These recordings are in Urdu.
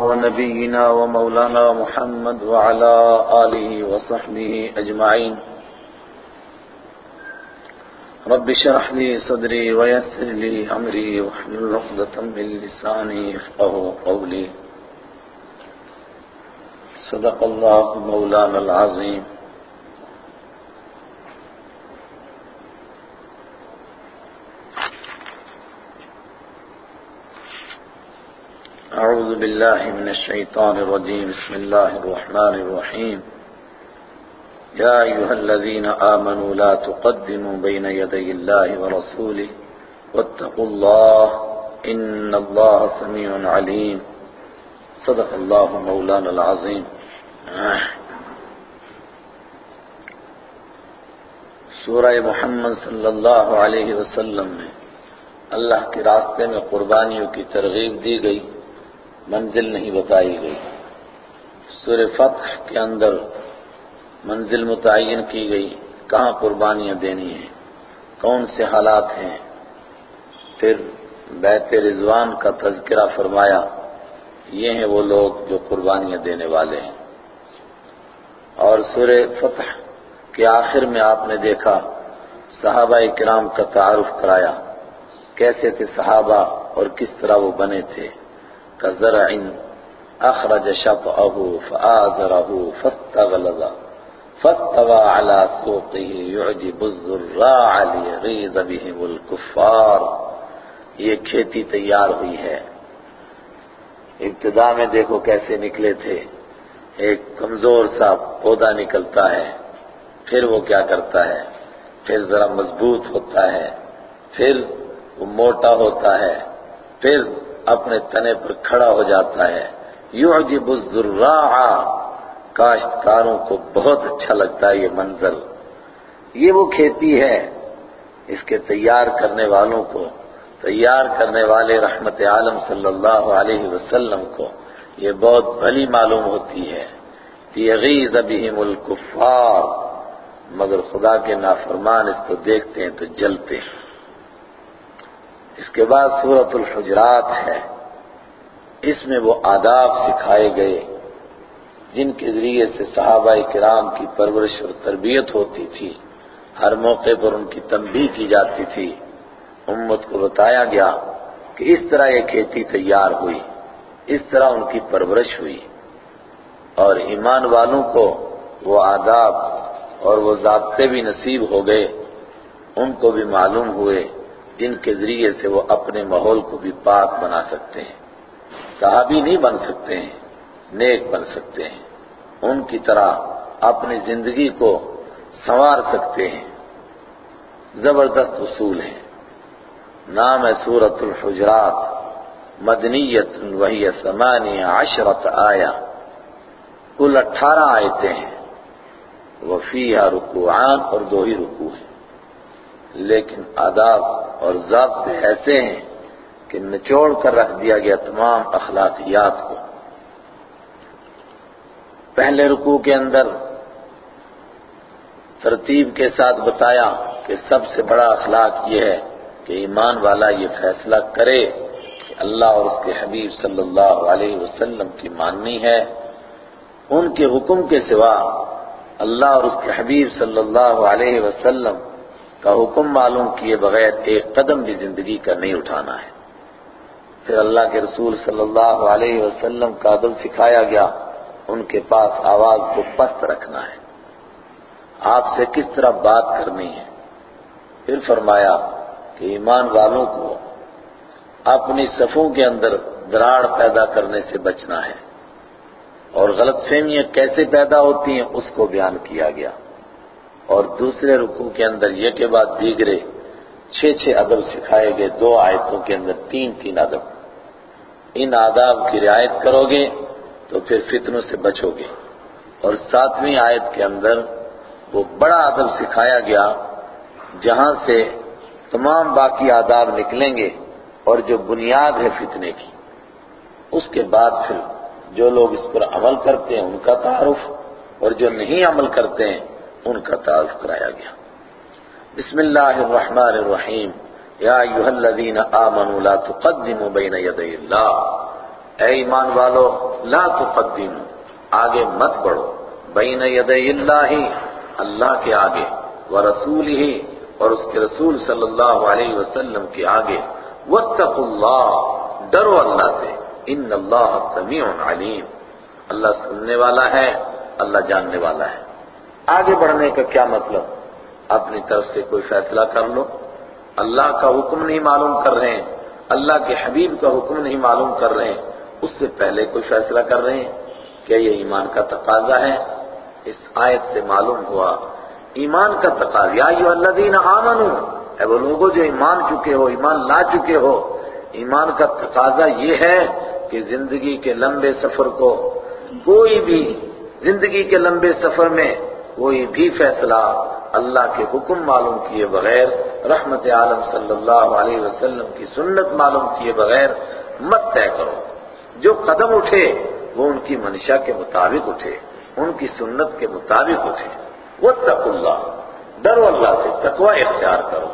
ونبينا ومولانا محمد وعلى آله وصحبه أجمعين. رب شرح لي صدري ويسر لي أمري وحلل عقدة من لساني يفقه قولي. صدق الله مولانا العظيم. بالله من الشيطان الرجيم. بسم الله الرحمن الرحيم. يا أيها الذين آمنوا لا تقدموا بين يدي الله ورسوله واتقوا الله إن الله سميع عليم. صدق الله مولانا العظيم. سورہ محمد صلی اللہ علیہ وسلم میں اللہ کے راستے میں قربانیوں کی ترغیب دی گئی۔ منزل نہیں بتائی گئی۔ سورہ فتح کے اندر منزل متعین کی گئی۔ کہاں قربانیاں دینی ہیں؟ کون سے حالات ہیں؟ پھر بیت رضوان کا تذکرہ فرمایا، یہ ہیں وہ لوگ جو قربانیاں دینے والے ہیں۔ اور سورہ فتح کے آخر میں آپ نے دیکھا، صحابہ کرام کا تعارف کرایا، کیسے تھے صحابہ اور کس طرح وہ بنے تھے۔ كزرع أخرج شطأه فآزره فاستغلظ، فاستوى على سوقه يعجب الزراع ليغيظ بهم الكفار۔ یہ کھیتی تیار ہوئی ہے۔ ابتدا میں دیکھو کیسے نکلے تھے۔ ایک کمزور سا پودا نکلتا ہے، پھر وہ کیا کرتا ہے؟ پھر ذرا مضبوط ہوتا ہے، پھر وہ موٹا ہوتا ہے، پھر اپنے تنے پر کھڑا ہو جاتا ہے۔ یعجب الزراع۔ کاشتکاروں کو بہت اچھا لگتا ہے یہ منظر۔ یہ وہ کھیتی ہے۔ اس کے تیار کرنے والوں کو، تیار کرنے والے رحمت عالم صلی اللہ علیہ وسلم کو یہ بہت بھلی معلوم ہوتی ہے۔ یغیظ بہم الکفار۔ مگر خدا کے نافرمان اس کو دیکھتے ہیں تو جلتے ہیں۔ اس کے بعد سورت الحجرات ہے۔ اس میں وہ آداب سکھائے گئے جن کے ذریعے سے صحابہ کرام کی پرورش اور تربیت ہوتی تھی۔ ہر موقع پر ان کی تنبیہ کی جاتی تھی۔ امت کو بتایا گیا کہ اس طرح یہ کھیتی تیار ہوئی، اس طرح ان کی پرورش ہوئی۔ اور ایمان والوں کو وہ آداب اور وہ ضابطے بھی نصیب ہو گئے، ان کو بھی معلوم ہوئے۔ جن کے ذریعے سے وہ اپنے ماحول کو بھی پاک بنا سکتے ہیں۔ صحابی نہیں بن سکتے ہیں، نیک بن سکتے ہیں۔ ان کی طرح اپنی زندگی کو سنوار سکتے ہیں۔ زبردست اصول ہیں۔ نام ہے سورت الحجرات، مدنیت وحی سمانی عشرت آیا کل اٹھارہ آیتیں ہیں۔ وفیہ رکوعان اور دو ہی رکوع ہیں۔ لیکن آداب اور ضابطے ایسے ہیں کہ نچوڑ کر رکھ دیا گیا تمام اخلاقیات کو۔ پہلے رکوع کے اندر ترتیب کے ساتھ بتایا کہ سب سے بڑا اخلاق یہ ہے کہ ایمان والا یہ فیصلہ کرے کہ اللہ اور اس کے حبیب صلی اللہ علیہ وسلم کی ماننی ہے۔ ان کے حکم کے سوا اللہ اور اس کے حبیب صلی اللہ علیہ وسلم کا حکم معلوم کیے بغیر ایک قدم بھی زندگی کا نہیں اٹھانا ہے۔ پھر اللہ کے رسول صلی اللہ علیہ وسلم کا عدل سکھایا گیا، ان کے پاس آواز کو پست رکھنا ہے۔ آپ سے کس طرح بات کرنی ہے؟ پھر فرمایا کہ ایمان والوں کو اپنی صفوں کے اندر دراڑ پیدا کرنے سے بچنا ہے۔ اور غلط فہمیاں کیسے پیدا ہوتی ہیں، اس کو بیان کیا گیا۔ اور دوسرے رکوع کے اندر یہ کے بعد دیگرے چھ چھ ادب سکھائے گئے، دو آیتوں کے اندر تین تین ادب۔ ان آداب کی رعایت کرو گے تو پھر فتنوں سے بچو گے۔ اور ساتویں آیت کے اندر وہ بڑا ادب سکھایا گیا، جہاں سے تمام باقی آداب نکلیں گے اور جو بنیاد ہے فتنے کی۔ اس کے بعد پھر جو لوگ اس پر عمل کرتے ہیں، ان کا تعارف، اور جو نہیں عمل کرتے ہیں ان کا تعارف کرایا گیا۔ بسم اللہ الرحمن الرحیم۔ یا ایوہ الذین آمنوا لا تقدموا بین یدی اللہ۔ اے ایمان والو، لا تقدموا۔ آگے مت بڑھو۔ بین ید اللہ اللہ کے آگے۔ ورسول ہی اور اس کے رسول صلی اللہ علیہ وسلم کے آگے۔ واتقوا اللہ، ڈرو اللہ سے۔ ان اللہ سمیع علیم۔ اللہ سننے والا ہے، اللہ جاننے والا ہے۔ آگے بڑھنے کا کیا مطلب؟ اپنی طرف سے کوئی فیصلہ کر لو۔ اللہ کا حکم نہیں معلوم کر رہے ہیں۔ اللہ کے حبیب کا حکم نہیں معلوم کر رہے ہیں۔ اس سے پہلے کوئی فیصلہ کر رہے ہیں؟ کیا یہ ایمان کا تقاضا ہے؟ اس آیت سے معلوم ہوا۔ ایمان کا تقاضا۔ یا ایوہ الذین آمنوا۔ اے وہ لوگوں جو ایمان چکے ہو، ایمان لا چکے ہو، ایمان کا تقاضا یہ ہے کہ زندگی کے لمبے سفر کو کوئی بھی زندگی کے لمبے سفر میں کوئی بھی فیصلہ اللہ کے حکم معلوم کیے بغیر، رحمت عالم صلی اللہ علیہ وسلم کی سنت معلوم کیے بغیر مت طے کرو۔ جو قدم اٹھے، وہ ان کی منشا کے مطابق اٹھے، ان کی سنت کے مطابق اٹھے۔ وہ تق اللہ، ڈرو اللہ سے، تقوی اختیار کرو۔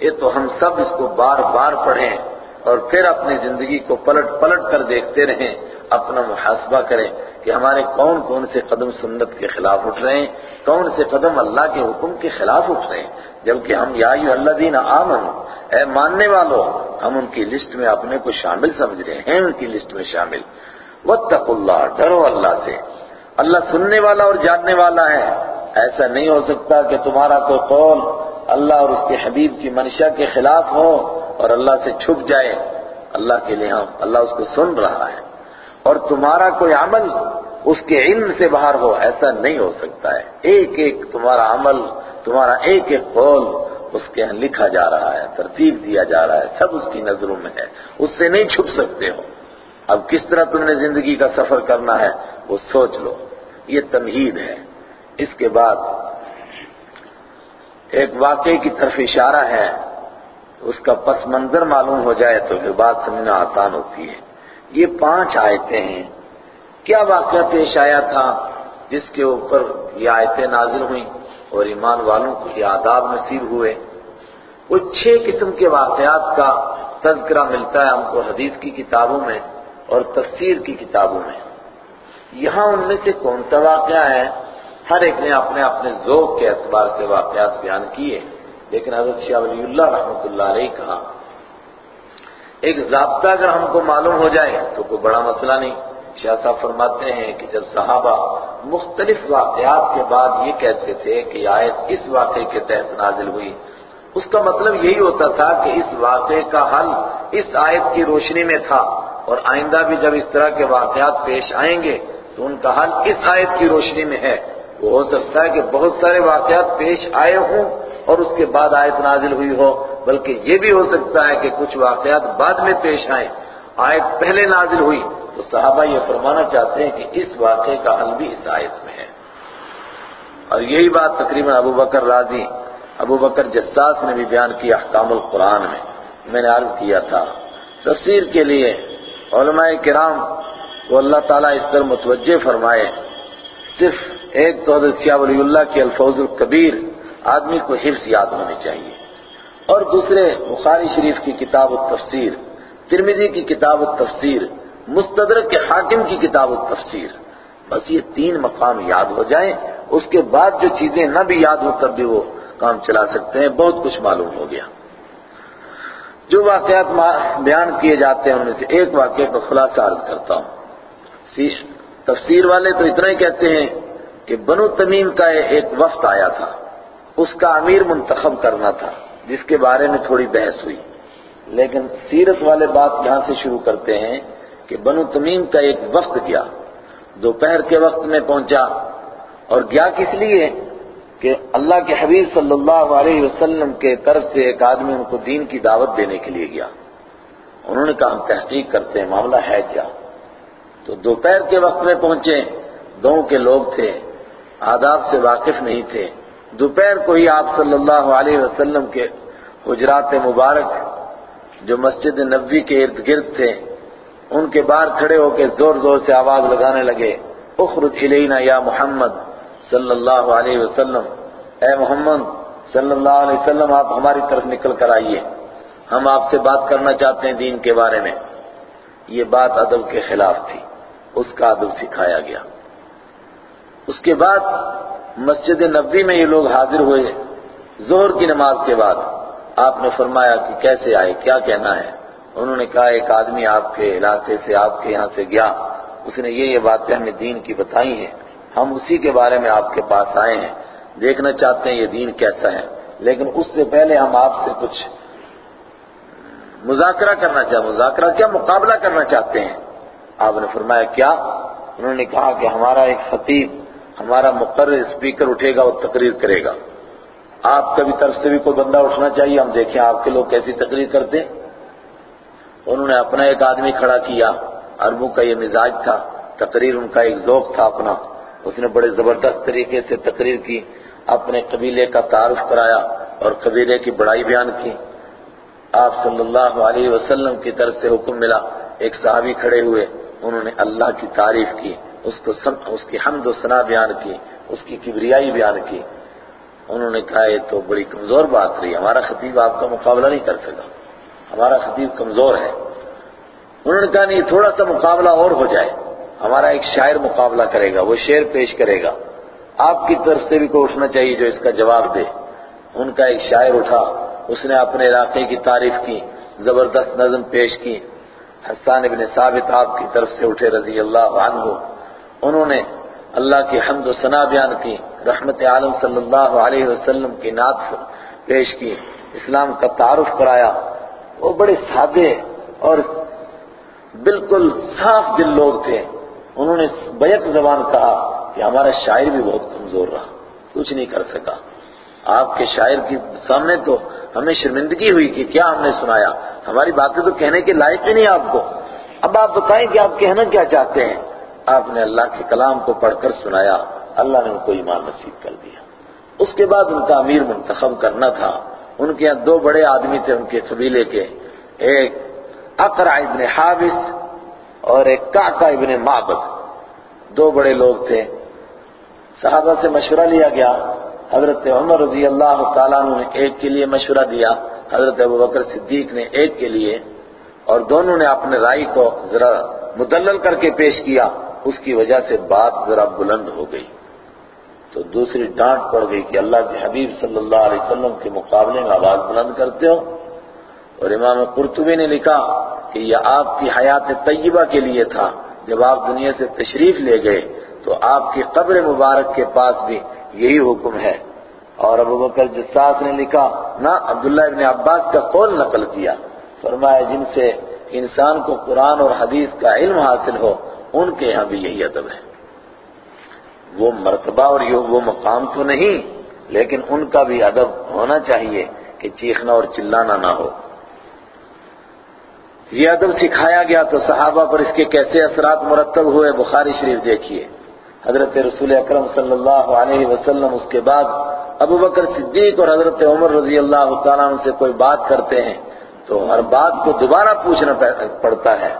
یہ تو ہم سب اس کو بار بار پڑھیں اور پھر اپنی زندگی کو پلٹ پلٹ کر دیکھتے رہیں، اپنا محاسبہ کریں۔ کہ ہمارے کون کون سے قدم سنت کے خلاف اٹھ رہے ہیں کون سے قدم اللہ کے حکم کے خلاف اٹھ رہے ہیں۔ جبکہ ہم یا اللہ دین آمن اے ماننے والوں ہم ان کی لسٹ میں اپنے کو شامل سمجھ رہے ہیں، ان کی لسٹ میں شامل۔ واتقوا اللہ، ڈرو اللہ سے۔ اللہ سننے والا اور جاننے والا ہے۔ ایسا نہیں ہو سکتا کہ تمہارا کوئی قول اللہ اور اس کے حبیب کی منشا کے خلاف ہو اور اللہ سے چھپ جائے۔ اللہ کے لیے ہم، اللہ اس کو سن رہا ہے۔ اور تمہارا کوئی عمل اس کے علم سے باہر ہو، ایسا نہیں ہو سکتا ہے۔ ایک ایک تمہارا عمل، تمہارا ایک ایک قول اس کے ہاں لکھا جا رہا ہے، ترتیب دیا جا رہا ہے، سب اس کی نظروں میں ہے۔ اس سے نہیں چھپ سکتے ہو۔ اب کس طرح تم نے زندگی کا سفر کرنا ہے، وہ سوچ لو۔ یہ تمہید ہے۔ اس کے بعد ایک واقعے کی طرف اشارہ ہے۔ اس کا پس منظر معلوم ہو جائے تو پھر بات سمجھنا آسان ہوتی ہے۔ یہ پانچ آیتیں ہیں۔ کیا واقعہ پیش آیا تھا جس کے اوپر یہ آیتیں نازل ہوئیں اور ایمان والوں کو یہ آداب نصیب ہوئے؟ وہ چھ قسم کے واقعات کا تذکرہ ملتا ہے ہم کو حدیث کی کتابوں میں اور تفسیر کی کتابوں میں۔ یہاں ان میں سے کون سا واقعہ ہے؟ ہر ایک نے اپنے اپنے ذوق کے اعتبار سے واقعات بیان کیے، لیکن حضرت شاہ ولی اللہ رحمۃ اللہ علیہ کہا ایک ضابطہ اگر ہم کو معلوم ہو جائے تو کوئی بڑا مسئلہ نہیں۔ شاہ صاحب فرماتے ہیں کہ جب صحابہ مختلف واقعات کے بعد یہ کہتے تھے کہ آیت اس واقعے کے تحت نازل ہوئی۔ اس کا مطلب یہی ہوتا تھا کہ اس واقعے کا حل اس آیت کی روشنی میں تھا اور آئندہ بھی جب اس طرح کے واقعات پیش آئیں گے تو ان کا حل اس آیت کی روشنی میں ہے۔ وہ ہو سکتا ہے کہ بہت سارے واقعات پیش آئے ہوں اور اس کے بعد آیت نازل ہوئی ہو۔ بلکہ یہ بھی ہو سکتا ہے کہ کچھ واقعات بعد میں پیش آئیں۔ آیت پہلے نازل ہوئی۔ تو صحابہ یہ فرمانا چاہتے ہیں کہ اس واقعے کا حل بھی اس آیت میں ہے۔ اور یہی بات تقریباً ابو بکر راضی، ابو بکر جساس نے بھی بیان کیا احکام القرآن میں۔ میں نے عرض کیا تھا۔ تفسیر کے لیے علماء کرام کو اللہ تعالیٰ اس پر متوجہ فرمائے۔ صرف ایک تو حضرت شاہ ولی اللہ کے الفوظ القبیر آدمی کو حفظ یاد ہونی چاہیے۔ اور دوسرے بخاری شریف کی کتاب التفسیر ترمیزی کی کتاب التفسیر، مستدرک کے حاکم کی کتاب التفسیر۔ بس یہ تین مقام یاد ہو جائیں، اس کے بعد جو چیزیں نہ بھی یاد ہو تب بھی وہ کام چلا سکتے ہیں، بہت کچھ معلوم ہو گیا۔ جو واقعات بیان کیے جاتے ہیں، ان میں سے ایک واقعے کا خلاصہ عرض کرتا ہوں۔ تفسیر والے تو اتنا ہی کہتے ہیں کہ بنو تمیم کا ایک وفد آیا تھا، اس کا امیر منتخب کرنا تھا۔ جس کے بارے میں تھوڑی بحث ہوئی۔ لیکن سیرت والے بات یہاں سے شروع کرتے ہیں کہ بنو تمیم کا ایک وقت گیا۔ دوپہر کے وقت میں پہنچا۔ اور گیا کس لیے؟ کہ اللہ کے حبیب صلی اللہ علیہ وسلم کے طرف سے ایک آدمی ان کو دین کی دعوت دینے کے لیے گیا۔ انہوں نے کہا، ہم تحقیق کرتے ہیں، معاملہ ہے کیا؟ تو دوپہر کے وقت میں پہنچے۔ گاؤں کے لوگ تھے، آداب سے واقف نہیں تھے۔ دوپہر کو ہی آپ صلی اللہ علیہ وسلم کے حجرات مبارک جو مسجد نبوی کے ارد گرد تھے، ان کے باہر کھڑے ہو کے زور زور سے آواز لگانے لگے، اخرج الینا یا محمد صلی اللہ علیہ وسلم، اے محمد صلی اللہ علیہ وسلم، آپ ہماری طرف نکل کر آئیے، ہم آپ سے بات کرنا چاہتے ہیں دین کے بارے میں۔ یہ بات ادب کے خلاف تھی، اس کا ادب سکھایا گیا۔ اس کے بعد مسجد نبوی میں یہ لوگ حاضر ہوئے زہر کی نماز کے بعد۔ آپ نے فرمایا کہ کیسے آئے؟ کیا کہنا ہے؟ انہوں نے کہا، ایک آدمی آپ کے علاقے سے، آپ کے یہاں سے گیا۔ اس نے یہ یہ باتیں ہمیں دین کی بتائی ہیں۔ ہم اسی کے بارے میں آپ کے پاس آئے ہیں۔ دیکھنا چاہتے ہیں یہ دین کیسا ہے۔ لیکن اس سے پہلے ہم آپ سے کچھ مذاکرہ کرنا چاہتے مذاکرہ کیا؟ مقابلہ کرنا چاہتے ہیں۔ آپ نے فرمایا، کیا؟ انہوں نے کہا کہ ہمارا ایک خطیب ہمارا مقرر اسپیکر اٹھے گا وہ تقریر کرے گا۔ آپ کبھی طرف سے بھی کوئی بندہ اٹھنا چاہیے، ہم دیکھیں آپ کے لوگ کیسی تقریر کرتے انہوں نے اپنا ایک آدمی کھڑا کیا، عربوں کا یہ مزاج تھا، تقریر ان کا ایک ذوق تھا اپنا۔ اس نے بڑے زبردست طریقے سے تقریر کی، اپنے قبیلے کا تعارف کرایا اور قبیلے کی بڑائی بیان کی۔ آپ صلی اللہ علیہ وسلم کی طرف سے حکم ملا، ایک صحابی کھڑے ہوئے، انہوں نے اللہ کی تعریف کی۔ اس کو سب اس کی حمد و ثنا بیان کی، اس کی کبریائی بیان کی۔ انہوں نے کہا، یہ تو بڑی کمزور بات رہی ہمارا خطیب آپ کا مقابلہ نہیں کر سکا۔ ہمارا خطیب کمزور ہے۔ انہوں نے کہا، نہیں، تھوڑا سا مقابلہ اور ہو جائے۔ ہمارا ایک شاعر مقابلہ کرے گا، وہ شعر پیش کرے گا۔ آپ کی طرف سے بھی کوئی اٹھنا چاہیے جو اس کا جواب دے۔ ان کا ایک شاعر اٹھا۔ اس نے اپنے علاقے کی تعریف کی، زبردست نظم پیش کی۔ حسان ابن ثابت آپ کی طرف سے اٹھے رضی اللہ عنہ۔ انہوں نے اللہ کی حمد و ثنا بیان کی، رحمت عالم صلی اللہ علیہ وسلم کی نعت پیش کی، اسلام کا تعارف کرایا۔ وہ بڑے سادے اور بالکل صاف دل لوگ تھے۔ انہوں نے بیک زبان کہا کہ ہمارا شاعر بھی بہت کمزور رہا، کچھ نہیں کر سکا۔ آپ کے شاعر کی سامنے تو ہمیں شرمندگی ہوئی کہ کیا ہم نے سنایا۔ ہماری باتیں تو کہنے کے لائق ہی نہیں آپ کو۔ اب آپ بتائیں کہ آپ کہنا کیا چاہتے ہیں؟ آپ نے اللہ کے کلام کو پڑھ کر سنایا، اللہ نے ان کو ایمان نصیب کر دیا۔ اس کے بعد ان کا امیر منتخب کرنا تھا۔ ان کے یہاں دو بڑے آدمی تھے ان کے قبیلے کے۔ ایک اقرع ابن حابس اور ایک کاکا ابن معبد۔ دو بڑے لوگ تھے۔ صحابہ سے مشورہ لیا گیا۔ حضرت عمر رضی اللہ تعالیٰ نے ایک کے لیے مشورہ دیا۔ حضرت ابو بکر صدیق نے ایک کے لیے۔ اور دونوں نے اپنے رائے کو ذرا مدلل کر کے پیش کیا۔ اس کی وجہ سے بات ذرا بلند ہو گئی۔ تو دوسری ڈانٹ پڑ گئی کہ اللہ کے حبیب صلی اللہ علیہ وسلم کے مقابلے میں آواز بلند کرتے ہو۔ اور امام قرطبی نے لکھا کہ یہ آپ کی حیات طیبہ کے لیے تھا۔ جب آپ دنیا سے تشریف لے گئے تو آپ کی قبر مبارک کے پاس بھی یہی حکم ہے۔ اور ابو بکر جساس نے لکھا، نہ عبداللہ ابن عباس کا قول نقل کیا۔ فرمایا، جن سے انسان کو قرآن اور حدیث کا علم حاصل ہو ان کے یہاں بھی یہی ادب ہے۔ وہ مرتبہ اور وہ مقام تو نہیں، لیکن ان کا بھی ادب ہونا چاہیے کہ چیخنا اور چلانا نہ ہو۔ یہ ادب سکھایا گیا تو صحابہ پر اس کے کیسے اثرات مرتب ہوئے بخاری شریف دیکھیے۔ حضرت رسول اکرم صلی اللہ علیہ وسلم اس کے بعد ابو بکر صدیق اور حضرت عمر رضی اللہ تعالیٰ عنہ سے کوئی بات کرتے ہیں تو ہر بات کو دوبارہ پوچھنا پڑتا ہے۔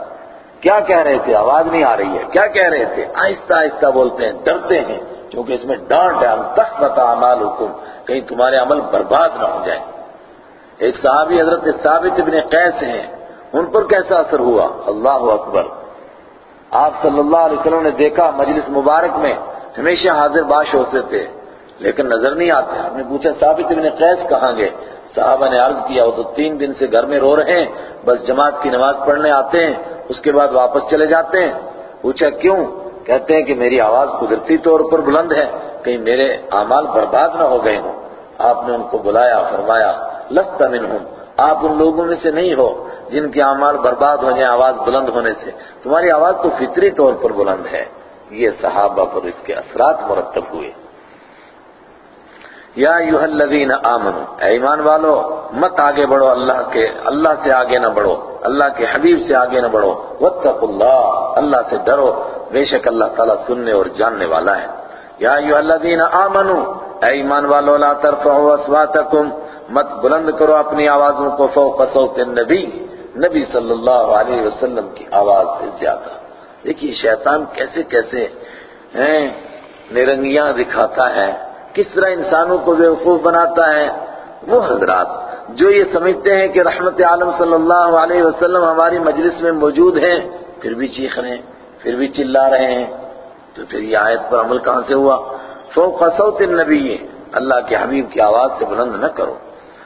کیا کہہ رہے تھے؟ آواز نہیں آ رہی ہے۔ کیا کہہ رہے تھے؟ آہستہ آہستہ بولتے ہیں، ڈرتے ہیں، کیونکہ اس میں ڈانٹ ہے۔ ہم تخ بتا عمال حکم کہیں تمہارے عمل برباد نہ ہو جائے ایک صحابی حضرت ثابت ابن قیس ہیں۔ ان پر کیسا اثر ہوا؟ اللہ اکبر۔ آپ صلی اللہ علیہ وسلم نے دیکھا مجلس مبارک میں، ہمیشہ حاضر باش ہوتے تھے، لیکن نظر نہیں آتے۔ آپ نے پوچھا، ثابت ابن قیس کہاں گئے؟ صحابہ نے عرض کیا، وہ تو تین دن سے گھر میں رو رہے ہیں، بس جماعت کی نماز پڑھنے آتے ہیں، اس کے بعد واپس چلے جاتے ہیں۔ پوچھا کیوں؟ کہتے ہیں کہ میری آواز قدرتی طور پر بلند ہے، کہیں میرے اعمال برباد نہ ہو گئے ہوں۔ آپ نے ان کو بلایا، فرمایا، لست منہم، آپ ان لوگوں میں سے نہیں ہو جن کے اعمال برباد ہو جائیں آواز بلند ہونے سے۔ تمہاری آواز تو فطری طور پر بلند ہے۔ یہ صحابہ پر اس کے اثرات مرتب ہوئے۔ یا ایوہ الذین آمنوا اے ایمان والو، مت آگے بڑھو، اللہ کے، اللہ سے آگے نہ بڑھو، اللہ کے حبیب سے آگے نہ بڑھو، واتقوا اللہ اللہ سے ڈرو، بے شک اللہ تعالیٰ سننے اور جاننے والا ہے۔ یا ایوہ الذین آمنوا اے ایمان والو، لا ترفعوا اصواتکم، مت بلند کرو اپنی آوازوں کو فوق صوت النبی، نبی صلی اللہ علیہ وسلم کی آواز سے زیادہ۔ دیکھیے، شیطان کیسے کیسے، ہیں، نرنگیاں دکھاتا ہے کس طرح انسانوں کو بیوقوف بناتا ہے، وہ حضرات جو یہ سمجھتے ہیں کہ رحمت عالم صلی اللہ علیہ وسلم ہماری مجلس میں موجود ہیں، پھر بھی چیخ رہے ہیں، پھر بھی چلا رہے ہیں۔ تو پھر یہ آیت پر عمل کہاں سے ہوا؟ فوق صوت النبی، اللہ کے حبیب کی آواز سے بلند نہ کرو۔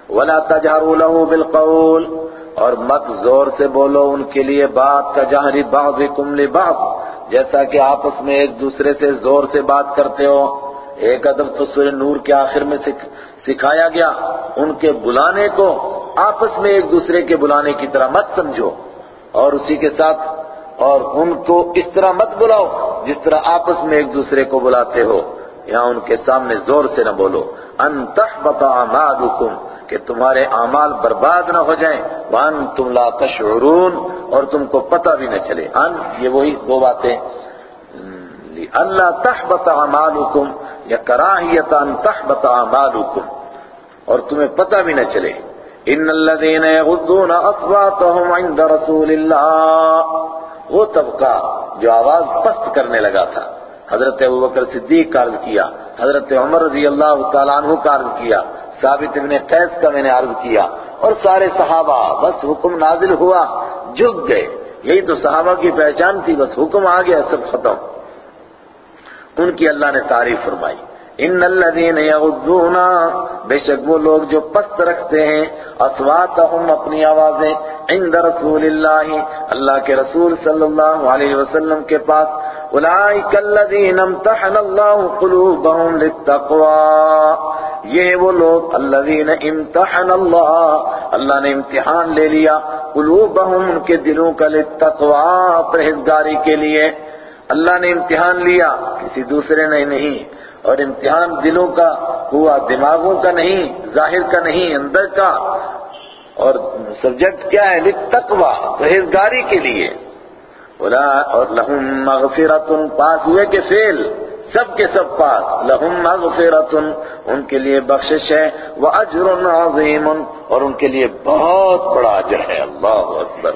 ولا تجهروا له بالقول، اور مت زور سے بولو ان کے لیے بات کا جہری بعضکم لبعض، جیسا کہ آپس میں ایک دوسرے سے زور سے بات کرتے ہو۔ ایک ادب تو سورہ نور کے آخر میں سکھایا گیا۔ ان کے بلانے کو آپس میں ایک دوسرے کے بلانے کی طرح مت سمجھو اور اسی کے ساتھ اور ان کو اس طرح مت بلاؤ جس طرح آپس میں ایک دوسرے کو بلاتے ہو۔ یہاں ان کے سامنے زور سے نہ بولو۔ انتحبط اعمالکم، کہ تمہارے اعمال برباد نہ ہو جائیں۔ وان تم لا تشعرون، اور تم کو پتہ بھی نہ چلے۔ ان، یہ وہی دو باتیں اللہ تحبط اعمالکم یا کراہیت ان تحبط اعمالکم۔ اور تمہیں پتہ بھی نہ چلے۔ ان الذين يغضون اصواتهم عند رسول الله وہ طبقہ جو آواز پست کرنے لگا تھا۔ حضرت ابوبکر صدیق کا عرض کیا۔ حضرت عمر رضی اللہ تعالیٰ عنہ کا عرض کیا۔ ثابت ابن قیس کا میں نے عرض کیا۔ اور سارے صحابہ بس حکم نازل ہوا، جھک گئے۔ یہی تو صحابہ کی پہچان تھی، بس حکم آ گیا، سب ختم۔ ان کی اللہ نے تعریف فرمائی۔ ان الذين يغضون بے شک وہ لوگ جو پست رکھتے ہیں اصواتهم اپنی آوازیں عند رسول اللہ اللہ کے رسول صلی اللہ علیہ وسلم کے پاس۔ اولئک الذین امتحن اللہ قلوبهم للتقوى یہ وہ لوگ، الذین امتحن اللہ اللہ نے امتحان لے لیا قلوبهم ان کے دلوں کا للتقوى پرہیزگاری کے لیے۔ اللہ نے امتحان لیا، کسی دوسرے نے نہیں۔ اور امتحان دلوں کا ہوا، دماغوں کا نہیں، ظاہر کا نہیں، اندر کا۔ اور سبجیکٹ کیا ہے؟ للتقوى، پرہیزگاری کے لیے۔ اور لہم مغفرت پاس ہوئے کہ فیل۔ سب کے سب پاس۔ لہم مغفرت ان کے لیے بخشش ہے۔ وہ اجر عظیم اور ان کے لیے بہت بڑا اجر ہے۔ اللہ اکبر۔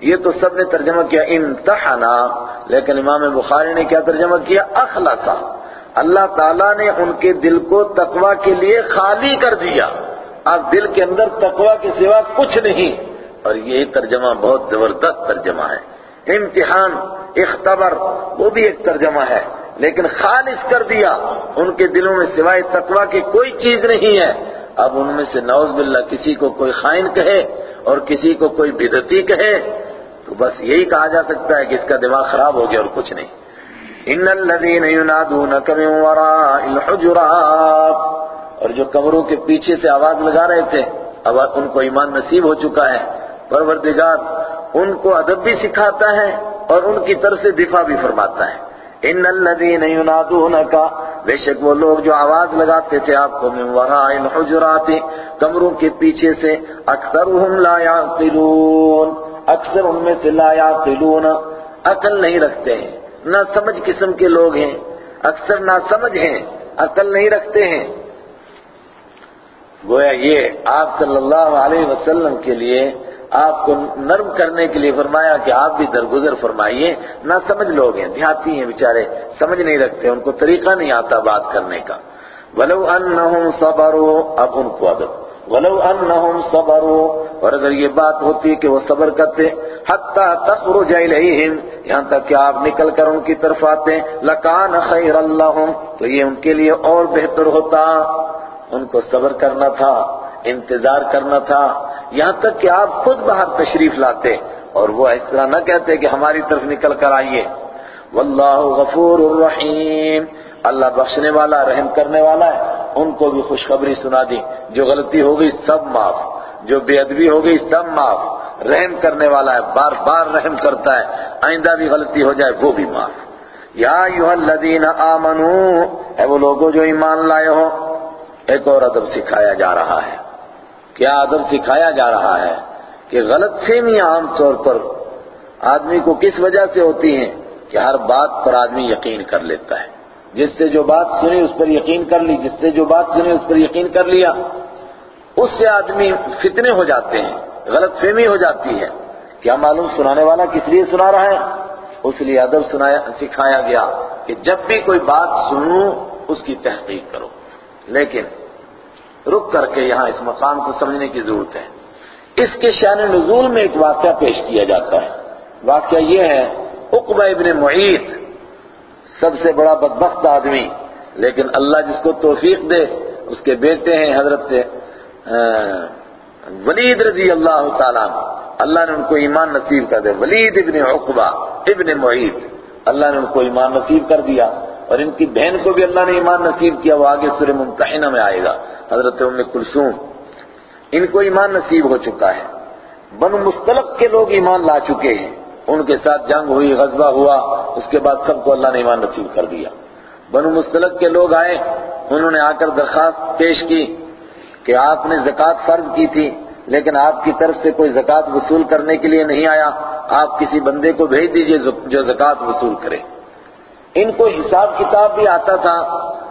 یہ تو سب نے ترجمہ کیا امتحانا، لیکن امام بخاری نے کیا ترجمہ کیا؟ اخلاصا اللہ تعالیٰ نے ان کے دل کو تقوی کے لیے خالی کر دیا۔ اب دل کے اندر تقوی کے سوا کچھ نہیں۔ اور یہ ترجمہ بہت زبردست ترجمہ ہے۔ امتحان اختبر وہ بھی ایک ترجمہ ہے۔ لیکن خالص کر دیا۔ ان کے دلوں میں سوائے تقوی کی کوئی چیز نہیں ہے۔ اب ان میں سے نوز باللہ کسی کو کوئی خائن کہے اور کسی کو کوئی بدتی کہے۔ تو بس یہی کہا جا سکتا ہے کہ اس کا دماغ خراب ہو گیا اور کچھ نہیں۔ ان الذين ينادونك من وراء الحجرات اور جو کمروں کے پیچھے سے آواز لگا رہے تھے، اب ان کو ایمان نصیب ہو چکا ہے۔ پروردگار ان کو ادب بھی سکھاتا ہے اور ان کی طرف سے دفاع بھی فرماتا ہے۔ ان الذين ينادونك، بے شک وہ لوگ جو آواز لگاتے تھے آپ کو، من وراء الحجرات کمروں کے پیچھے سے اکثرهم لا يعقلون۔ اکثر ان میں سے لا يعقلون عقل نہیں رکھتے ہیں، نہ سمجھ قسم کے لوگ ہیں، اکثر نہ سمجھ ہیں، عقل نہیں رکھتے ہیں۔ گویا یہ آپ صلی اللہ علیہ وسلم کے لیے آپ کو نرم کرنے کے لیے فرمایا کہ آپ بھی درگزر فرمائیے، نہ سمجھ لوگ ہیں، دیہاتی ہیں بیچارے، سمجھ نہیں رکھتے، ان کو طریقہ نہیں آتا بات کرنے کا۔ ولو انہم صبروا، اب ان کو ادب۔ ولو انہم صبروا، اور اگر یہ بات ہوتی کہ وہ صبر کرتے، حتی تخرج الیہم، یہاں تک کہ آپ نکل کر ان کی طرف آتے، لکان خیر اللہم تو یہ ان کے لیے اور بہتر ہوتا۔ ان کو صبر کرنا تھا، انتظار کرنا تھا، یہاں تک کہ آپ خود باہر تشریف لاتے، اور وہ اس طرح نہ کہتے کہ ہماری طرف نکل کر آئیے۔ واللہ غفور الرحیم، اللہ بخشنے والا، رحم کرنے والا ہے۔ ان کو بھی خوشخبری سنا دی جو غلطی ہو گئی سب معاف جو بے ادبی ہو گئی سب معاف رحم کرنے والا ہے، بار بار رحم کرتا ہے، آئندہ بھی غلطی ہو جائے وہ بھی معاف۔ یا ایوہ الذین آمنو، اے وہ لوگوں جو ایمان لائے ہو، ایک اور ادب سکھایا جا رہا ہے۔ کیا ادب سکھایا جا رہا ہے؟ کہ غلط فہمیاں عام طور پر آدمی کو کس وجہ سے ہوتی ہیں کہ ہر بات پر آدمی یقین کر لیتا ہے۔ جس سے جو بات سنی اس پر یقین کر لی، جس سے جو بات سنی اس پر یقین کر لیا، اس سے آدمی فتنے ہو جاتے ہیں، غلط فہمی ہو جاتی ہے۔ کیا معلوم سنانے والا کس لیے سنا رہا ہے؟ اس لیے ادب سنایا، سکھایا گیا کہ جب بھی کوئی بات سنوں، اس کی تحقیق کرو۔ لیکن رک کر کے یہاں اس مقام کو سمجھنے کی ضرورت ہے۔ اس کے شان نزول میں ایک واقعہ پیش کیا جاتا ہے۔ واقعہ یہ ہے، عقبہ ابن معیت سب سے بڑا بدبخت آدمی۔ لیکن اللہ جس کو توفیق دے، اس کے بیٹے ہیں حضرت ولید رضی اللہ تعالیٰ اللہ نے ان کو ایمان نصیب کر دے۔ ولید ابن عقبہ، ابن معیت اللہ نے ان کو ایمان نصیب کر دیا۔ اور ان کی بہن کو بھی اللہ نے ایمان نصیب کیا۔ وہ آگے سورہ ممتحنہ میں آئے گا۔ حضرت ام کلثوم۔ ان کو ایمان نصیب ہو چکا ہے۔ بنو مستلق کے لوگ ایمان لا چکے ہیں۔ ان کے ساتھ جنگ ہوئی، غزوہ ہوا، اس کے بعد سب کو اللہ نے ایمان نصیب کر دیا۔ بنو مستلق کے لوگ آئے، انہوں نے آ کر درخواست پیش کی کہ آپ نے زکوٰۃ فرض کی تھی، لیکن آپ کی طرف سے کوئی زکوٰۃ وصول کرنے کے لیے نہیں آیا۔ آپ کسی بندے کو بھیج دیجیے جو زکوٰۃ وصول کرے۔ ان کو حساب کتاب بھی آتا تھا،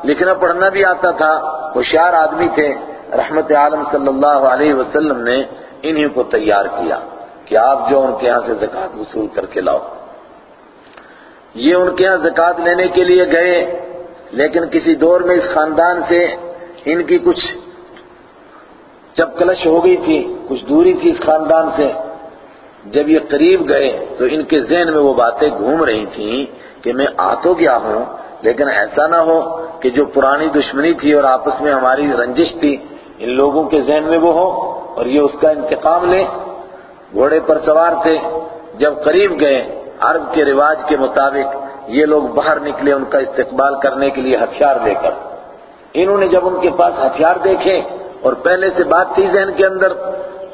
لکھنا پڑھنا بھی آتا تھا۔ ہوشیار آدمی تھے، رحمت عالم صلی اللہ علیہ وسلم نے انہی کو تیار کیا۔ کہ آپ جو ان کے ہاں سے زکوٰۃ وصول کر کے لاؤ۔ یہ ان کے ہاں زکوٰۃ لینے کے لیے گئے، لیکن کسی دور میں اس خاندان سے ان کی کچھ جب کلش ہو گئی تھی، کچھ دوری تھی اس خاندان سے، جب یہ قریب گئے تو ان کے ذہن میں وہ باتیں گھوم رہی تھیں کہ میں آ تو گیا ہوں، لیکن ایسا نہ ہو کہ جو پرانی دشمنی تھی اور آپس میں ہماری رنجش تھی، ان لوگوں کے ذہن میں وہ ہو اور یہ اس کا انتقام لے۔ گھوڑے پر سوار تھے۔ جب قریب گئے، عرب کے رواج کے مطابق یہ لوگ باہر نکلے ان کا استقبال کرنے کے لیے ہتھیار لے کر۔ انہوں نے جب ان کے پاس ہتھیار دیکھے اور پہلے سے بات تھی ذہن کے اندر،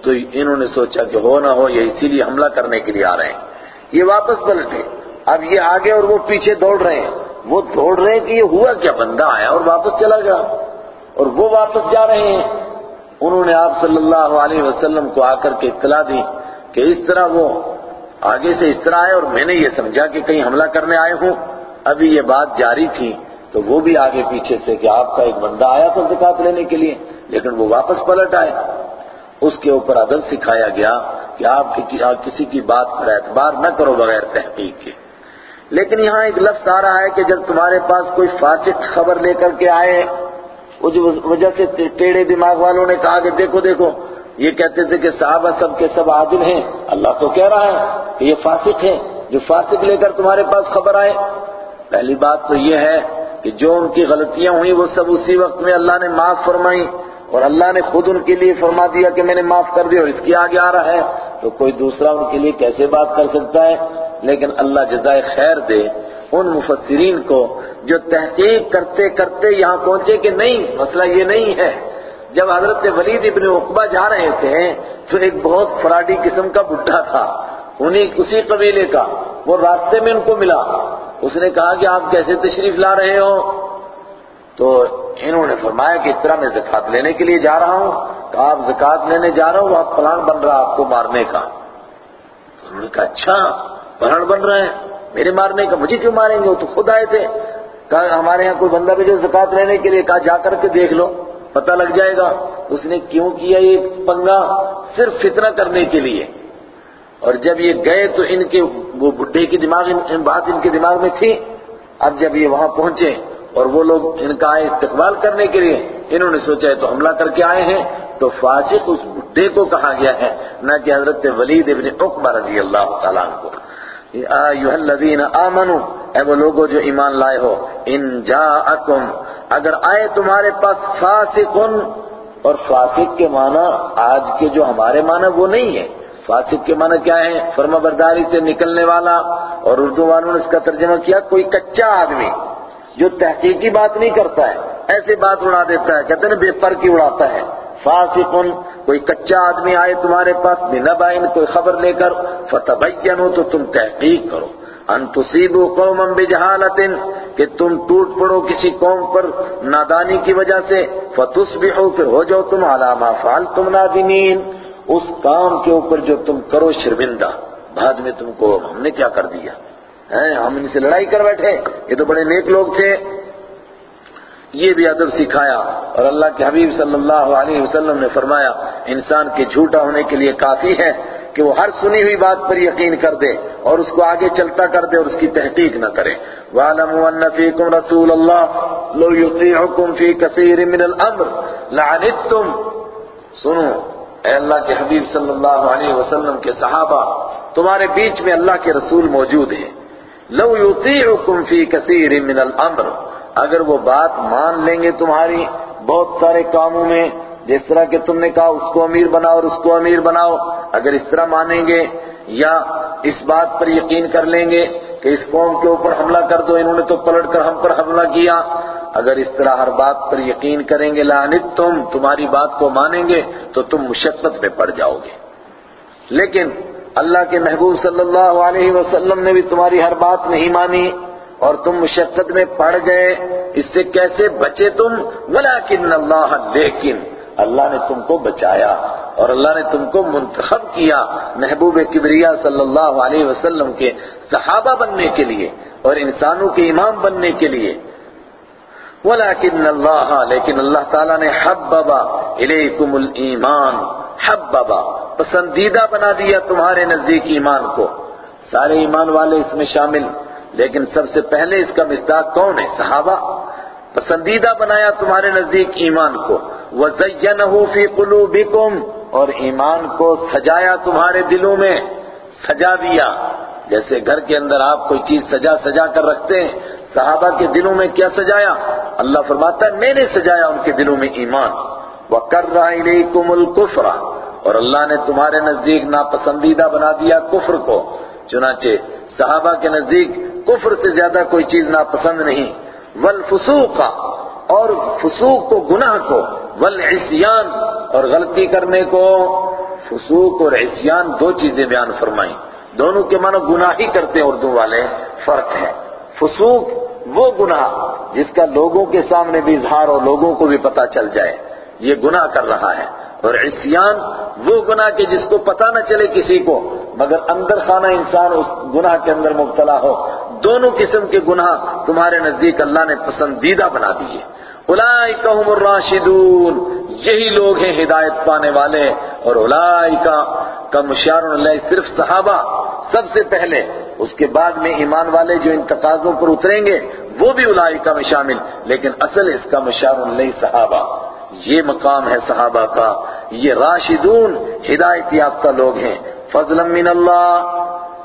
تو انہوں نے سوچا کہ ہو نہ ہو، یہ اسی لیے حملہ کرنے کے لیے آ رہے ہیں۔ یہ واپس پلٹے۔ اب یہ آگے اور وہ پیچھے دوڑ رہے ہیں۔ وہ دوڑ رہے ہیں کہ یہ ہوا کیا؟ بندہ آیا اور واپس چلا گیا۔ اور وہ واپس جا رہے ہیں۔ انہوں نے آپ صلی اللہ علیہ وسلم کو آ کر کے اطلاع دی۔ کہ اس طرح وہ آگے سے اس طرح آئے اور میں نے یہ سمجھا کہ کہیں حملہ کرنے آئے ہوں، ابھی یہ بات جاری تھی، تو وہ بھی آگے پیچھے سے کہ آپ کا ایک بندہ آیا تھا زکات لینے کے لیے، لیکن وہ واپس پلٹ آئے۔ اس کے اوپر عدل سکھایا گیا کہ آپ کسی کی بات پر اعتبار نہ کرو بغیر تحقیق کے۔ لیکن یہاں ایک لفظ آ رہا ہے کہ جب تمہارے پاس کوئی فاسق خبر لے کر کے آئے اس وجہ سے ٹیڑے دماغ والوں نے کہا کہ دیکھو دیکھو یہ کہتے تھے کہ صحابہ سب کے سب عادل ہیں۔ اللہ تو کہہ رہا ہے کہ یہ فاسق ہے جو فاسق لے کر تمہارے پاس خبر آئے۔ پہلی بات تو یہ ہے کہ جو ان کی غلطیاں ہوئیں، وہ سب اسی وقت میں اللہ نے معاف فرمائی اور اللہ نے خود ان کے لیے فرما دیا کہ میں نے معاف کر دیا اور اس کی آگے آ رہا ہے۔ تو کوئی دوسرا ان کے لیے کیسے بات کر سکتا ہے؟ لیکن اللہ جزائے خیر دے ان مفسرین کو جو تحقیق کرتے کرتے یہاں پہنچے کہ نہیں، مسئلہ یہ نہیں ہے۔ جب حضرت ولید ابن عقبہ جا رہے تھے تو ایک بہت فراڈی قسم کا بڈھا تھا انہیں اسی قبیلے کا، وہ راستے میں ان کو ملا۔ اس نے کہا کہ آپ کیسے تشریف لا رہے ہو؟ تو انہوں نے فرمایا کہ اس طرح میں زکات لینے کے لیے جا رہا ہوں۔ کہا، آپ زکات لینے جا رہا ہوں آپ پلان بن رہا آپ کو مارنے کا۔ انہوں نے کہا اچھا پلان بن رہا ہے، میرے مارنے کا، مجھے کیوں ماریں گے؟ وہ تو خود آئے تھے۔ کہا، ہمارے یہاں کوئی بندہ بھی جو زکات لینے کے لیے، کہا، جا کر کے دیکھ لو۔ پتہ لگ جائے گا اس نے کیوں کیا یہ پنگا صرف فتنہ کرنے کے لیے۔ اور جب یہ گئے تو ان کے وہ بڈھے کی دماغ ان بات ان کے دماغ میں تھی۔ اب جب یہ وہاں پہنچے اور وہ لوگ ان کا آئے استقبال کرنے کے لیے انہوں نے سوچا ہے تو حملہ کر کے آئے ہیں تو فاسق اس بڈھے کو کہا گیا ہے، نہ کہ حضرت ولید ابن عقبہ رضی اللہ تعالیٰ عنہ۔ کو اے وہ لوگوں جو ایمان لائے ہو، ان جاءکم اگر آئے تمہارے پاس فاسقن، اور فاسق کے معنی آج کے جو ہمارے معنی وہ نہیں ہے فاسق کے معنی کیا ہے فرما برداری سے نکلنے والا، اور اردو والوں نے اس کا ترجمہ کیا، کوئی کچا آدمی جو تحقیقی بات نہیں کرتا ہے، ایسے بات اڑا دیتا ہے، کہتے ہیں بے پر کی اڑاتا ہے۔ فاسقن، کوئی کچا آدمی آئے تمہارے پاس بنبائن کوئی خبر لے کر، فتبینو تو تم تحقیق کرو۔ ان تصیبوا قوما بجہالت کہ تم ٹوٹ پڑو کسی قوم پر نادانی کی وجہ سے، فتصبحوا، پھر ہو جاؤ تم علی ما فعلتم نادمین اس کام کے اوپر جو تم کرو شرمندہ، بعد میں تم کو ہم نے کیا کر دیا؟ ہم ان سے لڑائی کر بیٹھے۔ یہ تو بڑے نیک لوگ تھے۔ یہ بھی ادب سکھایا۔ اور اللہ کے حبیب صلی اللہ علیہ وسلم نے فرمایا، انسان کے جھوٹا ہونے کے لیے کافی ہے۔ کہ وہ ہر سنی ہوئی بات پر یقین کر دے اور اس کو آگے چلتا کر دے اور اس کی تحقیق نہ کرے۔ وَعَلَمُوا أَنَّ فِيكُمْ رَسُولَ اللَّهِ لَوْ يُطِيعُكُمْ فِي كَثِيرٍ مِّنَ الْأَمْرِ لَعَنِتُّمْ سنو، اے اللہ کے حبیب صلی اللہ علیہ وسلم کے صحابہ، تمہارے بیچ میں اللہ کے رسول موجود ہیں۔ لو یطیعکم فی کثیر من الامر اگر وہ بات مان لیں گے تمہاری بہت سارے کاموں میں جس طرح کہ تم نے کہا اس کو امیر بناؤ اور اس کو امیر بناؤ، اگر اس طرح مانیں گے یا اس بات پر یقین کر لیں گے کہ اس قوم کے اوپر حملہ کر دو، انہوں نے تو پلٹ کر ہم پر حملہ کیا۔ اگر اس طرح ہر بات پر یقین کریں گے، لعنت تم، تمہاری بات کو مانیں گے، تو تم مشقت میں پڑ جاؤ گے۔ لیکن اللہ کے محبوب صلی اللہ علیہ وسلم نے بھی تمہاری ہر بات نہیں مانی اور تم مشقت میں پڑ گئے۔ اس سے کیسے بچے تم؟ ولیکن اللہ لیکن اللہ نے تم کو بچایا اور اللہ نے تم کو منتخب کیا محبوب کبریا صلی اللہ علیہ وسلم کے صحابہ بننے کے لیے اور انسانوں کے امام بننے کے لیے۔ ولیکن اللہ لیکن اللہ تعالیٰ نے حببا الیکم الایمان حببا پسندیدہ بنا دیا تمہارے نزدیک ایمان کو۔ سارے ایمان والے اس میں شامل، لیکن سب سے پہلے اس کا مصداق کون ہے؟ صحابہ۔ پسندیدہ بنایا تمہارے نزدیک ایمان کو۔ وَزَيَّنَهُ فِي قُلُوبِكُمْ، اور ایمان کو سجایا تمہارے دلوں میں۔ سجا دیا۔ جیسے گھر کے اندر آپ کوئی چیز سجا سجا کر رکھتے ہیں، صحابہ کے دلوں میں کیا سجایا؟ اللہ فرماتا ہے، میں نے سجایا ان کے دلوں میں ایمان۔ وَقَرَّ إِلَيْكُمُ الْكُفْرَ، اور اللہ نے تمہارے نزدیک ناپسندیدہ بنا دیا کفر کو۔ چنانچہ صحابہ کے نزدیک کفر سے زیادہ کوئی چیز ناپسند نہیں۔ والفسوق اور فسوق کو گناہ کو، والعصیان اور غلطی کرنے کو۔ فسوق اور عصیان دو چیزیں بیان فرمائیں۔ دونوں کے معنی گناہ ہی کرتے ہیں اردو والے، فرق ہے۔ فسوق وہ گناہ جس کا لوگوں کے سامنے بھی اظہار ہو لوگوں کو بھی پتا چل جائے۔ یہ گناہ کر رہا ہے۔ اور عصیان وہ گناہ کہ جس کو پتا نہ چلے کسی کو، مگر اندر خانہ انسان اس گناہ کے اندر مبتلا ہو۔ دونوں قسم کے گناہ تمہارے نزدیک اللہ نے پسندیدہ بنا دیے۔ اولئکہم الراشدون، یہی لوگ ہیں ہدایت پانے والے۔ اور اولئکا کا مشار اللہ صرف صحابہ۔ سب سے پہلے اس کے بعد میں ایمان والے جو ان تقاضوں پر اتریں گے، وہ بھی اولئکا میں شامل۔ لیکن اصل اس کا مشار اللہ صحابہ۔ یہ مقام ہے صحابہ کا، یہ راشدون ہدایت یافتہ لوگ ہیں۔ فضلا من اللہ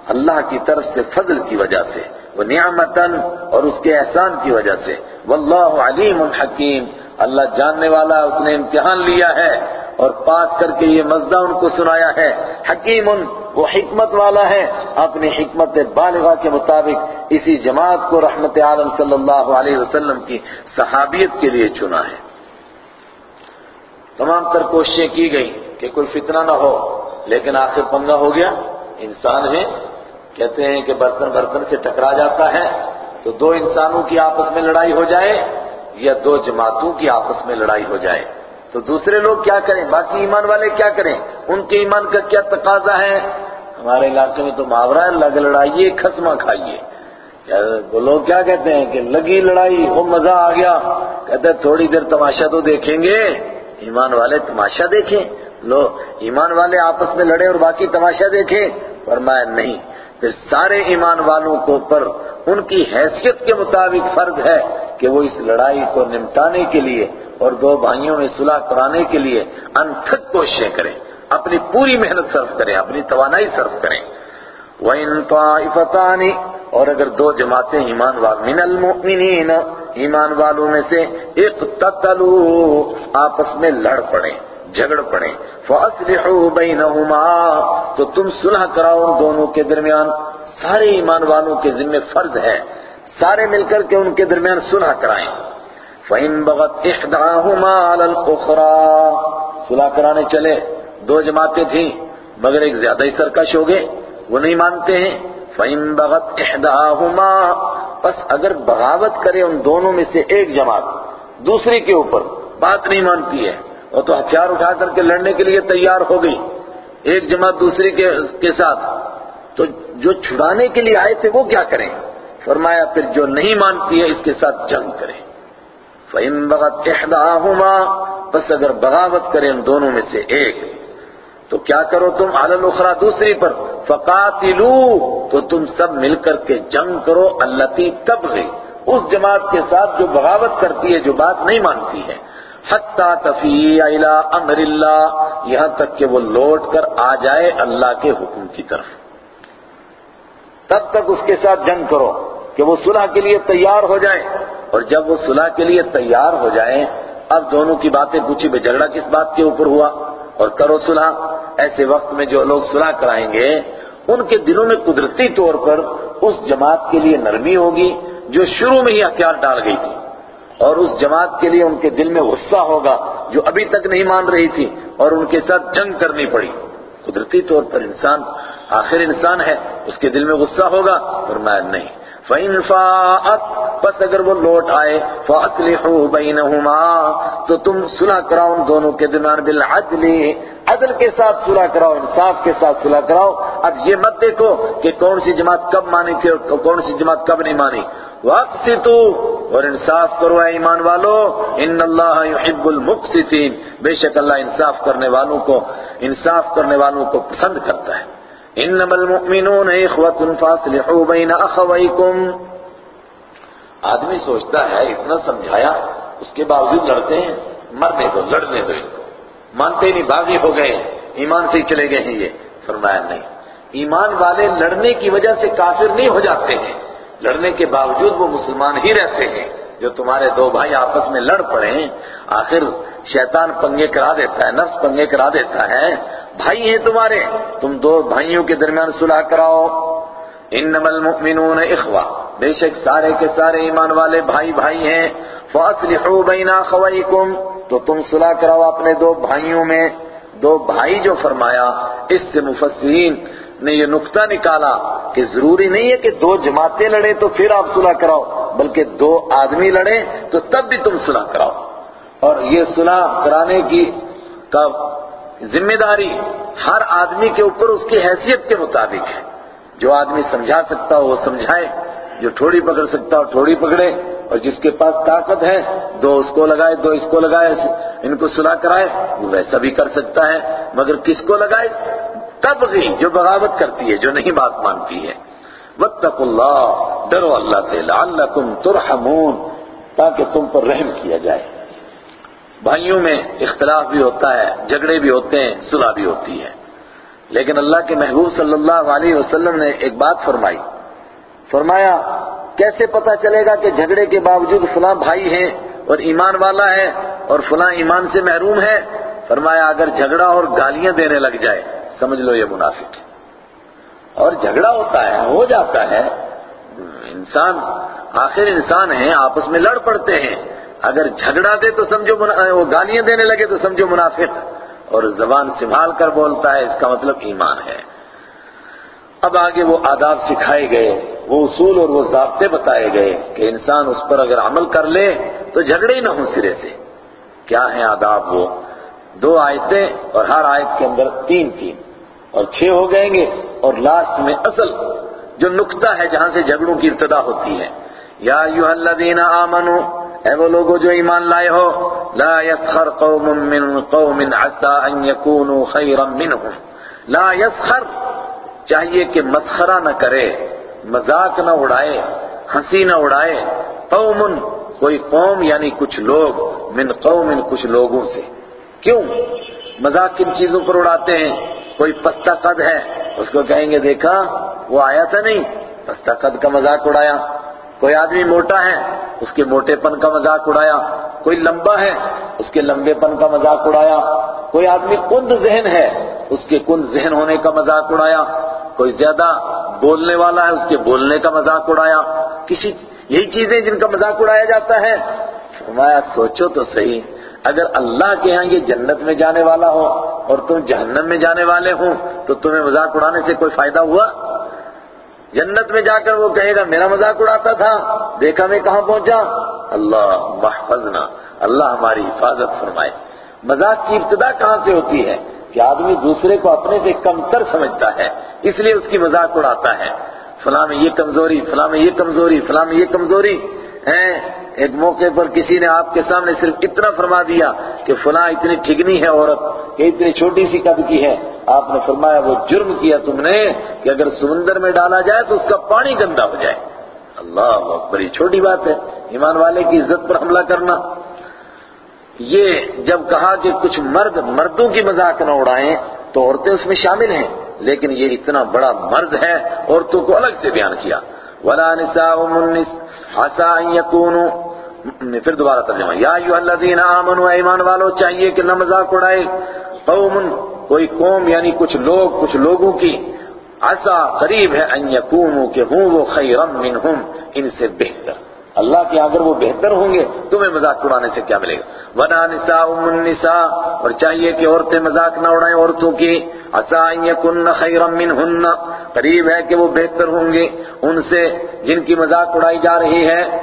اللہ کی طرف سے فضل کی وجہ سے وہ نعمتن اور اس کے احسان کی وجہ سے۔ واللہ علیم حکیم، اللہ جاننے والا اس نے امتحان لیا ہے اور پاس کر کے یہ مزدہ ان کو سنایا ہے۔ حکیم، وہ حکمت والا ہے۔ اپنی حکمت بالغہ کے مطابق اسی جماعت کو رحمت عالم صلی اللہ علیہ وسلم کی صحابیت کے لیے چنا ہے۔ تمام تر کوششیں کی گئی کہ کوئی فتنہ نہ ہو، لیکن آخر پنگا ہو گیا۔ انسان ہے، کہتے ہیں کہ برتن برتن سے ٹکرا جاتا ہے۔ تو دو انسانوں کی آپس میں لڑائی ہو جائے یا دو جماعتوں کی آپس میں لڑائی ہو جائے۔ تو دوسرے لوگ کیا کریں؟ باقی ایمان والے کیا کریں؟ ان کے ایمان کا کیا تقاضا ہے؟ ہمارے علاقے میں تو محاورہ ہے، لگ لڑائیے خسمہ کھائیے۔ وہ لوگ کیا کہتے ہیں کہ لگی لڑائی ہو مزہ آ گیا۔ کہتے ہیں تھوڑی دیر تماشا تو دیکھیں گے۔ ایمان والے تماشا دیکھیں۔ لو، ایمان والے آپس میں لڑے اور باقی تماشا دیکھیں۔ فرمایا، نہیں، پھر سارے ایمان والوں کو پر ان کی حیثیت کے مطابق فرض ہے کہ وہ اس لڑائی کو نمٹانے کے لیے اور دو بھائیوں میں صلح کرانے کے لیے انتھک کوششیں کریں۔ اپنی پوری محنت صرف کریں، اپنی توانائی صرف کریں۔ وَإِن طَائِفَتَانِ اور اگر دو جماعتیں ایمان وال من المؤمنین، ایمان والوں میں سے اقتتلوا، آپس میں لڑ پڑیں، جھگڑ پڑیں۔ فَأَصْلِحُوا بَيْنَهُمَا، تو تم صلح کراؤ ان دونوں کے درمیان۔ سارے ایمان والوں کے ذمہ فرض ہے۔ سارے مل کر کے ان کے درمیان صلح کرائیں۔ فَإِن بَغَتْ إِحْدَاهُمَا عَلَى الْأُخْرَى۔ صلح کرانے چلے۔ دو جماعتیں تھیں، مگر ایک زیادہ ہی سرکش ہو گئے۔ وہ نہیں مانتے ہیں۔ فَإِن بَغَتْ إِحْدَاهُمَا، پس اگر بغاوت کرے ان دونوں میں سے ایک جماعت، دوسری کے اوپر، بات نہیں مانتی ہے، وہ تو ہتھیار اٹھا کر کے لڑنے کے لیے تیار ہو گئی، ایک جماعت دوسری کے ساتھ۔ تو جو چھڑانے کے لیے آئے تھے وہ کیا کریں؟ فرمایا، پھر جو نہیں مانتی ہے اس کے ساتھ جنگ کریں۔ فَإِن بَغَتْ إِحْدَاهُمَا، پس اگر بغاوت کرے ان دونوں میں سے ایک تو کیا کرو تم علی الاخرى دوسری پر؟ فقاتلو، تو تم سب مل کر کے جنگ کرو التی تبغی۔ اس جماعت کے ساتھ جو بغاوت کرتی ہے، جو بات نہیں مانتی ہے۔ حتی تفیع الى امر اللہ یہاں تک کہ وہ لوٹ کر آ جائے اللہ کے حکم کی طرف۔ تب تک اس کے ساتھ جنگ کرو کہ وہ صلح کے لیے تیار ہو جائے۔ اور جب وہ صلح کے لیے تیار ہو جائیں اب دونوں کی باتیں پوچھی بے جھگڑا کس بات کے اوپر ہوا؟ اور کرو صلح۔ ایسے وقت میں جو لوگ صلح کرائیں گے، ان کے دلوں میں قدرتی طور پر اس جماعت کے لیے نرمی ہوگی جو شروع میں ہی ہتھیار ڈال گئی تھی اور اس جماعت کے لیے ان کے دل میں غصہ ہوگا جو ابھی تک نہیں مان رہی تھی اور ان کے ساتھ جنگ کرنی پڑی۔ قدرتی طور پر انسان، آخر انسان ہے، اس کے دل میں غصہ ہوگا، فرمایا نہیں۔ فَإِنْ فَاءَتْ پس اگر وہ لوٹ آئے، فَأَصْلِحُوا بَيْنَهُمَا، تو تم صلح کراؤ ان دونوں کے درمیان بالعدل، عدل کے ساتھ صلح کراؤ، انصاف کے ساتھ صلح کراؤ۔ اب یہ مت دیکھو کہ کون سی جماعت کب مانی تھی اور کون سی جماعت کب نہیں مانی۔ وَأَقْسِطُوا، اور انصاف کرو اے ایمان والو۔ ان اللہ يحب المقسطین بے شک اللہ انصاف کرنے والوں کو، انصاف کرنے والوں کو پسند کرتا ہے۔ انما المؤمنون اخوة فاصلحوا بین اخویکم آدمی سوچتا ہے، اتنا سمجھایا، اس کے باوجود لڑتے ہیں، مرنے دو، لڑنے دو ان کو۔ مانتے نہیں، باغی ہو گئے، ایمان سے ہی چلے گئے ہیں یہ۔ فرمایا نہیں۔ ایمان والے لڑنے کی وجہ سے کافر نہیں ہو جاتے ہیں۔ لڑنے کے باوجود وہ مسلمان ہی رہتے ہیں۔ جو تمہارے دو بھائی آپس میں لڑ پڑے ہیں، آخر شیطان پنگے کرا دیتا ہے، نفس پنگے کرا دیتا ہے۔ بھائی ہیں تمہارے، تم دو بھائیوں کے درمیان صلح کراؤ۔ انما المؤمنون اخوہ۔ بے شک سارے کے سارے ایمان والے بھائی بھائی ہیں۔ فاصلحوا بین اخویکم۔ تو تم صلح کراؤ اپنے دو بھائیوں میں۔ دو بھائی جو فرمایا، اس سے مفسرین نے یہ نقطہ نکالا کہ ضروری نہیں ہے کہ دو جماعتیں لڑیں تو پھر آپ صلح کراؤ، بلکہ دو آدمی لڑیں تو تب بھی تم صلح کراؤ۔ اور یہ صلح کرانے کی کا ذمہ داری ہر آدمی کے اوپر اس کی حیثیت کے مطابق ہے۔ جو آدمی سمجھا سکتا ہو، وہ سمجھائے۔ جو تھوڑی پکڑ سکتا ہو، تھوڑی پکڑے۔ اور جس کے پاس طاقت ہے، دو اس کو لگائے، دو اس کو لگائے، ان کو صلح کرائے، وہ ویسا بھی کر سکتا ہے۔ مگر کس کو لگائے؟ تب جو بغاوت کرتی ہے، جو نہیں بات مانتی ہے۔ واتقوا اللہ ڈرو اللہ سے لعلکم ترحمون، تاکہ تم پر رحم کیا جائے۔ بھائیوں میں اختلاف بھی ہوتا ہے، جھگڑے بھی ہوتے ہیں، صلح بھی ہوتی ہے۔ لیکن اللہ کے محبوب صلی اللہ علیہ وسلم نے ایک بات فرمائی۔ فرمایا، کیسے پتا چلے گا کہ جھگڑے کے باوجود فلاں بھائی ہیں اور ایمان والا ہے اور فلاں ایمان سے محروم ہے؟ فرمایا، اگر جھگڑا اور گالیاں دینے لگ جائے سمجھ لو یہ منافق ہے۔ اور جھگڑا ہوتا ہے، ہو جاتا ہے۔ انسان، آخر انسان ہیں، آپس میں لڑ پڑتے ہیں۔ اگر جھگڑا دے تو سمجھو وہ گالیاں دینے لگے تو سمجھو منافق۔ اور زبان سنبھال کر بولتا ہے، اس کا مطلب ایمان ہے۔ اب آگے وہ آداب سکھائے گئے، وہ اصول اور وہ ضابطے بتائے گئے کہ انسان اس پر اگر عمل کر لے تو جھگڑے ہی نہ ہوں سرے سے۔ کیا ہیں آداب وہ؟ دو آیتیں اور ہر آیت کے اندر تین تین۔ اور چھ ہو گئیں گے اور لاسٹ میں اصل جو نقطہ ہے جہاں سے جھگڑوں کی ابتدا ہوتی ہے۔ یا ایوہ الذین آمنوا اے وہ لوگوں جو ایمان لائے ہو، لا يسخر قوم من قوم عسى ان يكونوا خيرا منهم لا يسخر چاہیے کہ مسخرہ نہ کرے، مذاق نہ اڑائے، ہنسی نہ اڑائے۔ قوم، کوئی قوم یعنی کچھ لوگ، من قوم کچھ لوگوں سے۔ کیوں؟ مذاق کن چیزوں پر اڑاتے ہیں۔ کوئی پستہ قد ہے، اس کو کہیں گے دیکھا، وہ آیا تھا نہیں۔ پستہ قد کا مذاق اڑایا۔ کوئی آدمی موٹا ہے، اس کے موٹے پن کا مذاق اڑایا۔ کوئی لمبا ہے، اس کے لمبے پن کا مذاق اڑایا۔ کوئی آدمی کند ذہن ہے، اس کے کند ذہن ہونے کا مذاق اڑایا۔ کوئی زیادہ بولنے والا ہے، اس کے بولنے کا مذاق اڑایا۔ کسی، یہی چیزیں جن کا مذاق اڑایا جاتا ہے۔ فرمایا، سوچو تو صحیح۔ اگر اللہ کے ہاں یہ جنت میں جانے والا ہو اور تم جہنم میں جانے والے ہوں تو تمہیں مذاق اڑانے سے کوئی فائدہ ہوا؟ جنت میں جا کر وہ کہے گا، میرا مذاق اڑاتا تھا، دیکھا میں کہاں پہنچا؟ اللہ محفظنا، اللہ ہماری حفاظت فرمائے۔ مذاق کی ابتدا کہاں سے ہوتی ہے؟ کہ آدمی دوسرے کو اپنے سے کم تر سمجھتا ہے، اس لیے اس کی مذاق اڑاتا ہے۔ فلاں میں یہ کمزوری، فلاں میں یہ کمزوری، فلاں میں یہ کمزوری۔ ہے ایک موقع پر کسی نے آپ کے سامنے صرف اتنا فرما دیا کہ فلاں اتنی ٹھگنی ہے عورت کہ اتنی چھوٹی سی قد کی ہے۔ آپ نے فرمایا، وہ جرم کیا تم نے کہ اگر سمندر میں ڈالا جائے تو اس کا پانی گندا ہو جائے۔ اللہ بڑی چھوٹی بات ہے۔ ایمان والے کی عزت پر حملہ کرنا۔ یہ جب کہا کہ کچھ مرد مردوں کی مذاق نہ اڑائیں تو عورتیں اس میں شامل ہیں، لیکن یہ اتنا بڑا مرض ہے، عورتوں کو الگ سے بیان کیا۔ ولا نساء عسى ان يكونوا پھر دوبارہ ترجمہ۔ یا ایو الذین آمنوا ایمان والو، چاہیے کہ نہ مذاق اڑائے قوم، کوئی قوم یعنی کچھ لوگ، کچھ لوگوں کی عسا قریب ہے ان یکونوا، کہ ہوں وہ خیرم منہم، ان سے بہتر۔ اللہ کے اگر وہ بہتر ہوں گے، تمہیں مذاق اڑانے سے کیا ملے گا؟ ونا نساء النساء اور چاہیے کہ عورتیں مذاق نہ اڑائیں عورتوں کی۔ عسا ان یکن خیرا منہن قریب ہے کہ وہ بہتر ہوں گے ان سے جن کی مذاق اڑائی جا رہی ہے۔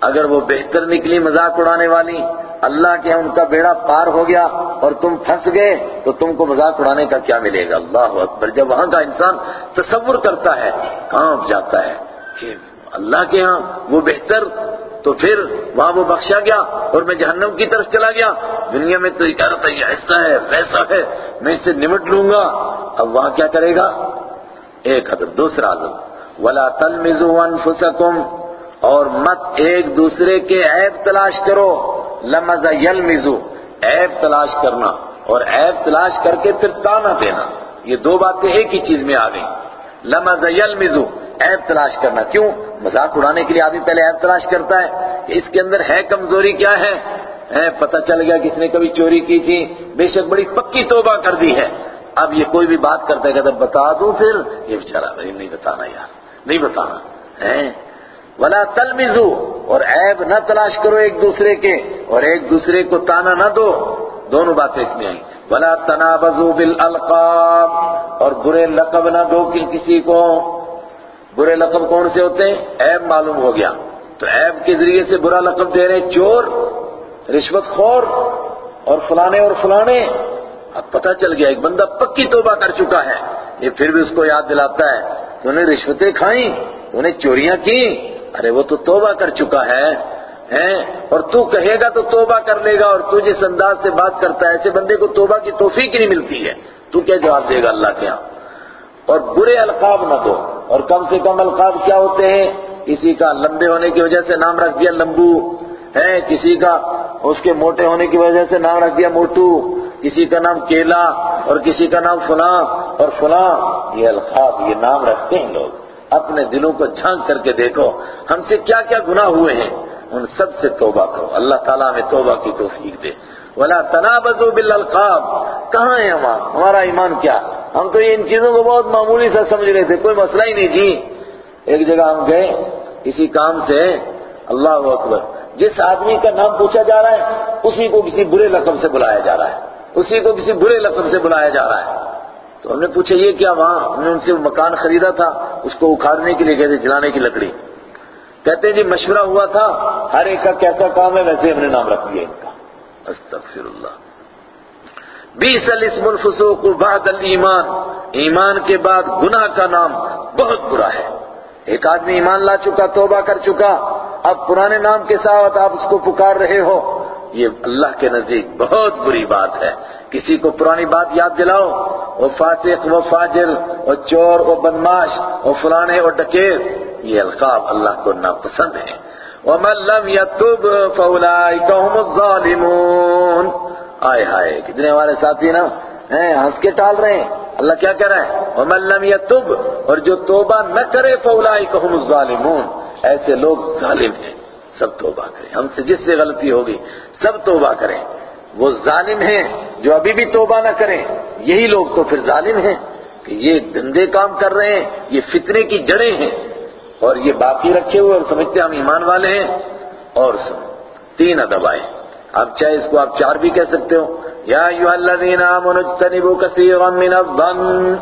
اگر وہ بہتر نکلی مذاق اڑانے والی، اللہ کے ان کا بیڑا پار ہو گیا اور تم پھنس گئے، تو تم کو مذاق اڑانے کا کیا ملے گا؟ اللہ اکبر۔ جب وہاں کا انسان تصور کرتا ہے کہاں جاتا ہے کہ اللہ کے ہاں وہ بہتر، تو پھر وہاں وہ بخشا گیا اور میں جہنم کی طرف چلا گیا۔ دنیا میں تو کہہ رہا تھا یہ ایسا ہے ویسا ہے، میں اس سے نمٹ لوں گا۔ اب وہاں کیا کرے گا؟ ایک حضرت دوسرا حضرت ولا تلمزوا انفسکم اور مت ایک دوسرے کے عیب تلاش کرو۔ لمز یلمزو عیب تلاش کرنا اور عیب تلاش کر کے پھر تانا دینا۔ یہ دو باتیں ایک ہی چیز میں آ گئی لمز یلمزو عیب تلاش کرنا۔ کیوں؟ مذاق اڑانے کے لیے آدمی پہلے عیب تلاش کرتا ہے کہ اس کے اندر ہے کمزوری کیا ہے؟ پتہ چل گیا کس نے کبھی چوری کی تھی، بے شک بڑی پکی توبہ کر دی ہے۔ اب یہ کوئی بھی بات کرتا ہے کہ بتا دوں پھر۔ یہ بیچارہ نہیں بتانا یار، نہیں بتانا۔ ہے؟ ولا تلمزو اور عیب نہ تلاش کرو ایک دوسرے کے، اور ایک دوسرے کو تانا نہ دو۔ دونوں باتیں اس میں آئیں۔ ولا تنابزوا بالالقاب اور برے لقب نہ دو کسی کو۔ برے لقب کون سے ہوتے ہیں؟ عیب معلوم ہو گیا۔ تو عیب کے ذریعے سے برا لقب دے رہے چور، رشوت خور اور فلانے اور فلانے۔ اب پتہ چل گیا، ایک بندہ پکی توبہ کر چکا ہے، یہ پھر بھی اس کو یاد دلاتا ہے۔ تو نے رشوتیں کھائیں، تو نے چوریاں کی ارے وہ تو توبہ کر چکا ہے اور تو کہے گا تو توبہ کر لے گا، اور تو جس انداز سے بات کرتا ہے، ایسے بندے کو توبہ کی توفیق نہیں ملتی ہے۔ تو کیا جواب دے گا اللہ کے ہاں؟ اور برے القاب نہ دو۔ اور کم سے کم القاب کیا ہوتے ہیں؟ کسی کا لمبے ہونے کی وجہ سے نام رکھ دیا لمبو، ہے؟ کسی کا اس کے موٹے ہونے کی وجہ سے نام رکھ دیا موٹو، کسی کا نام کیلا اور کسی کا نام فلاں، اور فلاں، یہ القاب، یہ نام رکھتے ہیں لوگ۔ اپنے دلوں کو جھانک کر کے دیکھو، ہم سے کیا کیا گناہ ہوئے ہیں؟ ان سب سے توبہ کرو۔ اللہ تعالیٰ میں توبہ کی توفیق دے۔ ولا تنابزوا بالالقاب کہاں ہے ہم؟ ہمارا ایمان کیا؟ ہم تو ان چیزوں کو بہت معمولی سا سمجھ رہے تھے، کوئی مسئلہ ہی نہیں جی۔ ایک جگہ ہم گئے کسی کام سے، اللہ اکبر۔ جس آدمی کا نام پوچھا جا رہا ہے، اسی کو کسی برے لقب سے بلایا جا رہا ہے۔ اسی کو کسی برے لقب سے بلایا جا رہا ہے۔ تو ہم نے پوچھا، یہ کیا وہاں؟ ہم نے ان سے مکان خریدا تھا، اس کو اکھاڑنے کے لیے کہتے، جلانے کی لکڑی۔ کہتے ہیں جی مشورہ ہوا تھا، ہر ایک کا کیسا کام ہے، ویسے ہم نے نام رکھ دیا ان کا۔ استغفر اللہ۔ بیس الاسم الفسوق بعد الایمان. ایمان کے بعد گناہ کا نام بہت برا ہے۔ ایک آدمی ایمان لا چکا، توبہ کر چکا، اب پرانے نام کے ساتھ آپ اس کو پکار رہے ہو، یہ اللہ کے نزدیک بہت بری بات ہے۔ کسی کو پرانی بات یاد دلاؤ، وہ فاسق، وہ فاجل وہ چور، وہ بدماش وہ فلانے، وہ ڈکیت یہ القاب اللہ کو ناپسند ہے وَمَن لَّمْ يَتُبْ فَأُولَٰئِكَ هُمُ الظَّالِمُونَ۔ آئے ہائے، کتنے ہمارے ساتھی نا؟ ہنس کے ٹال رہے ہیں۔ اللہ کیا کہہ رہا ہے؟ وَمَن لَّمْ يَتُبْ، اور جو توبہ نہ کرے، فَأُولَٰئِكَ الظَّالِمُونَ۔ ایسے لوگ ظالم ہیں، سب توبہ کریں۔ ہم سے جس سے غلطی ہوگی، سب توبہ کریں۔ وہ ظالم ہیں جو ابھی بھی توبہ نہ کریں۔ یہی لوگ تو پھر ظالم ہیں کہ یہ گندے کام کر رہے ہیں، یہ فتنے کی جڑیں ہیں۔ اور یہ باقی رکھے ہوئے اور سمجھتے ہم ایمان والے ہیں۔ اور سن، تین ادب آئے۔ اب چاہے اس کو آپ چار بھی کہہ سکتے ہو۔ یا ایوہ الذین آمنوا اجتنبوا کثیرا من الظن۔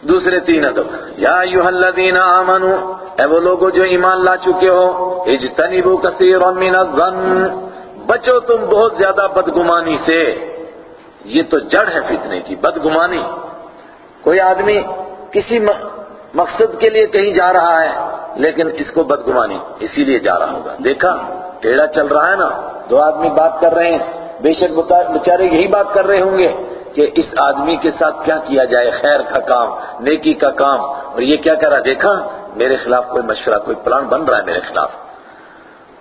دوسرے تین ادب۔ یا ایوہ الذین آمنوا، اے وہ لوگوں جو ایمان لا چکے ہو، اجتنبوا کثیرا من الظن۔ بچو تم بہت زیادہ بدگمانی سے۔ یہ تو جڑ ہے فتنے کی، بدگمانی۔ کوئی آدمی کسی مقصد کے لیے کہیں جا رہا ہے، لیکن اس کو بدگمانی اسی لیے جا رہا ہوگا۔ دیکھا؟ ٹیڑا چل رہا ہے نا، دو آدمی بات کر رہے ہیں۔ بے شک بچارے یہی بات کر رہے ہوں گے کہ اس آدمی کے ساتھ کیا کیا جائے، خیر کا کام، نیکی کا کام۔ اور یہ کیا کرا؟ دیکھا، میرے خلاف کوئی مشورہ، کوئی پلان بن رہا ہے میرے خلاف۔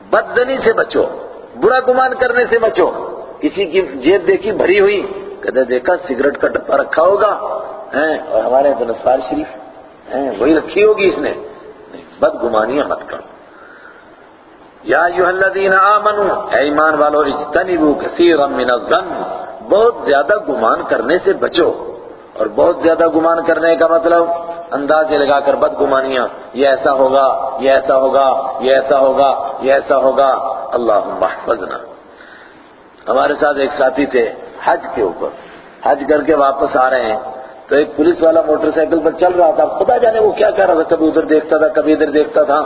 بدزنی سے بچو، برا گمان کرنے سے بچو۔ کسی کی جیب دیکھی، بھری ہوئی، کہتے دیکھا، سگریٹ کا ڈبا رکھا ہوگا اور ہمارے بنسوار شریف، ہیں، وہی رکھی ہوگی اس نے۔ بد گمانیاں مت کرو۔ یا ایوہ الذین آمنوا اے ایمان والو اجتنبوا کثیرا من الظن، بہت زیادہ گمان کرنے سے بچو۔ اور بہت زیادہ گمان کرنے کا مطلب اندازے لگا کر بد گمانیاں یہ ایسا ہوگا، یہ ایسا ہوگا، یہ ایسا ہوگا، یہ ایسا ہوگا۔ اللہم احفظنا۔ ہمارے ساتھ ایک ساتھی تھے، حج کے اوپر۔ حج کر کے واپس آ رہے ہیں۔ تو ایک پولیس والا موٹر سائیکل پر چل رہا تھا۔ خدا جانے وہ کیا کہہ رہا تھا، کبھی ادھر دیکھتا تھا، کبھی ادھر دیکھتا تھا۔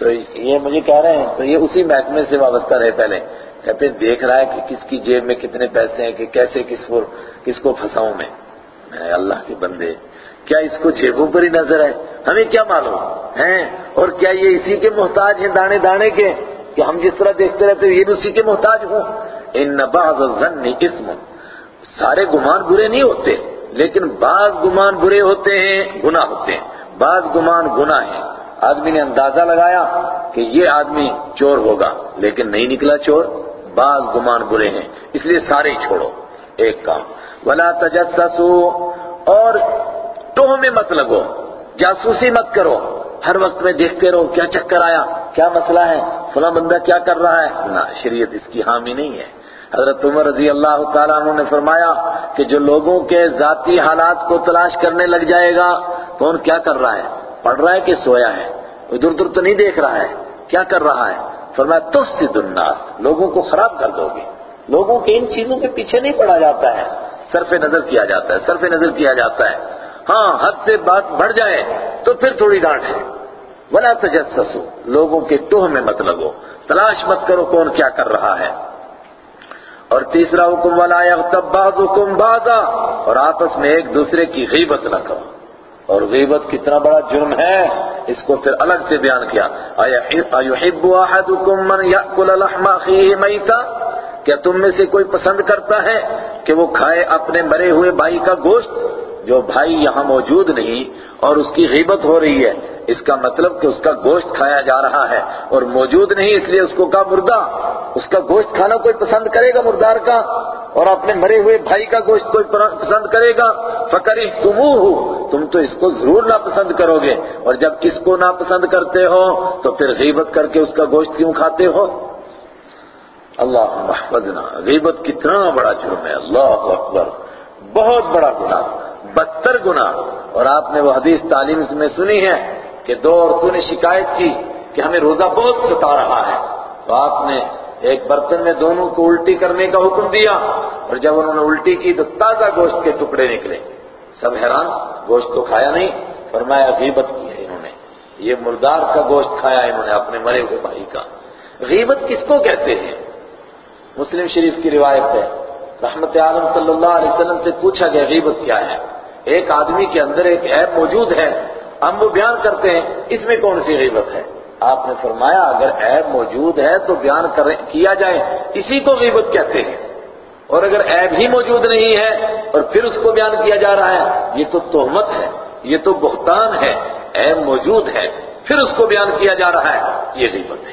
تو یہ مجھے کہہ رہے ہیں، تو یہ اسی محکمے سے وابستہ رہے پہلے۔ کہ پھر دیکھ رہا ہے کہ کس کی جیب میں کتنے پیسے ہیں، کہ کیسے کس کو کس کو پھنساؤں میں۔ اللہ کے بندے، کیا اس کو جیبوں پر ہی نظر ہے؟ ہمیں کیا معلوم؟ ہیں؟ اور کیا یہ اسی کے محتاج ہیں دانے دانے کے؟ کہ ہم جس طرح دیکھتے رہتے ہیں، یہ بھی اسی کے محتاج ہوں۔ ان بعض الظن اسم سارے گمان برے نہیں ہوتے، لیکن بعض گمان برے ہوتے ہیں، گناہ ہوتے ہیں۔ بعض گمان گناہ ہیں۔ آدمی نے اندازہ لگایا کہ یہ آدمی چور ہوگا، لیکن نہیں نکلا چور، بعض گمان برے ہیں، اس لیے سارے ہی چھوڑو۔ ایک کام، ولا تجسسو اور ٹوہ میں مت لگو، جاسوسی مت کرو۔ ہر وقت میں دیکھتے رہو، کیا چکر آیا، کیا مسئلہ ہے، فلاں بندہ کیا کر رہا ہے۔ نہ، شریعت اس کی حامی نہیں ہے۔ حضرت عمر رضی اللہ تعالیٰ عنہ نے فرمایا کہ جو لوگوں کے ذاتی حالات کو تلاش کرنے لگ جائے گا تو ان کیا کر رہا ہے؟ پڑھ رہا ہے کہ سویا ہے؟ ادھر ادھر تو نہیں دیکھ رہا ہے۔ کیا کر رہا ہے؟ فرمایا، تفسد الناس، لوگوں کو خراب کر دو گے۔ لوگوں کے ان چیزوں کے پیچھے نہیں پڑا جاتا ہے۔ صرف نظر کیا جاتا ہے، صرف نظر کیا جاتا ہے۔ ہاں حد سے بات بڑھ جائے تو پھر تھوڑی ڈانٹ ہے۔ ولا تجسسو لوگوں کے ٹوہ میں مت لگو۔ تلاش مت کرو کون کیا کر رہا ہے۔ اور تیسرا حکم، ولا یغتب بعضکم بعضا، اور آپس میں ایک دوسرے کی غیبت نہ کرو۔ اور غیبت کتنا بڑا جرم ہے، اس کو پھر الگ سے بیان کیا۔ ایحب احدکم من یاکل لحم اخیہ میتا؟ کیا تم میں سے کوئی پسند کرتا ہے کہ وہ کھائے اپنے مرے ہوئے بھائی کا گوشت جو بھائی یہاں موجود نہیں اور اس کی غیبت ہو رہی ہے؟ اس کا مطلب کہ اس کا گوشت کھایا جا رہا ہے اور موجود نہیں، اس لیے اس کو کہا مردہ، اس کا گوشت کھانا کوئی پسند کرے گا مردار کا؟ اور اپنے مرے ہوئے بھائی کا گوشت کوئی پسند کرے گا؟ فکری تم تم تو اس کو ضرور ناپسند کرو گے۔ اور جب اس کو ناپسند کرتے ہو، تو پھر غیبت کر کے اس کا گوشت کیوں کھاتے ہو؟ اللہ محفظنا غیبت کتنا بڑا جرم ہے۔ اللہ اکبر۔ بہت بڑا گناہ، بدتر گناہ۔ اور آپ نے وہ حدیث تعلیم میں سنی ہے۔ کہ دو عورتوں نے شکایت کی کہ ہمیں روزہ بہت ستا رہا ہے۔ تو آپ نے ایک برتن میں دونوں کو الٹی کرنے کا حکم دیا اور جب انہوں نے الٹی کی تو تازہ گوشت کے ٹکڑے نکلے۔ سب حیران، گوشت تو کھایا نہیں، فرمایا غیبت کی ہے انہوں نے۔ یہ مردار کا گوشت کھایا انہوں نے اپنے مرے ہوئے بھائی کا۔ غیبت کس کو کہتے ہیں؟ مسلم شریف کی روایت ہے۔ رحمت عالم صلی اللہ علیہ وسلم سے پوچھا گیا غیبت کیا ہے۔ ایک آدمی کے اندر ایک عیب موجود ہے۔ ہم وہ بیان کرتے ہیں، اس میں کون سی غیبت ہے؟ آپ نے فرمایا، اگر عیب موجود ہے تو بیان کیا جائے۔ اسی کو غیبت کہتے ہیں۔ اور اگر عیب ہی موجود نہیں ہے اور پھر اس کو بیان کیا جا رہا ہے، یہ تو تہمت ہے، یہ تو بہتان ہے۔ عیب موجود ہے، پھر اس کو بیان کیا جا رہا ہے۔ یہ غیبت ہے۔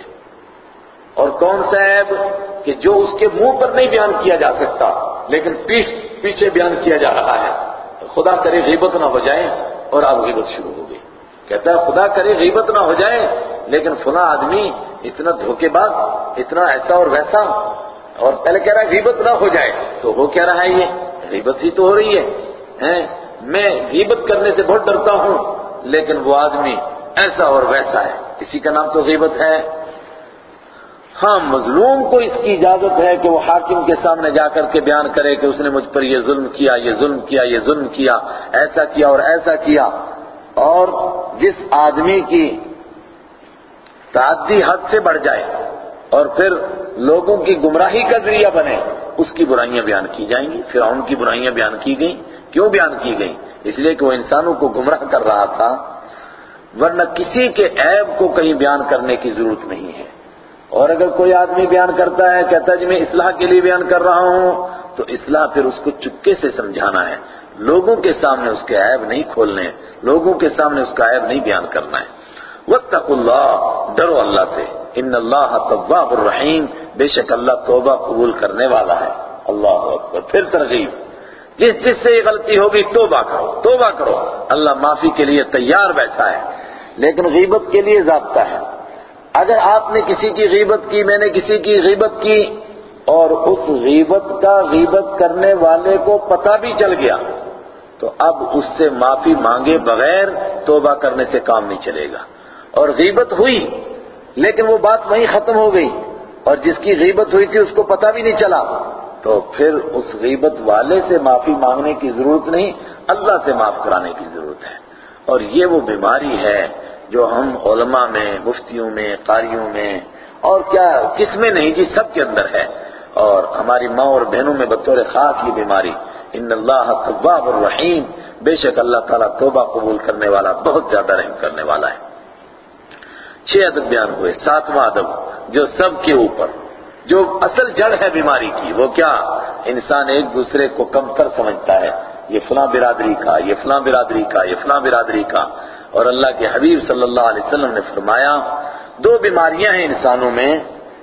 اور کون سا عیب؟ کہ جو اس کے منہ پر نہیں بیان کیا جا سکتا، لیکن پیچھے بیان کیا جا رہا ہے۔ خدا کرے غیبت نہ ہو جائے اور اب غیبت شروع ہو۔ کہتا ہے، خدا کرے غیبت نہ ہو جائے. لیکن فلاں آدمی اتنا دھوکے باز اتنا ایسا اور ویسا اور پہلے کہہ رہا ہے، غیبت نہ ہو جائے. تو ہو کیا رہا ہے یہ؟ غیبت ہی تو ہو رہی ہے میں غیبت کرنے سے بہت ڈرتا ہوں، لیکن وہ آدمی ایسا اور ویسا ہے۔ اسی کا نام تو غیبت ہے۔ ہاں مظلوم کو اس کی اجازت ہے کہ وہ حاکم کے سامنے جا کر کے بیان کرے کہ اس نے مجھ پر یہ ظلم کیا، یہ ظلم کیا، یہ ظلم کیا، ایسا کیا اور ایسا کیا۔ اور جس آدمی کی تعدی حد سے بڑھ جائے اور پھر لوگوں کی گمراہی کا ذریعہ بنے، اس کی برائیاں بیان کی جائیں گی۔ پھر ان کی برائیاں بیان کی گئیں۔ کیوں بیان کی گئیں؟ اس لیے کہ وہ انسانوں کو گمراہ کر رہا تھا، ورنہ کسی کے عیب کو کہیں بیان کرنے کی ضرورت نہیں ہے۔ اور اگر کوئی آدمی بیان کرتا ہے، کہتا ہے جی میں اصلاح کے لیے بیان کر رہا ہوں، تو اصلاح پھر اس کو چپکے سے سمجھانا ہے۔ لوگوں کے سامنے اس کے عیب نہیں کھولنے، لوگوں کے سامنے اس کا عیب نہیں بیان کرنا ہے۔ وَاتَّقُوا اللَّهِ، ڈرو اللہ سے۔ ان اللہ طواب الرحیم بے شک اللہ توبہ قبول کرنے والا ہے۔ اللہ اکبر۔ پھر ترغیب۔ جس جس سے یہ غلطی ہوگی، توبہ کرو توبہ کرو۔ اللہ معافی کے لیے تیار بیٹھا ہے، لیکن غیبت کے لیے ضابطہ ہے۔ اگر آپ نے کسی کی غیبت کی، میں نے کسی کی غیبت کی، اور اس غیبت کا غیبت کرنے والے کو پتہ بھی چل گیا۔ تو اب اس سے معافی مانگے بغیر توبہ کرنے سے کام نہیں چلے گا۔ اور غیبت ہوئی، لیکن وہ بات وہیں ختم ہو گئی۔ اور جس کی غیبت ہوئی تھی، اس کو پتہ بھی نہیں چلا۔ تو پھر اس غیبت والے سے معافی مانگنے کی ضرورت نہیں، اللہ سے معاف کرانے کی ضرورت ہے۔ اور یہ وہ بیماری ہے جو ہم علماء میں، مفتیوں میں، قاریوں میں، اور کیا کس میں نہیں جی سب کے اندر ہے۔ اور ہماری ماں اور بہنوں میں بطور خاص یہ بیماری ان اللہ تواب الرحیم۔ بے شک اللہ تعالیٰ توبہ قبول کرنے والا، بہت زیادہ رحم کرنے والا ہے۔ چھ ادب بیان ہوئے، ساتواں ادب جو سب کے اوپر، جو اصل جڑ ہے بیماری کی، وہ کیا؟ انسان ایک دوسرے کو کم تر سمجھتا ہے۔ یہ فلاں برادری کا، یہ فلاں برادری کا، یہ فلاں برادری کا۔ اور اللہ کے حبیب صلی اللہ علیہ وسلم نے فرمایا، دو بیماریاں ہیں انسانوں میں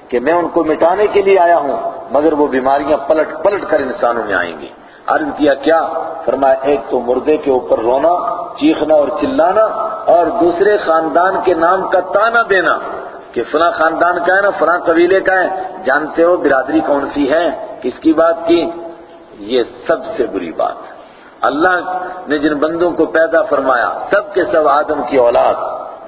کہ میں ان کو مٹانے کے لیے آیا ہوں، مگر وہ بیماریاں پلٹ پلٹ کر انسانوں میں آئیں گی۔ عرض کیا کیا؟ فرمایا، ایک تو مردے کے اوپر رونا، چیخنا اور چلانا اور دوسرے خاندان کے نام کا تانا دینا۔ کہ فلاں خاندان کا ہے نا، فلاں قبیلے کا ہے۔ جانتے ہو برادری کون سی ہے؟ کس کی بات کی؟ یہ سب سے بری بات۔ اللہ نے جن بندوں کو پیدا فرمایا، سب کے سب آدم کی اولاد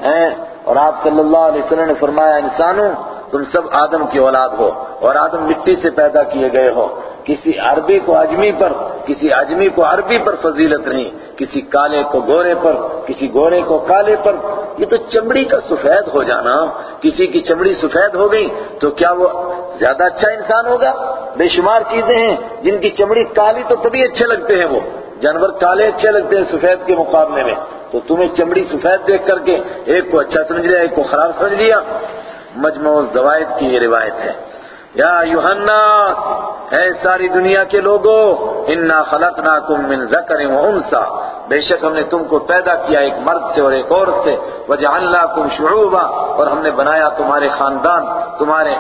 ہیں۔ اور آپ صلی اللہ علیہ وسلم نے فرمایا، انسانوں، تم سب آدم کی اولاد ہو اور آدم مٹی سے پیدا کیے گئے ہو۔ کسی عربی کو اجمی پر، کسی اجمی کو عربی پر فضیلت نہیں، کسی کالے کو گورے پر، کسی گورے کو کالے پر۔ یہ تو چمڑی کا سفید ہو جانا، کسی کی چمڑی سفید ہو گئی تو کیا وہ زیادہ اچھا انسان ہوگا؟ بے شمار چیزیں ہیں، جن کی چمڑی کالی تو تبھی اچھے لگتے ہیں وہ۔ جانور کالے اچھے لگتے ہیں سفید کے مقابلے میں۔ تو تمہیں چمڑی سفید دیکھ کر کے ایک کو اچھا سمجھ لیا، ایک کو خراب سمجھ لیا۔ مجموع زوائد کی یہ روایت ہے۔ یا یوحنا ہے ساری دنیا کے لوگوں انا خلقناکم من ذکر و انسا بے شک ہم نے تم کو پیدا کیا ایک مرد سے اور ایک عورت سے۔ وجعلناکم شعوبا، اور ہم نے بنایا تمہارے خاندان، تمہارے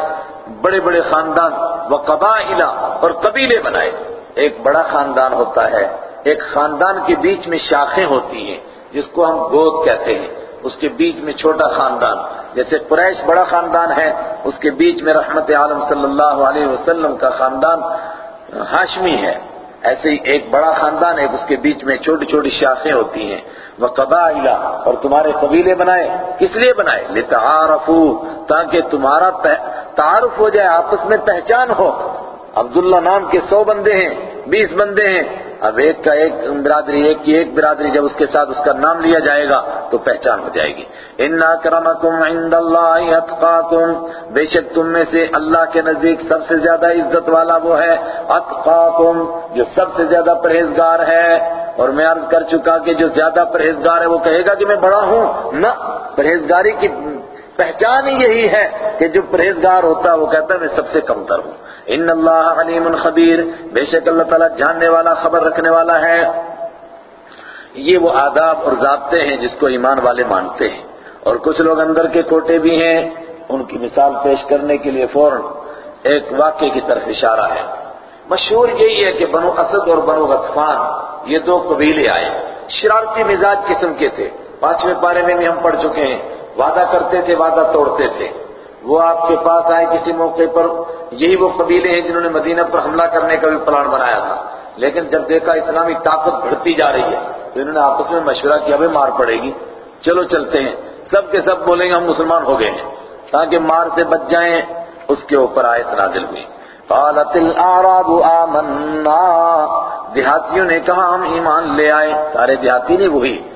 بڑے بڑے خاندان، وقبائل، اور قبیلے بنائے۔ ایک بڑا خاندان ہوتا ہے، ایک خاندان کے بیچ میں شاخیں ہوتی ہیں، جس کو ہم گود کہتے ہیں۔ اس کے بیچ میں چھوٹا خاندان، جیسے قریش بڑا خاندان ہے، اس کے بیچ میں رحمت عالم صلی اللہ علیہ وسلم کا خاندان ہاشمی ہے۔ ایسے ہی ایک بڑا خاندان ہے اس کے بیچ میں چھوٹی چھوٹی شاخیں ہوتی ہیں۔ وہ قبائلہ اور تمہارے قبیلے بنائے۔ کس لیے بنائے؟ لتعارفو، تاکہ تمہارا تعارف ہو جائے، آپس میں پہچان ہو۔ عبداللہ نام کے سو بندے ہیں۔ بیس بندے ہیں۔ اب ایک کا ایک برادری، ایک کی ایک برادری جب اس کے ساتھ اس کا نام لیا جائے گا تو پہچان ہو جائے گی۔ ان اکرمکم عند اللہ اتقاکم۔ بے شک تم میں سے اللہ کے نزدیک سب سے زیادہ عزت والا وہ ہے۔ اتقاکم، جو سب سے زیادہ پرہیزگار ہے۔ اور میں عرض کر چکا کہ جو زیادہ پرہیزگار ہے وہ کہے گا کہ میں بڑا ہوں۔ نہ، پرہیزگاری کی پہچان یہی ہے کہ جو پرہیزگار ہوتا ہے وہ کہتا ہے میں سب سے کم تر ہوں۔ ان اللہ علیم خبیر، بے شک اللہ تعالیٰ جاننے والا، خبر رکھنے والا ہے۔ یہ وہ آداب اور ضابطے ہیں جس کو ایمان والے مانتے ہیں۔ اور کچھ لوگ اندر کے کوٹے بھی ہیں۔ ان کی مثال پیش کرنے کے لیے فوراً ایک واقعے کی طرف اشارہ ہے۔ مشہور یہی ہے کہ بنو اسد اور بنو غطفان یہ دو قبیلے آئے۔ شرارتی مزاج قسم کے تھے۔ پانچویں پارے میں بھی ہم پڑھ چکے ہیں۔ وعدہ کرتے تھے، وعدہ توڑتے تھے۔ وہ آپ کے پاس آئے کسی موقع پر، یہی وہ قبیلے ہیں جنہوں نے مدینہ پر حملہ کرنے کا بھی پلان بنایا تھا۔ لیکن جب دیکھا اسلامی طاقت بڑھتی جا رہی ہے، تو انہوں نے آپس میں مشورہ کیا بھائی مار پڑے گی۔ چلو چلتے ہیں۔ سب کے سب بولیں گے، ہم مسلمان ہو گئے ہیں۔ تاکہ مار سے بچ جائیں، اس کے اوپر آیت نازل ہوئی۔ قالت الاعراب آمنا۔ دیہاتیوں نے کہا، ہم ایمان لے آئے۔ سارے دیہاتی نہیں وہی۔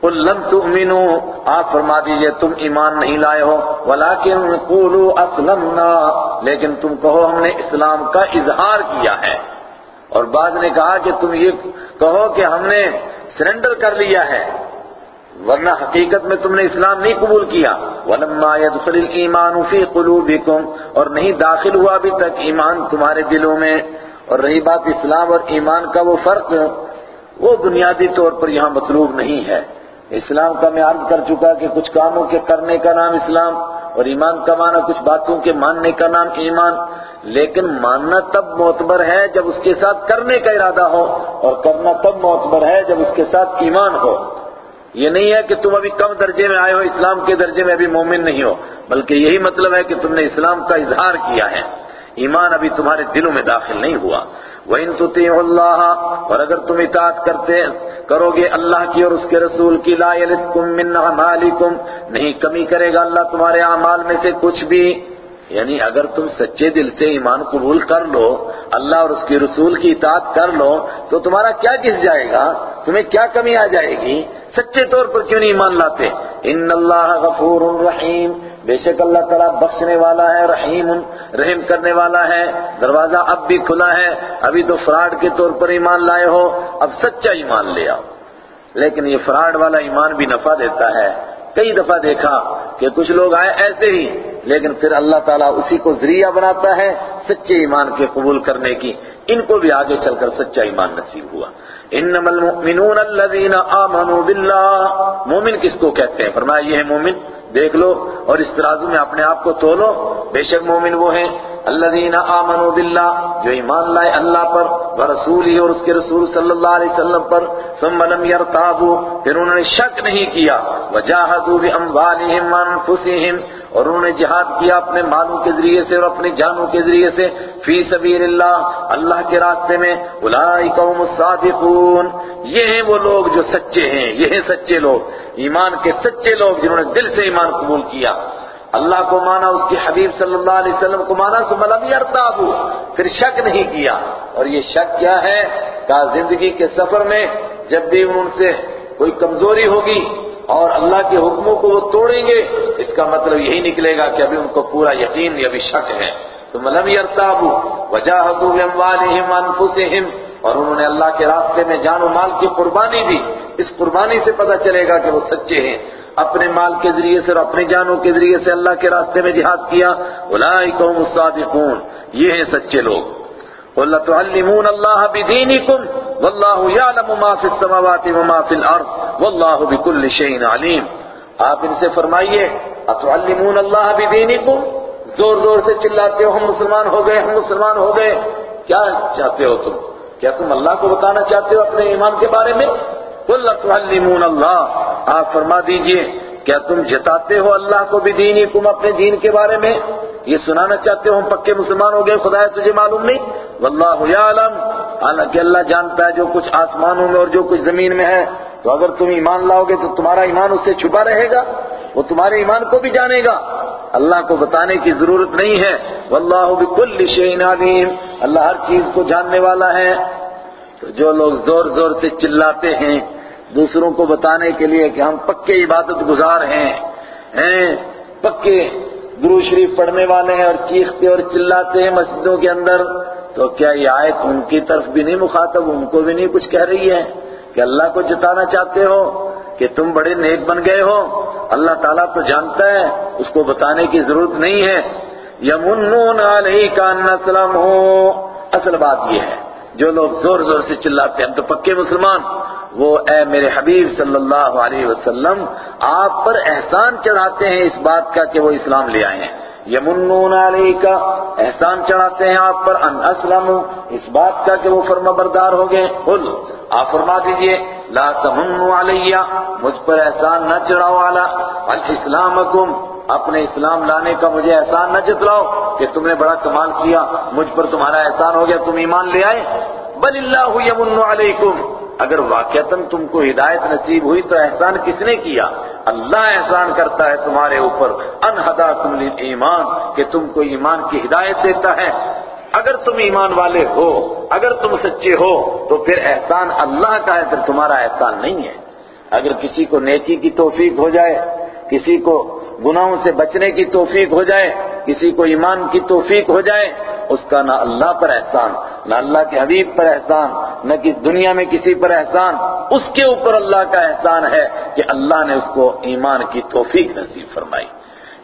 قل لم تؤمنوا، آپ فرما دیجیے، تم ایمان نہیں لائے ہو، ولیکن قولوا اسلمنا، لیکن تم کہو ہم نے اسلام کا اظہار کیا ہے۔ اور بعض نے کہا کہ تم یہ کہو کہ ہم نے سرنڈر کر لیا ہے، ورنہ حقیقت میں تم نے اسلام نہیں قبول کیا۔ ولما يدخل الايمان في قلوبكم، اور نہیں داخل ہوا ابھی تک ایمان تمہارے دلوں میں۔ اور رہی بات اسلام اور ایمان کا وہ فرق، وہ بنیادی طور پر یہاں مطلوب نہیں ہے۔ اسلام کا میں عرض کر چکا کہ کچھ کاموں کے کرنے کا نام اسلام اور ایمان کا معنی، کچھ باتوں کے ماننے کا نام ایمان۔ لیکن ماننا تب معتبر ہے جب اس کے ساتھ کرنے کا ارادہ ہو اور کرنا تب معتبر ہے جب اس کے ساتھ ایمان ہو۔ یہ نہیں ہے کہ تم ابھی کم درجے میں آئے ہو، اسلام کے درجے میں ابھی مومن نہیں ہو، بلکہ یہی مطلب ہے کہ تم نے اسلام کا اظہار کیا ہے۔ ایمان ابھی تمہارے دلوں میں داخل نہیں ہوا۔ وَإِن تُطِيعُوا اللَّهَ، اور اگر تم اطاعت کرتے کرو گے اللہ کی اور اس کے رسول کی، لا يَلِتْكُم مِّنْ أَعْمَالِكُمْ، نہیں کمی کرے گا اللہ تمہارے اعمال میں سے کچھ بھی۔ یعنی اگر تم سچے دل سے ایمان قبول کر لو، اللہ اور اس کی رسول کی اطاعت کر لو، تو تمہارا کیا گس جائے گا؟ تمہیں کیا کمی آ جائے گی؟ سچے طور پر کیوں نہیں ایمان لاتے؟ ان اللہ غفور رحیم بے شک اللہ تعالیٰ بخشنے والا ہے، رحیم، رحم کرنے والا ہے۔ دروازہ اب بھی کھلا ہے۔ ابھی تو فراڈ کے طور پر ایمان لائے ہو۔ اب سچا ایمان لے آؤ۔ لیکن یہ فراڈ والا ایمان بھی نفع دیتا ہے۔ کئی دفعہ دیکھا کہ کچھ لوگ آئے ایسے ہی، لیکن پھر اللہ تعالیٰ اسی کو ذریعہ بناتا ہے سچے ایمان کے قبول کرنے کی۔ ان کو بھی آگے چل کر سچا ایمان نصیب ہوا۔ انما المؤمنون الذين امنوا بالله مومن کس کو کہتے ہیں؟ فرمایا یہ ہے مومن۔ دیکھ لو اور اس ترازو میں اپنے آپ کو تولو۔ بے شک مومن وہ ہیں الذين امنوا بالله، جو ایمان لائے اللہ پر ورسوله اور اس کے رسول صلی اللہ علیہ وسلم پر، ثم لم يرتابوا، پھر انہوں نے شک نہیں کیا وجاهدوا باموالهم وانفسهم اور انہوں نے جہاد کیا اپنے مالوں کے ذریعے سے اور اپنی جانوں کے ذریعے سے، فی سبیل اللہ اللہ کے راستے میں، اولئک هم الصادقون۔ یہ ہیں وہ لوگ جو سچے ہیں، یہ ہیں سچے لوگ، ایمان کے سچے لوگ جنہوں نے دل سے ایمان قبول کیا۔ اللہ کو مانا اس کی حبیب صلی اللہ علیہ وسلم کو مانا تو ملم یرتابو پھر شک نہیں کیا. اور یہ شک کیا ہے کہ زندگی کے سفر میں جب بھی ان سے کوئی کمزوری ہوگی اور اللہ کے حکموں کو وہ توڑیں گے، اس کا مطلب یہی نکلے گا کہ ابھی ان کو پورا یقین ابھی شک ہے۔ تو ملم یرتابو وجاہدوا باموالہم وانفسہم اور انہوں نے اللہ کے راستے میں جان و مال کی قربانی دی۔ اس قربانی سے پتہ چلے گا کہ وہ سچے ہیں۔ اپنے مال کے ذریعے سے اور اپنی جانوں کے ذریعے سے اللہ کے راستے میں جہاد کیا۔ اولئک هم الصادقون۔ یہ ہیں سچے لوگ۔ قل تعلمون الله بدينكم والله يعلم ما في السماوات وما في الارض والله بكل شيء عليم آپ ان سے فرمائیے، اتعلمون الله بدينكم زور زور سے چلاتے ہو، ہم مسلمان ہو گئے، ہم مسلمان ہو گئے۔ کیا چاہتے ہو تم؟ کیا تم اللہ کو بتانا چاہتے ہو اپنے ایمان کے بارے میں؟ قل تعلمون اللہ۔ آپ فرما دیجیے، کیا تم جتاتے ہو اللہ کو بھی دینی کم اپنے دین کے بارے میں؟ یہ سنانا چاہتے ہو ہم پکے مسلمان ہو گئے خدا تجھے معلوم نہیں؟ واللہ یعلم، حالانکہ اللہ جانتا ہے جو کچھ آسمانوں میں اور جو کچھ زمین میں ہے۔ تو اگر تم ایمان لاؤ گے تو تمہارا ایمان اس سے چھپا رہے گا، وہ تمہارے ایمان کو بھی جانے گا۔ اللہ کو بتانے کی ضرورت نہیں ہے۔ واللہ بکل شیء علیم، اللہ ہر چیز کو جاننے والا ہے۔ تو جو لوگ زور زور سے چلاتے ہیں دوسروں کو بتانے کے لیے کہ ہم پکے عبادت گزار ہیں ہیں، پکے درو شریف پڑھنے والے ہیں اور چیختے اور چلاتے ہیں مسجدوں کے اندر۔ تو کیا یہ آیت ان کی طرف بھی نہیں مخاطب؟ ان کو بھی نہیں کچھ کہہ رہی ہے کہ اللہ کو جتانا چاہتے ہو کہ تم بڑے نیک بن گئے ہو۔ اللہ تعالیٰ تو جانتا ہے، اس کو بتانے کی ضرورت نہیں ہے۔ یمنون علیہ ان اسلم ہو اصل بات یہ ہے، جو لوگ زور زور سے چلاتے ہیں، تو پکے مسلمان۔ وہ اے میرے حبیب صلی اللہ علیہ وسلم، آپ پر احسان چڑھاتے ہیں اس بات کا کہ وہ اسلام لے آئے ہیں۔ یمنون علیہ کا احسان چڑھاتے ہیں آپ پر، ان اسلم، اس بات کا کہ وہ فرما بردار ہو گئے۔ قل، آپ فرما دیجیے، لا تمنوا علیہ، مجھ پر احسان نہ چڑھاؤ والا۔ الاسلامکم، اپنے اسلام لانے کا مجھے احسان نہ جتلاؤ کہ تم نے بڑا کمال کیا، مجھ پر تمہارا احسان ہو گیا، تم ایمان لے آئے۔ بل اللہ یمن علیکم اگر واقعتاً تم کو ہدایت نصیب ہوئی تو احسان کس نے کیا؟ اللہ احسان کرتا ہے تمہارے اوپر۔ انہدا تم ایمان کہ تم کو ایمان کی ہدایت دیتا ہے۔ اگر تم ایمان والے ہو، اگر تم سچے ہو، تو پھر احسان اللہ کا ہے، پھر تمہارا احسان نہیں ہے۔ اگر کسی کو نیکی کی توفیق ہو جائے، کسی کو گناہوں سے بچنے کی توفیق ہو جائے، کسی کو ایمان کی توفیق ہو جائے، اس کا نہ اللہ پر احسان، نہ اللہ کے حبیب پر احسان، نہ کہ دنیا میں کسی پر احسان، اس کے اوپر اللہ کا احسان ہے کہ اللہ نے اس کو ایمان کی توفیق نصیب فرمائی۔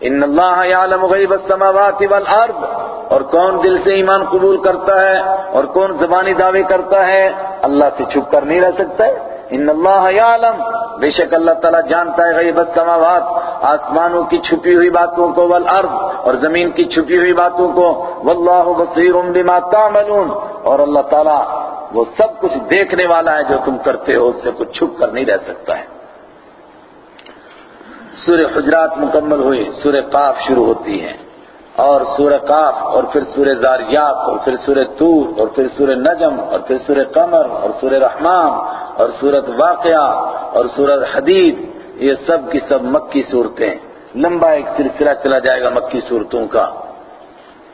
ان اللہ یعلم غیب السماوات والارض، اور کون دل سے ایمان قبول کرتا ہے، اور کون زبانی دعوے کرتا ہے، اللہ سے چھپ کر نہیں رہ سکتا ہے۔ ان اللہ یعلم۔ بے شک اللہ تعالیٰ جانتا ہے غیب السماوات، آسمانوں کی چھپی ہوئی باتوں کو والارض اور زمین کی چھپی ہوئی باتوں کو۔ واللہ بصیر بما تعملون۔ اور اللہ تعالیٰ وہ سب کچھ دیکھنے والا ہے جو تم کرتے ہو، اس سے کچھ چھپ کر نہیں رہ سکتا ہے۔ سورہ حجرات مکمل ہوئی، سورہ قاف شروع ہوتی ہے۔ اور سورہ قاف اور پھر سورہ زاریات اور پھر سورہ تور اور پھر سورہ نجم اور پھر سورہ قمر اور سورہ رحمان اور سورت واقعہ اور سورت حدید، یہ سب کی سب مکی صورتیں۔ لمبا ایک سلسلہ چلا جائے گا مکی صورتوں کا۔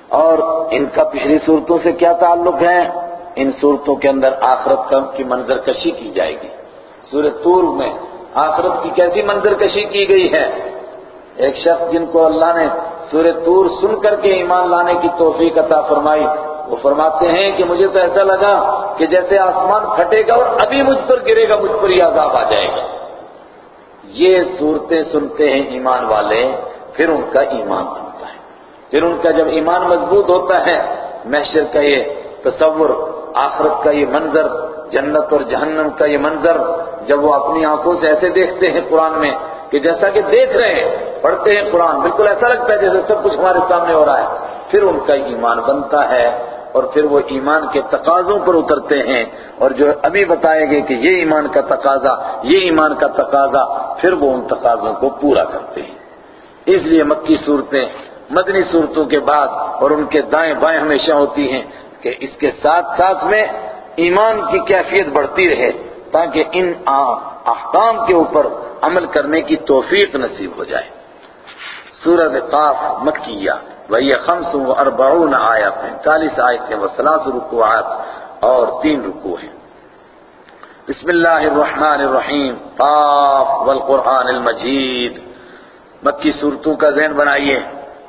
اور ان کا پچھلی صورتوں سے کیا تعلق ہے؟ ان صورتوں کے اندر آخرت کی منظر کشی کی جائے گی۔ سورہ تور میں آخرت کی کیسی منظر کشی کی گئی ہے؟ ایک شخص جن کو اللہ نے سورہ تور سن کر کے ایمان لانے کی توفیق عطا فرمائی۔ وہ فرماتے ہیں کہ مجھے تو ایسا لگا کہ جیسے آسمان پھٹے گا اور ابھی مجھ پر گرے گا، مجھ پر یہ عذاب آ جائے گا۔ یہ صورتیں سنتے ہیں ایمان والے، پھر ان کا ایمان بنتا ہے۔ پھر ان کا جب ایمان مضبوط ہوتا ہے، محشر کا یہ تصور، آخرت کا یہ منظر، جنت اور جہنم کا یہ منظر، جب وہ اپنی آنکھوں سے ایسے دیکھتے ہیں قرآن میں کہ جیسا کہ دیکھ رہے ہیں، پڑھتے ہیں قرآن، بالکل ایسا لگتا ہے جیسے سب کچھ ہمارے سامنے ہو رہا ہے۔ پھر ان کا ایمان بنتا ہے اور پھر وہ ایمان کے تقاضوں پر اترتے ہیں۔ اور جو ابھی بتائے گئے کہ یہ ایمان کا تقاضا، یہ ایمان کا تقاضا، پھر وہ ان تقاضوں کو پورا کرتے ہیں۔ اس لیے مکی صورتیں، مدنی صورتوں کے بعد اور ان کے دائیں بائیں ہمیشہ ہوتی ہیں کہ اس کے ساتھ ساتھ میں ایمان کی کیفیت بڑھتی رہے تاکہ ان احکام کے اوپر عمل کرنے کی توفیق نصیب ہو جائے۔ سورت قاف مکیہ، وہی خمس و اربعون آیات ہیں۔ چالیس آیتیں و سلاس رکوعات اور تین رکوع ہیں۔ بسم اللہ الرحمن الرحیم۔ قاف والقرآن المجید۔ مکی صورتوں کا ذہن بنائیے۔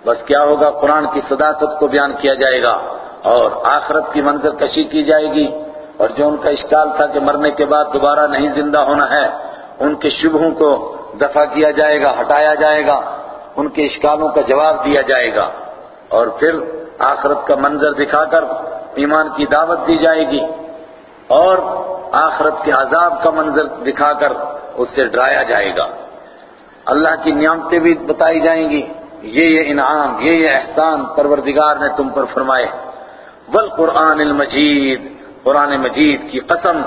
بس کیا ہوگا؟ قرآن کی صداقت کو بیان کیا جائے گا اور آخرت کی منظر کشی کی جائے گی۔ اور جو ان کا اشکال تھا کہ مرنے کے بعد دوبارہ نہیں زندہ ہونا ہے ان کے شبہوں کو دفع کیا جائے گا، ہٹایا جائے گا، ان کے اشکالوں کا جواب دیا جائے گا۔ اور پھر آخرت کا منظر دکھا کر ایمان کی دعوت دی جائے گی۔ اور آخرت کے عذاب کا منظر دکھا کر اس سے ڈرایا جائے گا۔ اللہ کی نعمتیں بھی بتائی جائیں گی۔ یہ یہ انعام، یہ یہ احسان پروردگار نے تم پر فرمائے۔ والقرآن المجید، قرآن مجید کی قسم،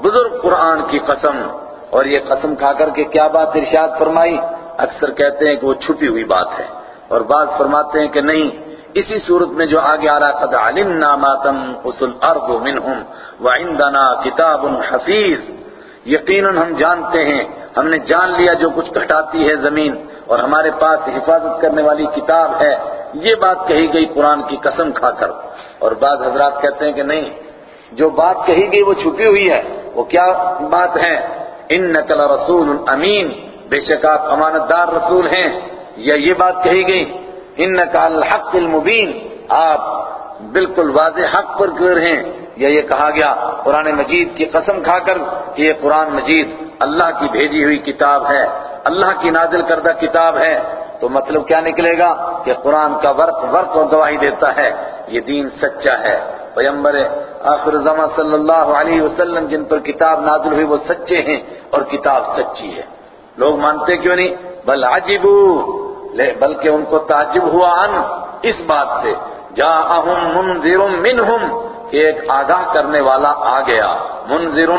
بزرگ قرآن کی قسم۔ اور یہ قسم کھا کر کے کیا بات ارشاد فرمائی؟ اکثر کہتے ہیں کہ وہ چھپی ہوئی بات ہے۔ اور بعض فرماتے ہیں کہ نہیں، اسی صورت میں جو آگے آ رہا قد علمنا ما تنقص الارض منہم وعندنا کتاب حفیظ یقیناً ہم جانتے ہیں، ہم نے جان لیا جو کچھ گھٹاتی ہے زمین، اور ہمارے پاس حفاظت کرنے والی کتاب ہے۔ یہ بات کہی گئی قرآن کی قسم کھا کر۔ اور بعض حضرات کہتے ہیں کہ نہیں، جو بات کہی گئی وہ چھپی ہوئی ہے۔ وہ کیا بات ہے؟ ان نقل رسول امین بے شک آپ امانت دار رسول ہیں. یا یہ بات کہی گئی ان نقل الحق المبین آپ بالکل واضح حق پر کر ہیں. یا یہ کہا گیا، قرآن مجید کی قسم کھا کر کہ یہ قرآن مجید اللہ کی بھیجی ہوئی کتاب ہے، اللہ کی نازل کردہ کتاب ہے. تو مطلب کیا نکلے گا؟ کہ قرآن کا ورق ورق اور گواہی دیتا ہے، یہ دین سچا ہے۔ پیمبر آخر زماں صلی اللہ علیہ وسلم جن پر کتاب نازل ہوئی وہ سچے ہیں اور کتاب سچی ہے۔ لوگ مانتے کیوں نہیں؟ بل عجبو بلکہ ان کو تعجب ہوا ان، اس بات سے۔ جاءہم منذر منہم، کہ ایک آگاہ کرنے والا آ گیا۔ منذر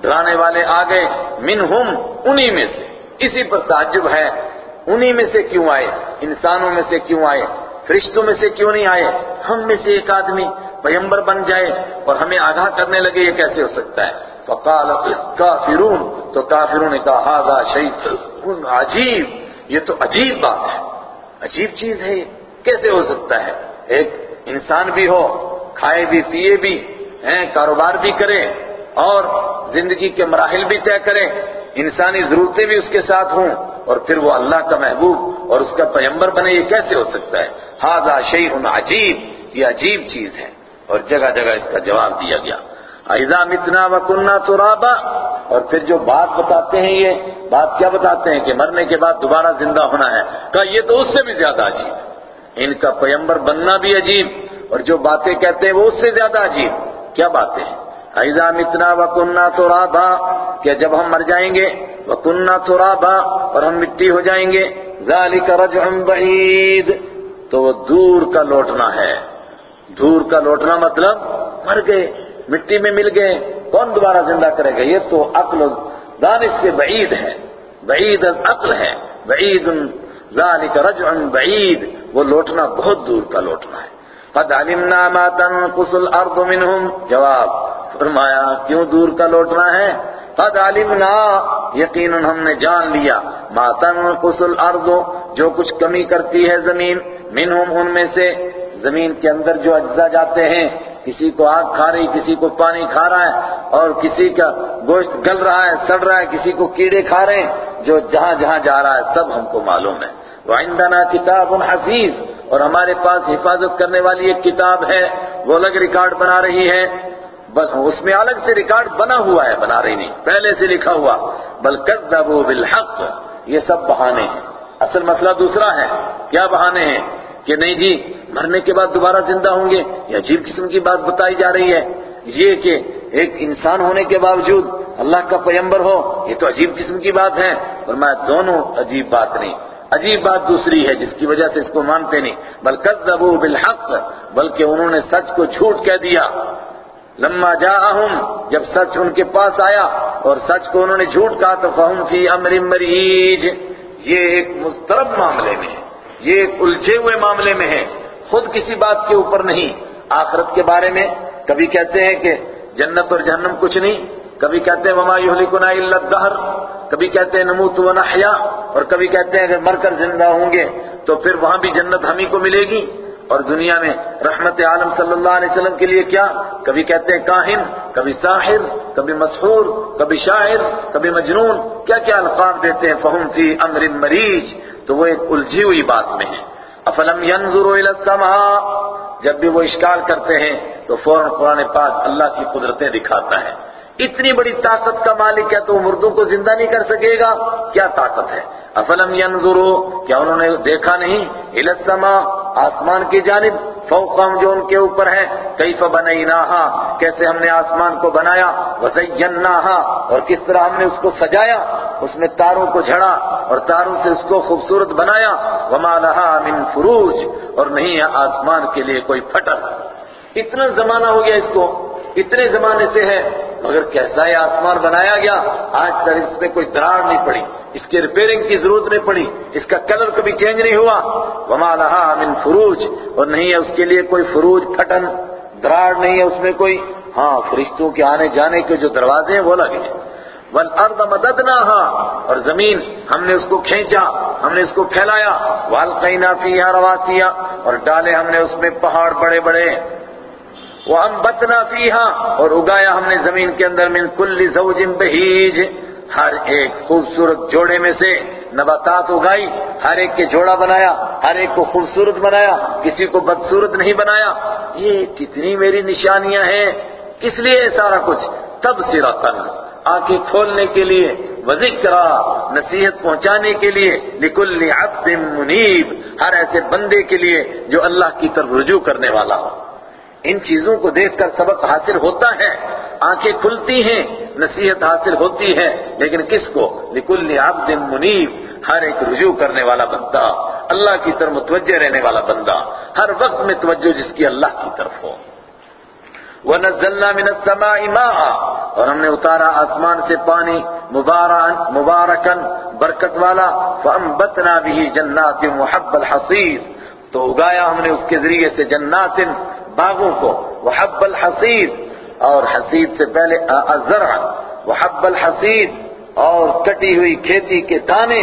ڈرانے والے آ گئے، منہم، انہی میں سے۔ اسی پر تعجب ہے۔ انہی میں سے کیوں آئے؟ انسانوں میں سے کیوں آئے؟ فرشتوں میں سے کیوں نہیں آئے؟ ہم میں سے ایک آدمی۔ پیمبر بن جائے اور ہمیں آگاہ کرنے لگے یہ کیسے ہو سکتا ہے؟ فقال کافرون تو کافرون نے کہا ہاضا شہید عجیب. یہ تو عجیب بات ہے۔ عجیب چیز ہے یہ۔ کیسے ہو سکتا ہے؟ ایک انسان بھی ہو، کھائے بھی، پیے بھی، ہیں، کاروبار بھی کرے اور زندگی کے مراحل بھی طے کرے۔ انسانی ضرورتیں بھی اس کے ساتھ ہوں اور پھر وہ اللہ کا محبوب اور اس کا پیمبر بنے، یہ کیسے ہو سکتا ہے؟ ہاضا شیخ عجیب. یہ عجیب چیز ہے۔ اور جگہ جگہ اس کا جواب دیا گیا۔ ایزا متنا و کنہ تو اور پھر جو بات بتاتے ہیں یہ، بات کیا بتاتے ہیں کہ مرنے کے بعد دوبارہ زندہ ہونا ہے؟ کہا یہ تو اس سے بھی زیادہ عجیب ان کا پیمبر بننا بھی عجیب، اور جو باتیں کہتے ہیں وہ اس سے زیادہ عجیب۔ کیا باتیں ہیں؟ ایزا متنا و کننا تو کہ جب ہم مر جائیں گے وہ کننا تو اور ہم مٹی ہو جائیں گے، ذالک رجع بعید تو وہ دور کا لوٹنا ہے۔ دور کا لوٹنا مطلب مر گئے، مٹی میں مل گئے، کون دوبارہ زندہ کرے گا؟ یہ تو عقل و دانش سے بعید ہے۔ بعید العقل ہے۔ بعید ذالک رجع بعید۔ وہ لوٹنا بہت دور کا لوٹنا ہے۔ قد علمنا ما تنقص الارض منهم جواب، فرمایا، کیوں دور کا لوٹنا ہے؟ قد علمنا، یقیناً ہم نے جان لیا۔ ما تنقص الارض، جو کچھ کمی کرتی ہے زمین منهم ان میں سے۔ زمین کے اندر جو اجزاء جاتے ہیں، کسی کو آگ کھا رہی، کسی کو پانی کھا رہا ہے، اور کسی کا گوشت گل رہا ہے، سڑ رہا ہے، کسی کو کیڑے کھا رہے ہیں، جو جہاں جہاں جا رہا ہے، سب ہم کو معلوم ہے۔ وعندنا کتاب حفیظ اور ہمارے پاس حفاظت کرنے والی ایک کتاب ہے، وہ الگ ریکارڈ بنا رہی ہے۔ بس اس میں الگ سے ریکارڈ بنا ہوا ہے، بنا رہی نہیں، پہلے سے لکھا ہوا۔ بل کذبوا بالحق۔ یہ سب بہانے ہیں۔ اصل مسئلہ دوسرا ہے، کیا بہانے ہیں؟ کہ نہیں جی مرنے کے بعد دوبارہ زندہ ہوں گے، یہ عجیب قسم کی بات بتائی جا رہی ہے۔ یہ کہ ایک انسان ہونے کے باوجود اللہ کا پیمبر ہو، یہ تو عجیب قسم کی بات ہے۔ اور میں دونوں عجیب بات نہیں۔ عجیب بات دوسری ہے، جس کی وجہ سے اس کو مانتے نہیں۔ بلکہ كذبوا بالحق، بلکہ انہوں نے سچ کو جھوٹ کہہ دیا۔ لما جاءہم، جب سچ ان کے پاس آیا اور سچ کو انہوں نے جھوٹ کہا، تو فہم فی امر مریج۔ یہ ایک مسترب معاملے میں ہے۔ یہ ایک الجھے ہوئے معاملے میں ہے خود کسی بات کے اوپر نہیں۔ آخرت کے بارے میں کبھی کہتے ہیں کہ جنت اور جہنم کچھ نہیں۔ کبھی کہتے ہیں وما یہلکنا الا الدہر کبھی کہتے ہیں نموت ونحیا اور کبھی کہتے ہیں کہ مر کر زندہ ہوں گے تو پھر وہاں بھی جنت ہم ہی کو ملے گی۔ اور دنیا میں رحمت عالم صلی اللہ علیہ وسلم کے لیے کیا؟ کبھی کہتے ہیں کاہن، کبھی ساحر، کبھی مسحور، کبھی شاعر، کبھی مجنون، کیا کیا الفاظ دیتے ہیں؟ فہم فی امر مریض تو وہ ایک الجھی ہوئی بات میں ہے افلم ينظروا الى السماء، جب بھی وہ اشکال کرتے ہیں، تو فوراً قرآن پاک اللہ کی قدرتیں دکھاتا ہے۔ اتنی بڑی طاقت کا مالک ہے تو مردوں کو زندہ نہیں کر سکے گا۔ کیا طاقت ہے؟ افلم ينظروا کیا انہوں نے دیکھا نہیں؟ الى السماء آسمان کی جانب فوقم جو ان کے اوپر ہے کیف بنیناہا؟ کیسے ہم نے آسمان کو بنایا؟ وزیناہا، اور کس طرح ہم نے اس کو سجایا؟ اس میں تاروں کو جھڑا اور تاروں سے اس کو خوبصورت بنایا۔ وما لہا من فروج، اور نہیں ہے آسمان کے لیے کوئی پھٹر اتنا زمانہ ہو گیا اس کو۔ اتنے زمانے سے ہے۔ مگر کیسا یہ آسمان بنایا گیا؟ آج تک اس میں کوئی دراڑ نہیں پڑی، اس کے ریپیرنگ کی ضرورت نہیں پڑی، اس کا کلر کبھی چینج نہیں ہوا۔ وما لہا من فروج، اور نہیں ہے اس کے لیے کوئی فروج پھٹن دراڑ نہیں ہے اس میں کوئی۔ ہاں فرشتوں کے آنے جانے کے جو دروازے ہیں، وہ لگے ہیں۔ والارض مددناها، اور زمین، ہم نے اس کو کھینچا، ہم نے اس کو پھیلایا۔ والقینا فیہا رواسیا اور ڈالے ہم نے اس میں پہاڑ بڑے بڑے۔ وَأَنبَتْنَا فِيهَا، اور اگایا ہم نے زمین کے اندر من کل زوج بہیج۔ ہر ایک خوبصورت جوڑے میں سے نباتات اگائی، ہر ایک کے جوڑا بنایا، ہر ایک کو خوبصورت بنایا، کسی کو بدصورت نہیں بنایا۔ یہ کتنی میری نشانیاں ہیں۔ کس لیے سارا کچھ تب سراتن آنکھیں کھولنے کے لیے، وذکرہ، نصیحت پہنچانے کے لیے، لکل عبد منیب، ہر ایسے بندے کے لیے جو اللہ کی طرف رجوع کرنے والا ہو۔ ان چیزوں کو دیکھ کر سبق حاصل ہوتا ہے۔ آنکھیں کھلتی ہیں، نصیحت حاصل ہوتی ہے، لیکن کس کو؟ لکل عبد منیب، ہر ایک رجوع کرنے والا بندہ، اللہ کی طرف متوجہ رہنے والا بندہ، ہر وقت میں توجہ جس کی اللہ کی طرف ہو۔ وَنَزَّلْنَا مِنَ السَّمَاءِ مَاءً، اور ہم نے اتارا آسمان سے پانی مبارکن برکت والا، فَأَنبَتْنَا بِهِ جَنَّاتٍ وَحَبَّ الْحَصِيرِ۔ تو اگایا ہم نے اس کے ذریعے سے جنات باغوں کو، وحب الحصید، اور حسید سے پہلے الزرع وحب الحصید، اور کٹی ہوئی کھیتی کے دانے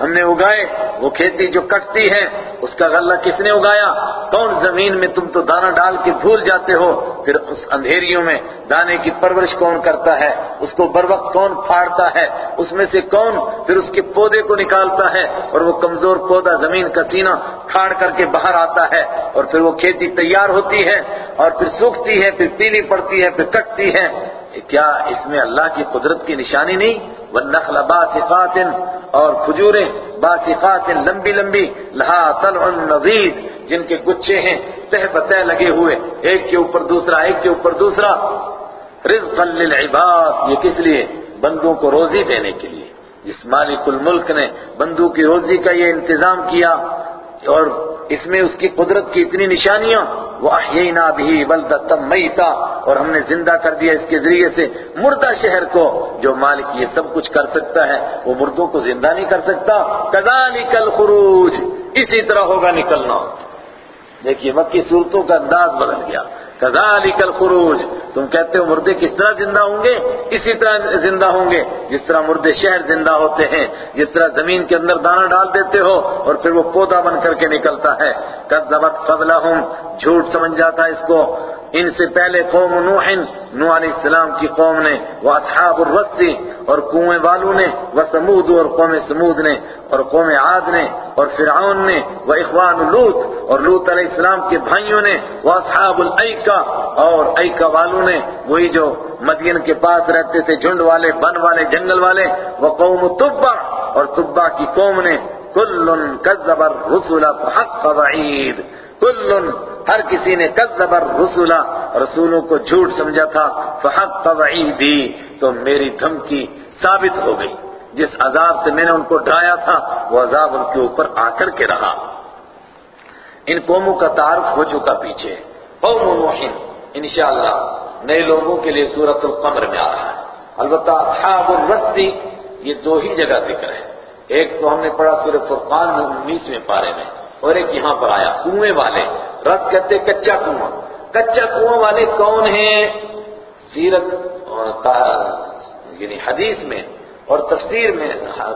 ہم نے اگائے، وہ کھیتی جو کٹتی ہے، اس کا غلہ کس نے اگایا؟ کون زمین میں تم تو دانہ ڈال کے بھول جاتے ہو؟ پھر اس اندھیریوں میں دانے کی پرورش کون کرتا ہے؟ اس کو بر وقت کون پھاڑتا ہے؟ اس میں سے کون پھر اس کے پودے کو نکالتا ہے؟ اور وہ کمزور پودا زمین کا سینہ پھاڑ کر کے باہر آتا ہے، اور پھر وہ کھیتی تیار ہوتی ہے، اور پھر سوکھتی ہے، پھر پیلی پڑتی ہے، پھر کٹتی ہے۔ کیا اس میں اللہ کی قدرت کی نشانی نہیں؟ والنخل باسقات اور کھجوریں باسقات لمبی لمبی، لہا طلع نضید جن کے گچھے ہیں، تہ بتہ لگے ہوئے، ایک کے اوپر دوسرا، ایک کے اوپر دوسرا۔ رزقا للعباد، یہ کس لیے؟ بندوں کو روزی دینے کے لیے۔ جس مالک الملک نے بندوں کی روزی کا یہ انتظام کیا اور اس میں اس کی قدرت کی اتنی نشانیاں وہ احیینا بھی بلدتا میتا اور ہم نے زندہ کر دیا اس کے ذریعے سے مردہ شہر کو، جو مالک یہ سب کچھ کر سکتا ہے، وہ مردوں کو زندہ نہیں کر سکتا۔ کذالک الخروج، اسی طرح ہوگا نکلنا۔ دیکھیے، مکی صورتوں کا انداز بدل گیا۔ کذالک الخروج۔ تم کہتے ہو مردے کس طرح زندہ ہوں گے؟ اسی طرح زندہ ہوں گے۔ جس طرح مردے شہر زندہ ہوتے ہیں، جس طرح زمین کے اندر دانا ڈال دیتے ہو، اور پھر وہ پودا بن کر کے نکلتا ہے۔ کذبت قبلہم جھوٹ سمجھ جاتا ہے اس کو۔ ان سے پہلے قوم نوح نوح علیہ السلام کی قوم نے، وہ اصحاب الرسی اور کنویں والوں نے، وہ سمود اور قوم سمود نے، اور قوم عاد نے، اور فرعون نے، وہ اخوان لوت اور لوت علیہ السلام کے بھائیوں نے، وہ اصحاب العکا اور ایکا والوں نے، وہی جو مدین کے پاس رہتے تھے، جھنڈ والے، بن والے، جنگل والے، وہ قوم تبا اور تبا کی قوم نے کل کذب الرسل فحق وعید کل ہر کسی نے کذب الرسل، رسولوں کو جھوٹ سمجھا تھا، فحق وعیدی، تو میری دھمکی ثابت ہو گئی۔ جس عذاب سے میں نے ان کو ڈرایا تھا، وہ عذاب ان کے اوپر آ کر کے رہا۔ ان قوموں کا تعارف ہو چکا پیچھے۔ قوم نوح انشاءاللہ نئے لوگوں کے لیے سورت القمر میں آ رہا ہے۔ البتہ اصحاب الرسی یہ دو ہی جگہ ذکر ہے۔ ایک تو ہم نے پڑھا سورہ فرقان میں انیسویں پارے میں۔ اور ایک یہاں پر آیا، کنویں والے۔ رس کہتے کچا کنواں۔ کچا کنواں والے کون ہیں؟ سیرت یعنی حدیث میں اور تفسیر میں،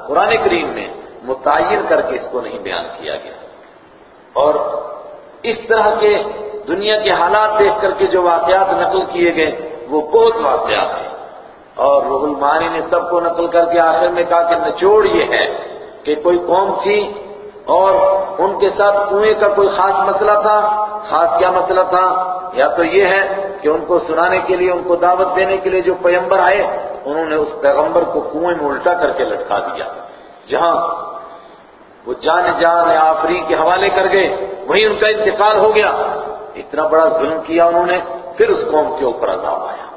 قرآن کریم میں متعین کر کے اس کو نہیں بیان کیا گیا۔ اور اس طرح کے دنیا کے حالات دیکھ کر کے جو واقعات نقل کیے گئے، وہ بہت واقعات ہیں۔ اور روح المعانی نے سب کو نقل کر کے آخر میں کہا کہ نچوڑ یہ ہے کہ کوئی قوم تھی اور ان کے ساتھ کنویں کا کوئی خاص مسئلہ تھا؟ خاص کیا مسئلہ تھا؟ یا تو یہ ہے کہ ان کو سنانے کے لیے، ان کو دعوت دینے کے لیے جو پیمبر آئے، انہوں نے اس پیغمبر کو کنویں میں الٹا کر کے لٹکا دیا۔ جہاں وہ جان جان آفری کے حوالے کر گئے، وہیں ان کا انتقال ہو گیا۔ اتنا بڑا ظلم کیا انہوں نے، پھر اس قوم کے اوپر عذاب آیا۔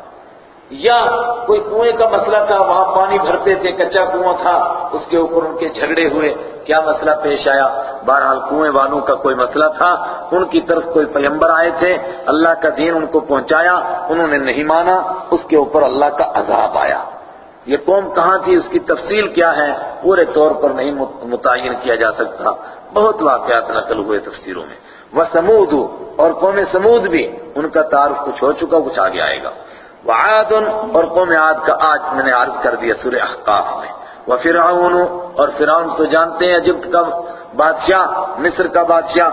یا کوئی کنویں کا مسئلہ تھا، وہاں پانی بھرتے تھے، کچا کنواں تھا، اس کے اوپر ان کے جھگڑے ہوئے۔ کیا مسئلہ پیش آیا؟ بہرحال کنویں والوں کا کوئی مسئلہ تھا۔ ان کی طرف کوئی پیمبر آئے تھے، اللہ کا دین ان کو پہنچایا، انہوں نے نہیں مانا، اس کے اوپر اللہ کا عذاب آیا۔ یہ قوم کہاں تھی؟ اس کی تفصیل کیا ہے؟ پورے طور پر نہیں متعین کیا جا سکتا۔ بہت واقعات نقل ہوئے تفسیروں میں۔ وہ سمود اور قوم سمود بھی، ان کا تعارف کچھ ہو چکا، کچھ آگے آئے گا۔ وعاد اور قوم عاد کا آج میں نے عرض کر دیا سورہ احقاف میں۔ وہ اور فرعون تو جانتے ہیں عجب کا بادشاہ، مصر کا بادشاہ۔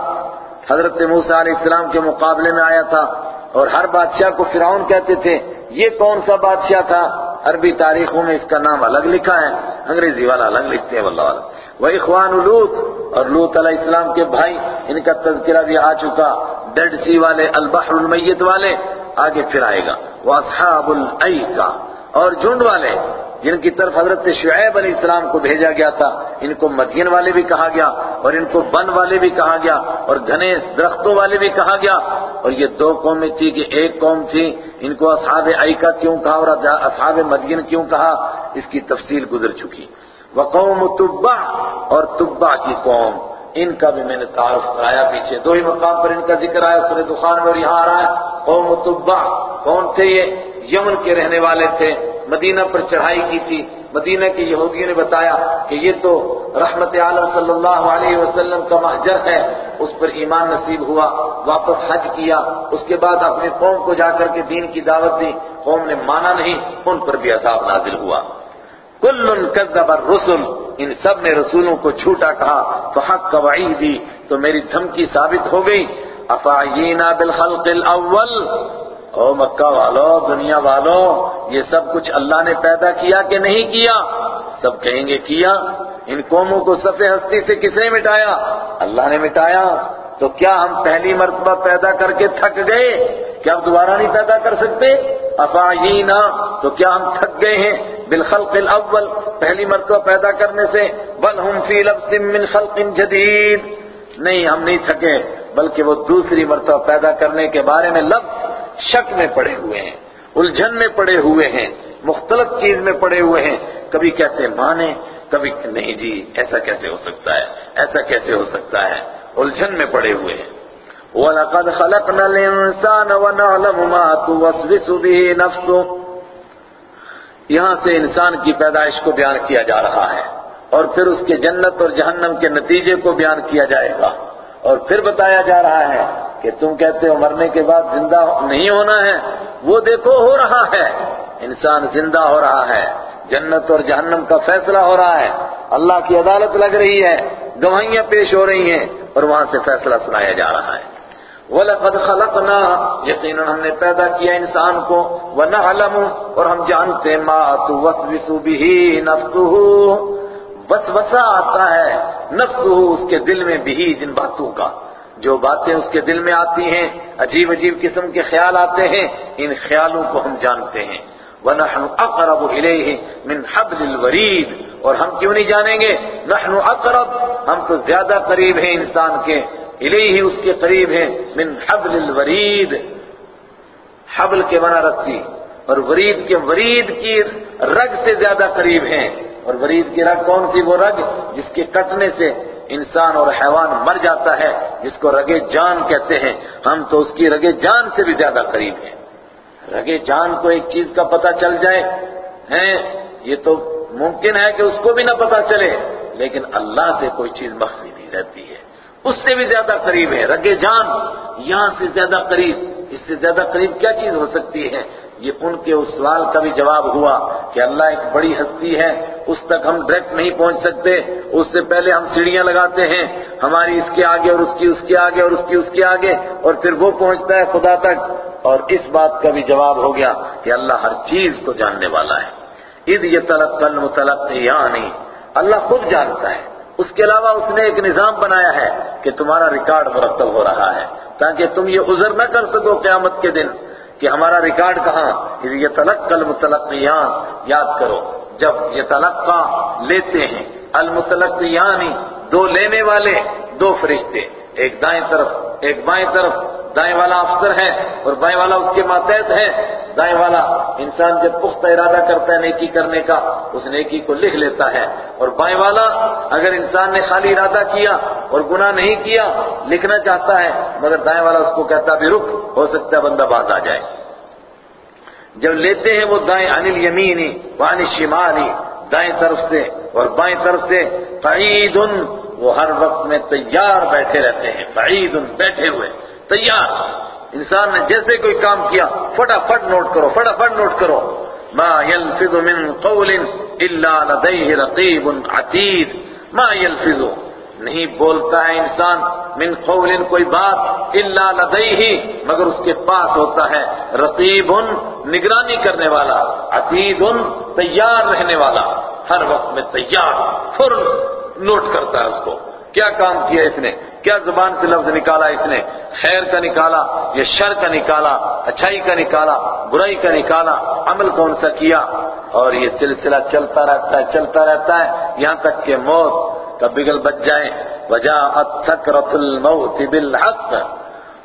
حضرت موسیٰ علیہ السلام کے مقابلے میں آیا تھا اور ہر بادشاہ کو فرعون کہتے تھے، یہ کون سا بادشاہ تھا؟ عربی تاریخوں میں اس کا نام الگ لکھا ہے، انگریزی والا الگ لکھتے ہیں، واللہ والا وہ اخوان لوت اور لوت علیہ السلام کے بھائی، ان کا تذکرہ بھی آ چکا۔ ڈیڈ سی والے، البحر المیت والے آگے پھر آئے گا۔ وہ اصحاب العیقہ اور جھنڈ والے، جن کی طرف حضرت شعیب علیہ السلام کو بھیجا گیا تھا، ان کو مدین والے بھی کہا گیا اور ان کو بن والے بھی کہا گیا اور گھنے درختوں والے بھی کہا گیا۔ اور یہ دو قومیں تھی کہ ایک قوم تھی۔ ان کو اصحاب عیقہ کیوں کہا اور اصحاب مدین کیوں کہا؟ اس کی تفصیل گزر چکی۔ وہ قوم اور تبا کی قوم۔ ان کا بھی میں نے تعارف کرایا، پیچھے دو ہی مقام پر ان کا ذکر آیا، سورہ دخان میں اور یہاں آ رہا ہے۔ قوم تبا کون تھے یہ؟ یمن کے رہنے والے تھے۔ مدینہ پر چڑھائی کی تھی۔ مدینہ کے یہودیوں نے بتایا کہ یہ تو رحمت عالم صلی اللہ علیہ وسلم کا محجر ہے۔ اس پر ایمان نصیب ہوا، واپس حج کیا۔ اس کے بعد اپنی قوم کو جا کر کے دین کی دعوت دی۔ قوم نے مانا نہیں، ان پر بھی عذاب نازل ہوا۔ کل کذب الرسل۔ ان سب نے رسولوں کو جھوٹا کہا، تو حق وعیدی دی تو میری دھمکی ثابت ہو گئی۔ افعینا بالخلق الاول۔ او مکہ والو، دنیا والو، یہ سب کچھ اللہ نے پیدا کیا کہ نہیں کیا؟ سب کہیں گے کیا؟ ان قوموں کو سفے ہستی سے کس نے مٹایا؟ اللہ نے مٹایا۔ تو کیا ہم پہلی مرتبہ پیدا کر کے تھک گئے؟ کیا اب دوبارہ نہیں پیدا کر سکتے؟ افعینا، تو کیا ہم تھک گئے ہیں؟ بالخلق الاول پہلی مرتبہ پیدا کرنے سے بل ہم فی لبس من خلق جدید نہیں، ہم نہیں تھکے، بلکہ وہ دوسری مرتبہ پیدا کرنے کے بارے میں لفظ شک میں پڑے ہوئے ہیں، الجھن میں پڑے ہوئے ہیں، مختلف چیز میں پڑے ہوئے ہیں۔ کبھی کہتے مانے کبھی نہیں جی ایسا کیسے ہو سکتا ہے؟ ایسا کیسے ہو سکتا ہے؟ الجھن میں پڑے ہوئے ہیں۔ وَلَقَدْ خَلَقْنَا الْإِنسَانَ وَنَعْلَمُ مَا تُوَسْوِسُ بِهِ نَفْسُهُ۔ یہاں سے انسان کی پیدائش کو بیان کیا جا رہا ہے اور پھر اس کے جنت اور جہنم کے نتیجے کو بیان کیا جائے گا۔ اور پھر بتایا جا رہا ہے کہ تم کہتے ہو مرنے کے بعد زندہ نہیں ہونا ہے، وہ دیکھو ہو رہا ہے۔ انسان زندہ ہو رہا ہے۔ جنت اور جہنم کا فیصلہ ہو رہا ہے۔ اللہ کی عدالت لگ رہی ہے۔ گواہیاں پیش ہو رہی ہیں اور وہاں سے فیصلہ سنایا جا رہا ہے۔ وَلَقَدْ خَلَقْنَا، یقیناً ہم نے پیدا کیا انسان کو، وَنَعْلَمُ، اور ہم جانتے، مَا تُوَسْوِسُ بِهِ نَفْسُهُ۔ وسوسہ آتا ہے نفسہ اس کے دل میں بھی جن باتوں کا۔ جو باتیں اس کے دل میں آتی ہیں، عجیب عجیب قسم کے خیال آتے ہیں، ان خیالوں کو ہم جانتے ہیں۔ وَنَحْنُ أَقْرَبُ إِلَيْهِ مِنْ حَبْلِ الْوَرِيدِ۔ اور ہم کیوں نہیں جانیں گے؟ نحن اقرب ہم تو زیادہ قریب ہیں انسان کے۔ الیہ اس کے قریب ہیں، من حبل الورید، حبل کے معنی رسی اور ورید کے ورید کی رگ سے زیادہ قریب ہیں۔ اور ورید کی رگ کون سی؟ وہ رگ جس کے کٹنے سے انسان اور حیوان مر جاتا ہے، جس کو رگے جان کہتے ہیں۔ ہم تو اس کی رگے جان سے بھی زیادہ قریب ہیں۔ رگے جان کو ایک چیز کا پتہ چل جائے، ہیں، یہ تو ممکن ہے کہ اس کو بھی نہ پتہ چلے، لیکن اللہ سے کوئی چیز مخفی نہیں رہتی۔ ہے اس سے بھی زیادہ قریب ہے۔ رگے جان، یہاں سے زیادہ قریب۔ اس سے زیادہ قریب کیا چیز ہو سکتی ہے؟ یہ ان کے اس سوال کا بھی جواب ہوا کہ اللہ ایک بڑی ہستی ہے، اس تک ہم ڈائریکٹ نہیں پہنچ سکتے۔ اس سے پہلے ہم سیڑھیاں لگاتے ہیں۔ ہماری اس کے آگے اور اس کی، اس کے آگے اور اس کی، اس کے آگے، اور پھر وہ پہنچتا ہے خدا تک۔ اور اس بات کا بھی جواب ہو گیا کہ اللہ ہر چیز کو جاننے والا ہے۔ عید یہ تلق کل متلق یعنی اللہ خود جانتا ہے۔ اس کے علاوہ اس نے ایک نظام بنایا ہے کہ تمہارا ریکارڈ مرتب ہو رہا ہے۔ تاکہ تم یہ عذر نہ کر سکو قیامت کے دن کہ ہمارا ریکارڈ کہاں؟ یہ تلق المتلقیان۔ یاد کرو، جب یہ تلقا لیتے ہیں، المتلقیانی دو لینے والے، دو فرشتے، ایک دائیں طرف، ایک بائیں طرف۔ دائیں والا افسر ہے اور بائیں والا اس کے ماتحت ہے۔ دائیں والا انسان جب پختہ ارادہ کرتا ہے نیکی کرنے کا، اس نیکی کو لکھ لیتا ہے۔ اور بائیں والا اگر انسان نے خالی ارادہ کیا اور گناہ نہیں کیا، لکھنا چاہتا ہے، مگر دائیں والا اس کو کہتا بھی رک، ہو سکتا ہے بندہ باز آ جائے۔ جب لیتے ہیں وہ دائیں انل یمینی وان شمالی دائیں طرف سے اور بائیں طرف سے قعید وہ ہر وقت میں تیار بیٹھے رہتے ہیں قعید بیٹھے ہوئے۔ تیار۔ انسان نے جیسے کوئی کام کیا، فٹافٹ نوٹ کرو، فٹافٹ نوٹ کرو۔ ما يلفظ من قول الا لديه رقيب عتيد۔ ما يلفظ؟ نہیں بولتا ہے انسان من قول کوئی بات الا لديه، مگر اس کے پاس ہوتا ہے۔ رقیب نگرانی کرنے والا عتید تیار رہنے والا۔ ہر وقت میں تیار فر نوٹ کرتا ہے اس کو۔ کیا کام کیا اس نے؟ کیا زبان سے لفظ نکالا اس نے؟ خیر کا نکالا یا شر کا نکالا؟ اچھائی کا نکالا؟ برائی کا نکالا؟ عمل کون سا کیا؟ اور یہ سلسلہ چلتا رہتا ہے، چلتا رہتا ہے۔ یہاں تک کہ موت کا بگل بچ جائے۔ وجہ سکرت الموت بالحق۔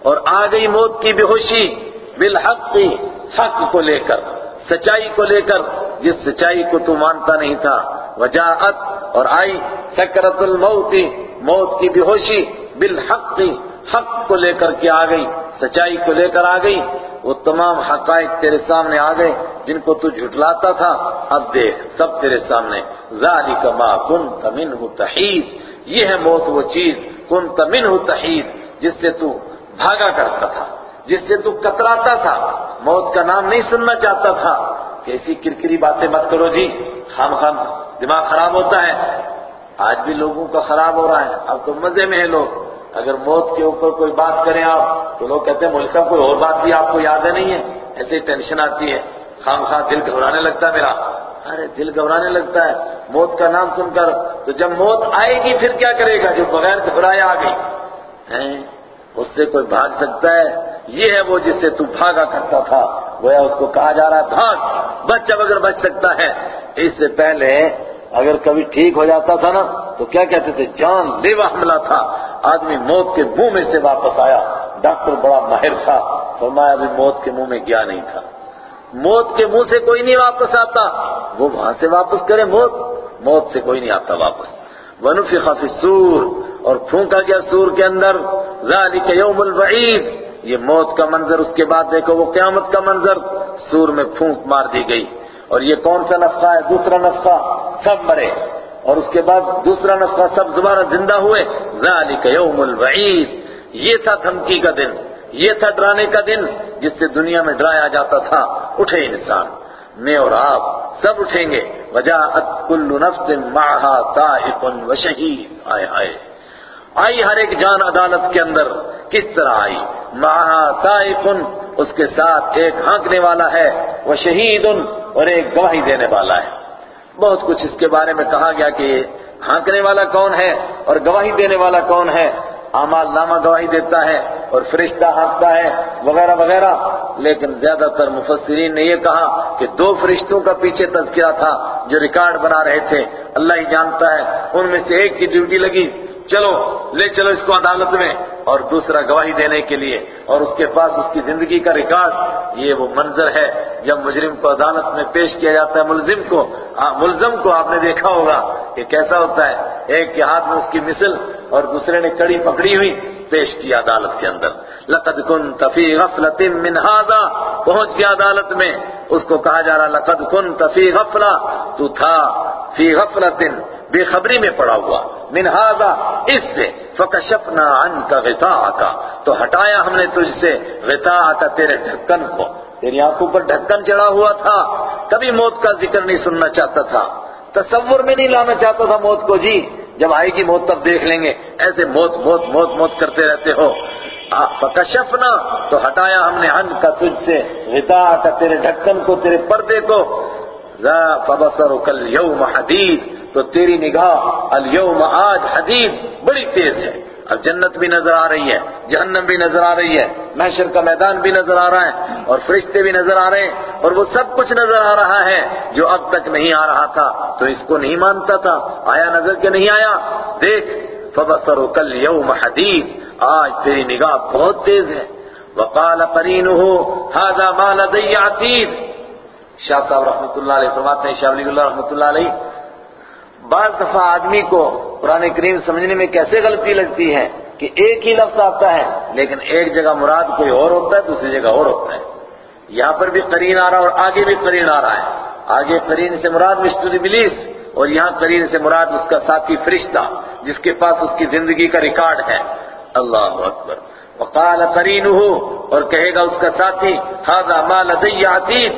اور آ گئی موت کی بے ہوشی، بالحق، حق کو لے کر، سچائی کو لے کر۔ جس سچائی کو تو مانتا نہیں تھا۔ وجہ اور آئی سکرت الموت، موت کی بے ہوشی۔ بالحق، حق کو لے کر کے آ گئی، سچائی کو لے کر آ گئی، وہ تمام حقائق تیرے سامنے آ گئے، جن کو تو جھٹلاتا تھا، اب دیکھ، سب تیرے سامنے۔ ذالک ما کنت منہ تحید، یہ ہے موت وہ چیز، کنت منہ تحید، جس سے تو بھاگا کرتا تھا، جس سے تو کتراتا تھا، موت کا نام نہیں سننا چاہتا تھا۔ کہ ایسی کرکری باتیں مت کرو جی خام خام، دماغ خراب ہوتا ہے۔ آج بھی لوگوں کا خراب ہو رہا ہے، اب تو مزے میں ہے لوگ۔ اگر موت کے اوپر کوئی بات کریں آپ، تو لوگ کہتے ہیں مول صاحب، کوئی اور بات بھی آپ کو یاد ہے نہیں ہے؟ ایسے ٹینشن آتی ہے۔ خام خواہ دل گھبرانے لگتا ہے میرا۔ ارے، دل گھبرانے لگتا ہے۔ موت کا نام سن کر تو جب موت آئے گی، پھر کیا کرے گا؟ جو بغیر گھبرائے آ گئی۔ اس سے کوئی بھاگ سکتا ہے؟ یہ ہے وہ جس سے تو بھاگا کرتا تھا۔ گویا اس کو کہا جا رہا ہے، بھاگ۔ بچہ اگر بچ سکتا ہے، اس سے پہلے اگر کبھی ٹھیک ہو جاتا تھا نا، تو کیا کہتے تھے؟ جان لیوا حملہ تھا۔ آدمی موت کے منہ میں سے واپس آیا۔ ڈاکٹر بڑا ماہر تھا۔ فرمایا، ابھی موت کے منہ میں گیا نہیں تھا۔ موت کے منہ سے کوئی نہیں واپس آتا۔ وہ وہاں سے واپس کرے موت۔ موت سے کوئی نہیں آتا واپس۔ ونفخ فی السور۔ اور پھونکا گیا سور کے اندر۔ ذالک یوم الوعید یہ موت کا منظر، اس کے بعد دیکھو وہ قیامت کا منظر۔ سور میں پھونک مار دی گئی۔ اور یہ کون سا نفقہ ہے؟ دوسرا نفقہ سب مرے۔ اور اس کے بعد دوسرا نفقہ سب دوبارہ زندہ ہوئے۔ ذالک یوم الوعید۔ یہ تھا دھمکی کا دن۔ یہ تھا ڈرانے کا دن جس سے دنیا میں ڈرایا جاتا تھا۔ اٹھے انسان۔ میں اور آپ سب اٹھیں گے۔ وجہ کل نفس معها سائق و شہید۔ آئے آئے۔ آئی ہر ایک جان عدالت کے اندر۔ کس طرح آئی؟ معها سائق، اس کے ساتھ ایک ہانکنے والا ہے، وہ شہید اور ایک گواہی دینے والا ہے۔ بہت کچھ اس کے بارے میں کہا گیا کہ ہانکنے والا کون ہے اور گواہی دینے والا کون ہے۔ اعمال نامہ گواہی دیتا ہے اور فرشتہ ہانکتا ہے، وغیرہ وغیرہ۔ لیکن زیادہ تر مفسرین نے یہ کہا کہ دو فرشتوں کا پیچھے تذکرہ تھا جو ریکارڈ بنا رہے تھے۔ اللہ ہی جانتا ہے، ان میں سے ایک کی ڈیوٹی لگی۔ چلو، لے چلو اس کو عدالت میں اور دوسرا گواہی دینے کے لیے اور اس کے پاس اس کی زندگی کا ریکارڈ، یہ وہ منظر ہے جب مجرم کو عدالت میں پیش کیا جاتا ہے، ملزم کو ملزم کو آپ نے دیکھا ہوگا کہ کیسا ہوتا ہے۔ ایک کے ہاتھ میں اس کی مثل اور دوسرے نے کڑی پکڑی ہوئی پیش کیا عدالت کے اندر۔ لقد كنت في غفلة من هذا، پہنچ گیا عدالت میں۔ اس کو کہا جا رہا لقد كنت في غفلة، تو تھا فی غفلت بے خبری میں پڑا ہوا۔ من هذا اس سے۔ فکشفنا عنك غطاءك تو ہٹایا ہم نے تجھ سے غطاءك تیرے ڈھکن کو۔ تیری آنکھوں پر ڈھکن چڑھا ہوا تھا۔ کبھی موت کا ذکر نہیں سننا چاہتا تھا۔ تصور میں نہیں لانا چاہتا تھا موت کو۔ جی جب آئے گی موت تب دیکھ لیں گے۔ ایسے موت موت موت موت کرتے رہتے ہو۔ فکشفنا۔ تو ہٹایا ہم نے ان کا تجھ سے غطا کا تیرے ڈھکن کو، تیرے پردے کو۔ فبصرک اليوم حدید۔ تو تیری نگاہ اليوم آج حدید بڑی تیز ہے۔ اب جنت بھی نظر آ رہی ہے، جہنم بھی نظر آ رہی ہے، محشر کا میدان بھی نظر آ رہا ہے اور فرشتے بھی نظر آ رہے ہیں اور وہ سب کچھ نظر آ رہا ہے جو اب تک نہیں آ رہا تھا۔ تو اس کو نہیں مانتا تھا، آیا نظر کے نہیں آیا؟ دیکھ، فبصرک اليوم حدید آج تیری نگاہ بہت تیز ہے۔ وقال قرینہ هذا ما لدی عتید شاہ صاحب رحمۃ اللہ علیہ فرماتے ہیں، شاہ ولی اللہ رحمۃ اللہ علیہ بعض دفعہ آدمی کو قرآن کریم سمجھنے میں کیسے غلطی لگتی ہے کہ ایک ہی لفظ آتا ہے، لیکن ایک جگہ مراد کوئی اور ہوتا ہے، دوسری جگہ اور ہوتا ہے۔ یہاں پر بھی قرین آ رہا اور آگے بھی قرین آ رہا ہے۔ آگے قرین سے مراد مستر ابلیس، اور یہاں قرین سے مراد اس کا ساتھی فرشتہ، جس کے پاس اس کی زندگی کا ریکارڈ ہے۔ اللہ اکبر۔ وقال قرینہ اور کہے گا اس کا ساتھی هذا ما لدی عتید۔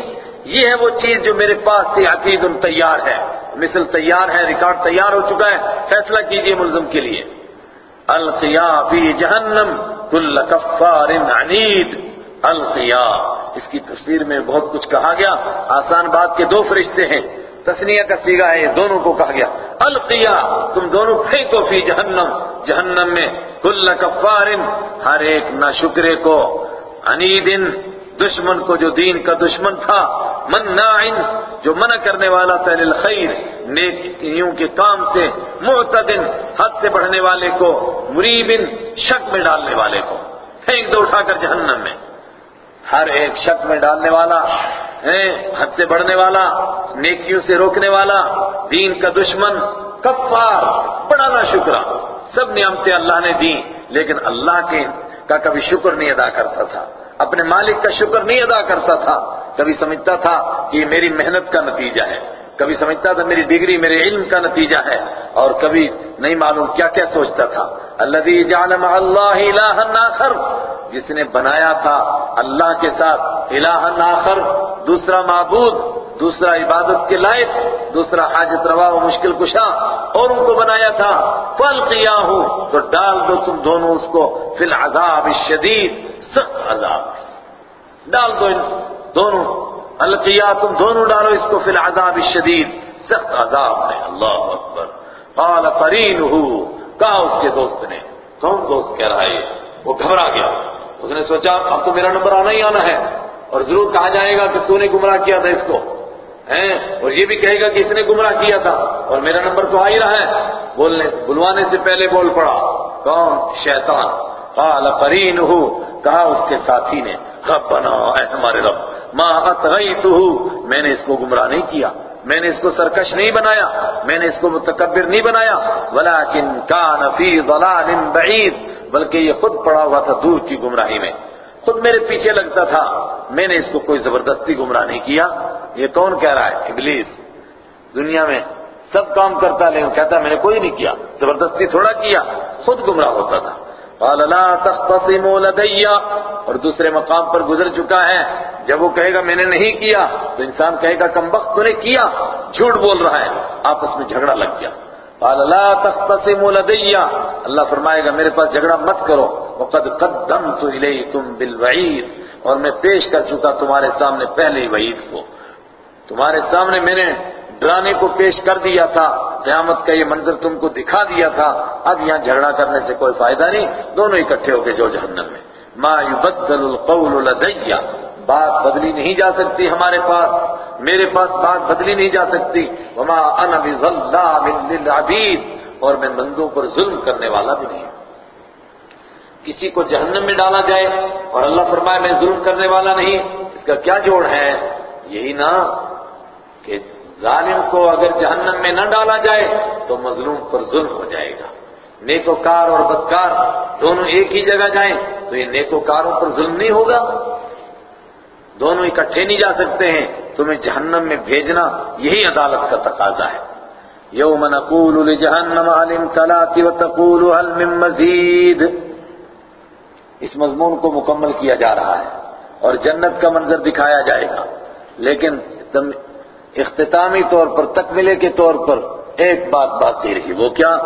یہ ہے وہ چیز جو میرے پاس تھی، عتید تیار ہے۔ مثل تیار ہے، ریکارڈ تیار ہو چکا ہے، فیصلہ کیجیے ملزم کے لیے۔ القیا فی جہنم کل کفار عنید۔ القیا، اس کی تفسیر میں بہت کچھ کہا گیا۔ آسان بات کے دو فرشتے ہیں۔ تسنیہ کا سیگا ہے، یہ دونوں کو کہا گیا۔ القیا، تم دونوں پھینکو فی جہنم۔ جہنم میں کل کفار، ہر ایک نہ شکرے کو عنید دشمن کو جو دین کا دشمن تھا، مناعن، جو منع کرنے والا تھا، للخیر نیکیوں کے کام سے، معتدن، حد سے بڑھنے والے کو، مریبن، شک میں ڈالنے والے کو، پھینک دو اٹھا کر جہنم میں۔ ہر ایک شک میں ڈالنے والا حد سے بڑھنے والا، نیکیوں سے روکنے والا، دین کا دشمن، کفار، بڑا نا شکرا سب نعمتیں اللہ نے دی لیکن اللہ کے کا کبھی شکر نہیں ادا کرتا تھا۔ اپنے مالک کا شکر نہیں ادا کرتا تھا۔ کبھی سمجھتا تھا کہ یہ میری محنت کا نتیجہ ہے۔ کبھی سمجھتا تھا میری ڈگری، میرے علم کا نتیجہ ہے۔ اور کبھی نہیں معلوم کیا کیا سوچتا تھا۔ الذي جعل مع الله الها آخر، جس نے بنایا تھا اللہ کے ساتھ الہ آخر، دوسرا معبود، دوسرا عبادت کے لائق، دوسرا حاجت روا و مشکل کشا، اور ان کو بنایا تھا۔ پل کیا ہوں تو ڈال دو تم دونوں اس کو۔ فی العذاب الشدید سخت عذاب ڈال دو ان دونوں۔ القیا تم دونوں ڈالو اس کو فی العذاب الشدید۔ سخت عذاب میں اللہ اکبر۔ قال قرینہ کہا اس کے دوست نے۔ کون دوست کہہ رہا ہے وہ گھبرا گیا۔ اس نے سوچا، اب تو میرا نمبر آنا ہی آنا ہے۔ اور ضرور کہا جائے گا کہ تو نے گمراہ کیا تھا اس کو۔ ہیں؟ اور یہ بھی کہے گا کہ اس نے گمراہ کیا تھا۔ اور میرا نمبر تو آ ہی رہا ہے۔ بولنے، بلوانے سے پہلے بول پڑا۔ کون؟ شیطان۔ قال قرینہ کہا اس کے ساتھی نے، ربنا، اے ہمارے رب، ما اطغیتہ میں نے اس کو گمراہ نہیں کیا، میں نے اس کو سرکش نہیں بنایا، میں نے اس کو متکبر نہیں بنایا، ولیکن کان فی ضلال بعید، بلکہ یہ خود پڑا ہوا تھا دور کی گمراہی میں۔ خود میرے پیچھے لگتا تھا، میں نے اس کو کوئی زبردستی گمراہ نہیں کیا۔ یہ کون کہہ رہا ہے؟ ابلیس۔ دنیا میں سب کام کرتا، لیکن کہتا میں نے کوئی نہیں کیا، زبردستی تھوڑا کیا، خود گمراہ ہوتا تھا۔ قال، لا تختصموا لدي. اور دوسرے مقام پر گزر چکا ہے. جب وہ کہے گا، میں نے نہیں کیا، تو انسان کہے گا، کم وقت تو نے کیا، جھوٹ بول رہا ہے، آپس میں جھگڑا لگ گیا. قال، لا تختصموا لدي. اللہ فرمائے گا، میرے پاس جھگڑا مت کرو. وقد قدمت الیکم بالوعید. اور میں پیش کر چکا تمہارے سامنے پہلے ہی وعید کو. تمہارے سامنے میں نے ڈرانے کو پیش کر دیا تھا۔ قیامت کا یہ منظر تم کو دکھا دیا تھا۔ اب یہاں جھگڑا کرنے سے کوئی فائدہ نہیں۔ دونوں اکٹھے ہو کے جو جہنم میں۔ ما يبدل القول لدي۔ بات بدلی نہیں جا سکتی ہمارے پاس۔ میرے پاس بات بدلی نہیں جا سکتی۔ وما انا بظلام للعبید اور میں بندوں پر ظلم کرنے والا بھی نہیں کسی کو جہنم میں ڈالا جائے اور اللہ فرمائے میں ظلم کرنے والا نہیں، اس کا کیا جوڑ ہے؟ یہی نا کہ ظالم کو اگر جہنم میں نہ ڈالا جائے تو مظلوم پر ظلم ہو جائے گا۔ نیکوکار اور بدکار دونوں ایک ہی جگہ جائیں تو یہ نیکوکاروں پر ظلم نہیں ہوگا۔ دونوں اکٹھے نہیں جا سکتے ہیں۔ تمہیں جہنم میں بھیجنا یہی عدالت کا تقاضا ہے۔ یوم نقول لجہنم هل امتلات وتقول هل من مزید۔ اس مضمون کو مکمل کیا جا رہا ہے اور جنت کا منظر دکھایا جائے گا۔ لیکن تم اختتامی طور پر تکملے کے طور پر ایک بات باقی رہی۔ وہ کیا؟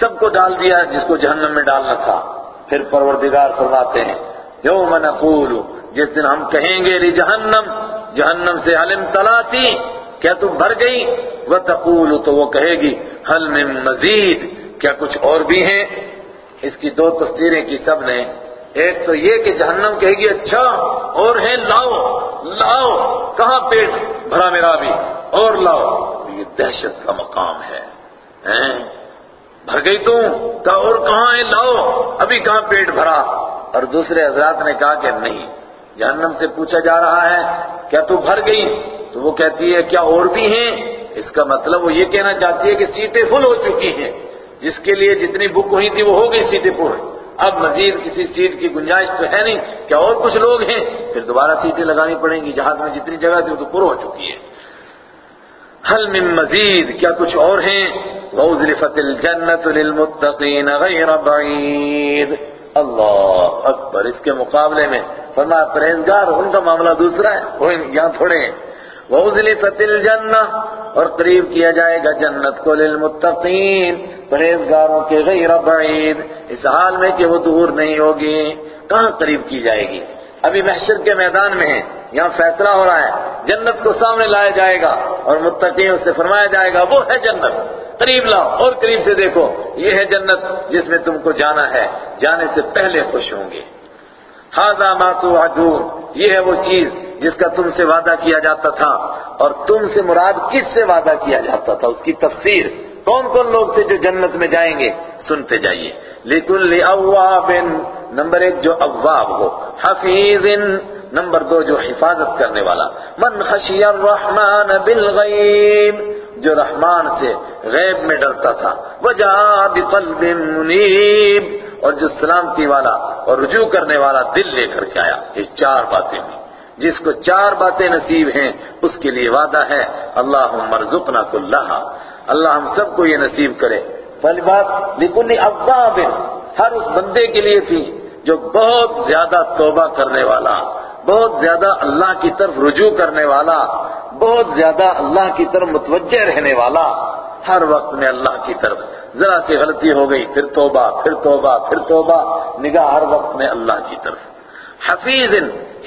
سب کو ڈال دیا جس کو جہنم میں ڈالنا تھا۔ پھر پروردگار فرماتے ہیں، یوم نقول، جس دن ہم کہیں گے ری جہنم جہنم سے علم تلاتی، کیا تم بھر گئی؟ وہ تقول تو وہ کہے گی حل من مزید، کیا کچھ اور بھی ہیں؟ اس کی دو تفسیریں کی سب نے ایک تو یہ کہ جہنم کہے گی اچھا اور ہیں، لاؤ لاؤ، کہاں پیٹ بھرا میرا بھی، اور لاؤ۔ یہ دہشت کا مقام ہے۔ بھر گئی تم، کہا، اور کہاں ہے لاؤ، ابھی کہاں پیٹ بھرا۔ اور دوسرے حضرات نے کہا کہ نہیں، جہنم سے پوچھا جا رہا ہے، کیا تو بھر گئی؟ تو وہ کہتی ہے، کیا اور بھی ہیں؟ اس کا مطلب وہ یہ کہنا چاہتی ہے کہ سیٹیں فل ہو چکی ہیں۔ جس کے لیے جتنی بک ہوئی تھی، وہ ہو گئی سیٹیں پور اب مزید کسی سیٹ کی گنجائش تو ہے نہیں، کیا اور کچھ لوگ ہیں؟ پھر دوبارہ سیٹیں لگانی پڑیں گی، جہاز میں جتنی جگہ تھی وہ تو پر ہو چکی ہے۔ حل من مزید کیا کچھ اور ہیں؟ وَأُزْلِفَتِ الْجَنَّةُ لِلْمُتَّقِينَ غَيْرَ بَعِيدٍ۔ اللہ اکبر، اس کے مقابلے میں فرمایا، پرہیزگار، ان کا معاملہ دوسرا ہے، وہ یہاں تھوڑے ہیں۔ وَأُزْلِفَتِ الْجَنَّةُ اور قریب کیا جائے گا جنت کو للمتقین پرہیزگاروں کے غیر بعید، اس حال میں کہ وہ دور نہیں ہوگی، کہاں قریب کی جائے گی؟ ابھی محشر کے میدان میں ہے یہاں فیصلہ ہو رہا ہے، جنت کو سامنے لایا جائے گا اور متقین سے فرمایا جائے گا، وہ ہے جنت، قریب لاؤ اور قریب سے دیکھو، یہ ہے جنت جس میں تم کو جانا ہے، جانے سے پہلے خوش ہوں گے۔ ہاضا ماتو توعدون، یہ ہے وہ چیز جس کا تم سے وعدہ کیا جاتا تھا اور تم سے مراد کس سے وعدہ کیا جاتا تھا اس کی تفسیر کون کون لوگ تھے جو جنت میں جائیں گے سنتے جائیے۔ لیکن اواب نمبر ایک جو اواب ہو۔ حفیظ نمبر دو جو حفاظت کرنے والا۔ من خشی الرحمن بالغیب جو رحمان سے غیب میں ڈرتا تھا۔ وجا بقلب منیب اور جو سلامتی والا اور رجوع کرنے والا دل لے کر کے آیا۔ یہ چار باتیں بھی جس کو چار باتیں نصیب ہیں، اس کے لیے وعدہ ہے اللہ مرزقنا کلھا اللہ ہم سب کو یہ نصیب کرے۔ پہلی بات لکل اواب ہر اس بندے کے لیے تھی جو بہت زیادہ توبہ کرنے والا، بہت زیادہ اللہ کی طرف رجوع کرنے والا، بہت زیادہ اللہ کی طرف متوجہ رہنے والا۔ ہر وقت میں اللہ کی طرف ذرا سی غلطی ہو گئی، پھر توبہ پھر توبہ پھر توبہ۔ نگاہ ہر وقت میں اللہ کی طرف۔ حفیظ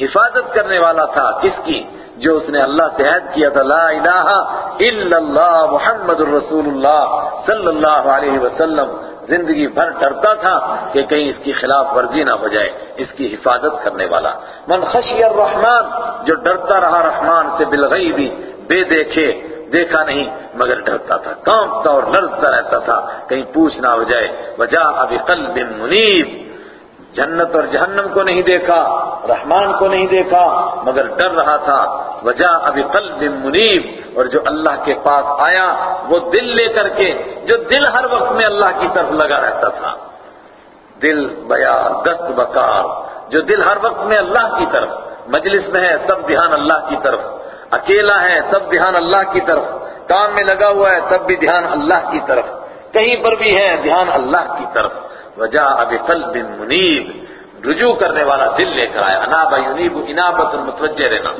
حفاظت کرنے والا تھا کس کی جو اس نے اللہ سے عہد کیا تھا لا الہ الا اللہ محمد الرسول اللہ صلی اللہ علیہ وسلم زندگی بھر ڈرتا تھا کہ کہیں اس کی خلاف ورزی نہ ہو جائے اس کی حفاظت کرنے والا من خشی الرحمن جو ڈرتا رہا رحمان سے بالغیبی بے دیکھے دیکھا نہیں مگر ڈرتا تھا کانپتا اور لرزتا رہتا تھا کہیں پوچھ نہ ہو جائے وجہ ابھی قلب منیب جنت اور جہنم کو نہیں دیکھا، رحمان کو نہیں دیکھا، مگر ڈر رہا تھا۔ وجہ ابھی قلب منیب، اور جو اللہ کے پاس آیا، وہ دل لے کر کے، جو دل ہر وقت میں اللہ کی طرف لگا رہتا تھا۔ دل بیا دست بکار جو دل ہر وقت میں اللہ کی طرف، مجلس میں ہے تب دھیان اللہ کی طرف، اکیلا ہے تب دھیان اللہ کی طرف کام میں لگا ہوا ہے تب بھی دھیان اللہ کی طرف، کہیں پر بھی ہے دھیان اللہ کی طرف۔ وجہ اب قلب منیب رجوع کرنے والا دل لے کر آیا. انابا ینیب انابت متوجہ رہنا.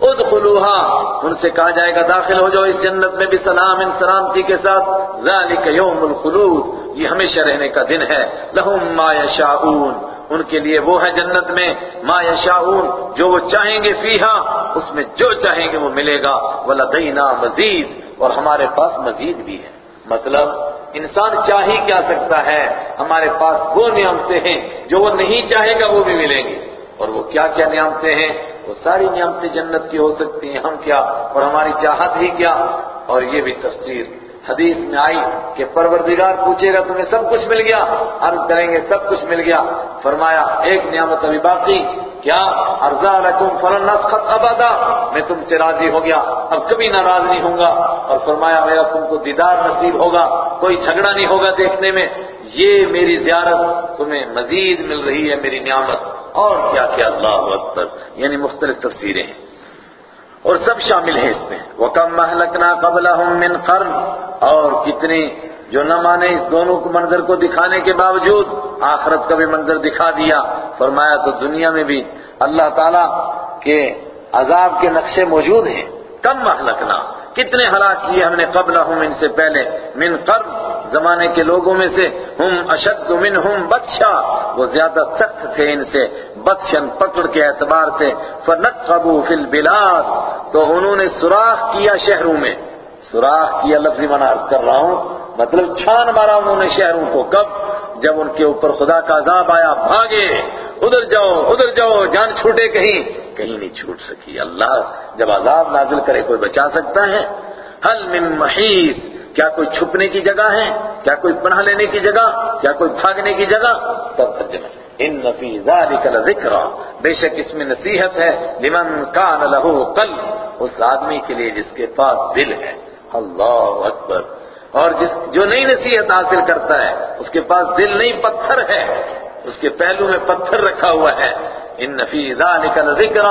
ادخلوها ان سے کہا جائے گا داخل ہو جاؤ اس جنت میں بھی سلام ان سلامتی کے ساتھ. ذالک یوم الخلود. یہ ہمیشہ رہنے کا دن ہے. لہم ما یشاؤون. ان کے لیے وہ ہے جنت میں. ما یشاؤون. جو وہ چاہیں گے فیہا، اس میں جو چاہیں گے وہ ملے گا. ولدینا مزید اور ہمارے پاس مزید بھی ہے. مطلب انسان چاہ ہی کیا سکتا ہے؟ ہمارے پاس وہ نعمتیں ہیں جو وہ نہیں چاہے گا وہ بھی ملیں گی اور وہ کیا کیا نعمتیں ہیں؟ وہ ساری نعمتیں جنت کی ہو سکتی ہیں۔ ہم کیا؟ اور ہماری چاہت ہی کیا؟ اور یہ بھی تفسیر حدیث میں آئی کہ پروردگار پوچھے گا، تمہیں سب کچھ مل گیا؟ عرض کریں گے، سب کچھ مل گیا. فرمایا، ایک نعمت ابھی باقی. کیا؟ ارزا رقم فلن خط ابادا میں تم سے راضی ہو گیا، اب کبھی ناراض نہیں ہوں گا. اور فرمایا، میرا تم کو دیدار نصیب ہوگا، کوئی جھگڑا نہیں ہوگا دیکھنے میں. یہ میری زیارت تمہیں مزید مل رہی ہے، میری نعمت. اور کیا کیا اللہ اکبر یعنی مختلف تفسیریں ہیں اور سب شامل ہیں اس میں۔ وَكَمْ مَحْلَكْنَا قَبْلَهُمْ مِنْ قَرْنٍ اور کتنی جو نہ مانے اس دونوں کو منظر کو دکھانے کے باوجود آخرت کا بھی منظر دکھا دیا۔ فرمایا تو دنیا میں بھی اللہ تعالیٰ کے عذاب کے نقشے موجود ہیں۔ کم محلکنا کتنے ہلاک کیے ہم نے قبل ہوں ان سے پہلے۔ من قرن زمانے کے لوگوں میں سے۔ ہم اشد منہم بچا وہ زیادہ سخت تھے ان سے۔ بخشن پکڑ کے اعتبار سے۔ فنقبوا فی البلاد۔ تو انہوں نے سوراخ کیا شہروں میں۔ سوراخ کیا لفظی منا کر رہا ہوں مطلب چھان مارا انہوں نے شہروں کو کب؟ جب ان کے اوپر خدا کا عذاب آیا، بھاگے، ادھر جاؤ ادھر جاؤ، جان چھوٹے کہیں۔ کہیں نہیں چھوٹ سکی۔ اللہ جب عذاب نازل کرے، کوئی بچا سکتا ہے؟ حل من محیث کیا کوئی چھپنے کی جگہ ہے؟ کیا کوئی پناہ لینے کی جگہ؟ کیا کوئی بھاگنے کی جگہ؟ سب ترجمہ۔ ان نفی ذالک لذکر بے شک اس میں نصیحت ہے، لمن کان له قلب۔ اس آدمی کے لیے جس کے پاس دل ہے۔ اللہ اکبر۔ اور جس جو نئی نصیحت حاصل کرتا ہے، اس کے پاس دل نہیں، پتھر ہے۔ اس کے پہلو میں پتھر رکھا ہوا ہے۔ ان نفی ذالک لذکر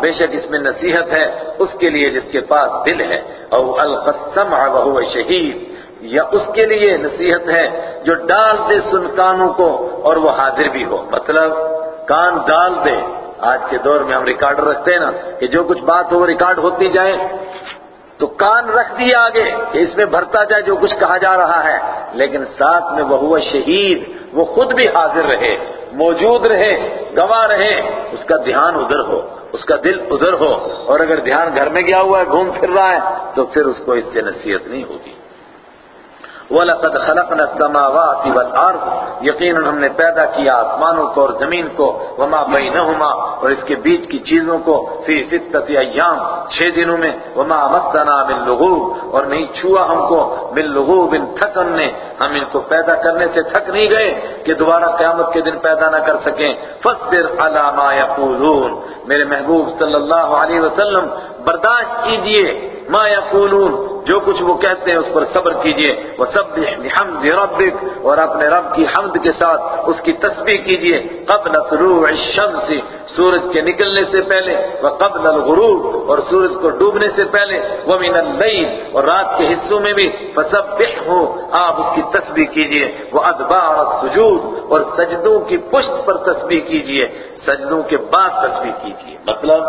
بے شک اس میں نصیحت ہے، اس کے لیے جس کے پاس دل ہے۔ او القسم وهو شہید۔ یا اس کے لیے نصیحت ہے جو ڈال دے سن کانوں کو اور وہ حاضر بھی ہو۔ مطلب کان ڈال دے۔ آج کے دور میں ہم ریکارڈر رکھتے ہیں نا کہ جو کچھ بات ہو وہ ریکارڈ ہوتی جائے۔ تو کان رکھ دیا آگے کہ اس میں بھرتا جائے جو کچھ کہا جا رہا ہے۔ لیکن ساتھ میں وہ ہوا شہید، وہ خود بھی حاضر رہے، موجود رہے، گواہ رہے۔ اس کا دھیان ادھر ہو، اس کا دل ادھر ہو۔ اور اگر دھیان گھر میں گیا ہوا ہے، گھوم پھر رہا ہے، تو پھر اس کو اس سے نصیحت نہیں ہوگی۔ وَلَقَدْ خَلَقْنَا السَّمَاوَاتِ وَالْأَرْضِ۔ یقیناً ہم نے پیدا کیا آسمانوں کو اور زمین کو۔ وما بینہما اور اس کے بیچ کی چیزوں کو۔ فی ستت ایام چھ دنوں میں۔ وما مسنا من لغوب۔ اور نہیں چھوا ہم کو من لغوب ان تھکن نے۔ ہم ان کو پیدا کرنے سے تھک نہیں گئے کہ دوبارہ قیامت کے دن پیدا نہ کر سکیں۔ فاصبر علی ما یقولون۔ میرے محبوب صلی اللہ علیہ وسلم، برداشت کیجیے۔ ما یقولون، جو کچھ وہ کہتے ہیں اس پر صبر کیجیے۔ وسبح بحمد ربک، اور اپنے رب کی حمد کے ساتھ اس کی تسبیح کیجیے۔ قبل طلوع الشمس، سورج کے نکلنے سے پہلے۔ وقبل الغروب، اور سورج کو ڈوبنے سے پہلے۔ ومن اللیل، اور رات کے حصوں میں بھی۔ فسبحه آپ اس کی تسبیح کیجیے۔ وادبار السجود، اور سجدوں کی پشت پر تسبیح کیجیے۔ سجدوں کے بعد تسبیح کیجیے۔ مطلب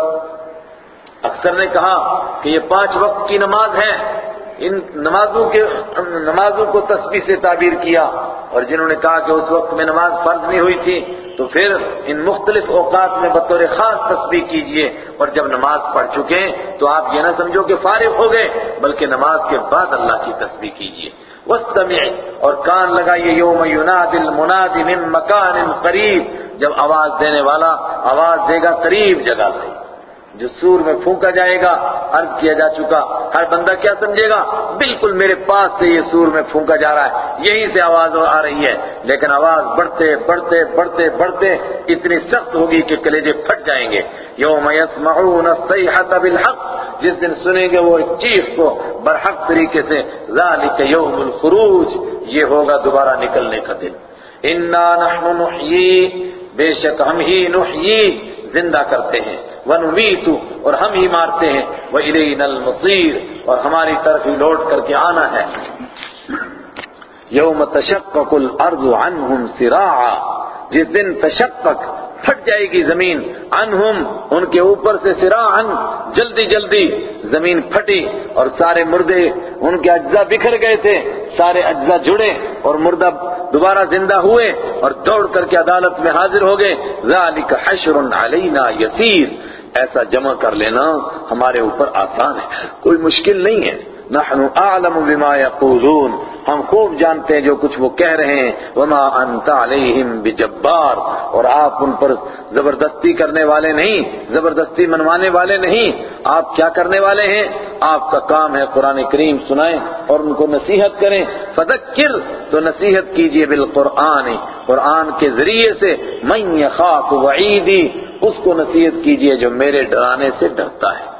اکثر نے کہا کہ یہ پانچ وقت کی نماز ہے ان نمازوں کے نمازوں کو تسبیح سے تعبیر کیا اور جنہوں نے کہا کہ اس وقت میں نماز فرض نہیں ہوئی تھی، تو پھر ان مختلف اوقات میں بطور خاص تسبیح کیجیے۔ اور جب نماز پڑھ چکے تو آپ یہ نہ سمجھو کہ فارغ ہو گئے، بلکہ نماز کے بعد اللہ کی تسبیح کیجیے۔ وَاسْتَمِعِ اور کان لگائیے یوم یناد المناد من مکان قریب۔ جب آواز دینے والا آواز دے گا قریب جگہ سے۔ جو سور میں پھونکا جائے گا، عرض کیا جا چکا۔ ہر بندہ کیا سمجھے گا؟ بالکل میرے پاس سے یہ سور میں پھونکا جا رہا ہے۔ یہیں سے آواز آ رہی ہے۔ لیکن آواز بڑھتے بڑھتے بڑھتے بڑھتے اتنی سخت ہوگی کہ کلیجے پھٹ جائیں گے۔ یوم یسمعون الصیحة بالحق۔ جس دن سنیں گے وہ اس چیخ کو برحق طریقے سے۔ ذالک یوم الخروج۔ یہ ہوگا دوبارہ نکلنے کا دن۔ انا نحن نحیی۔ بے شک ہم ہی نحیی۔ زندہ کرتے ہیں۔ ونمیت اور ہم ہی مارتے ہیں۔ وہ وَإِلَيْنَا الْمَصِيرُ اور ہماری طرف ہی لوٹ کر کے آنا ہے۔ یوم تشقق الارض عنہم سراعا۔ جس دن تشقق پھٹ جائے گی زمین۔ عنہم ان کے اوپر سے سراعا جلدی جلدی زمین پھٹی اور سارے مردے ان کے اجزاء بکھر گئے تھے۔ سارے اجزاء جڑے اور مردہ دوبارہ زندہ ہوئے اور دوڑ کر کے عدالت میں حاضر ہو گئے۔ ذالک حشر علینا یسیر۔ ایسا جمع کر لینا ہمارے اوپر آسان ہے۔ کوئی مشکل نہیں ہے۔ نحن اعلم بما یقولون، ہم خوب جانتے ہیں جو کچھ وہ کہہ رہے ہیں، وما انت علیہم بجبار، اور آپ ان پر زبردستی کرنے والے نہیں، زبردستی منوانے والے نہیں، آپ کیا کرنے والے ہیں؟ آپ کا کام ہے قرآن کریم سنائیں اور ان کو نصیحت کریں، فذکر، تو نصیحت کیجیے بالقرآن، قرآن کے ذریعے سے، من یخاف وعیدی، اس کو نصیحت کیجیے جو میرے ڈرانے سے ڈرتا ہے۔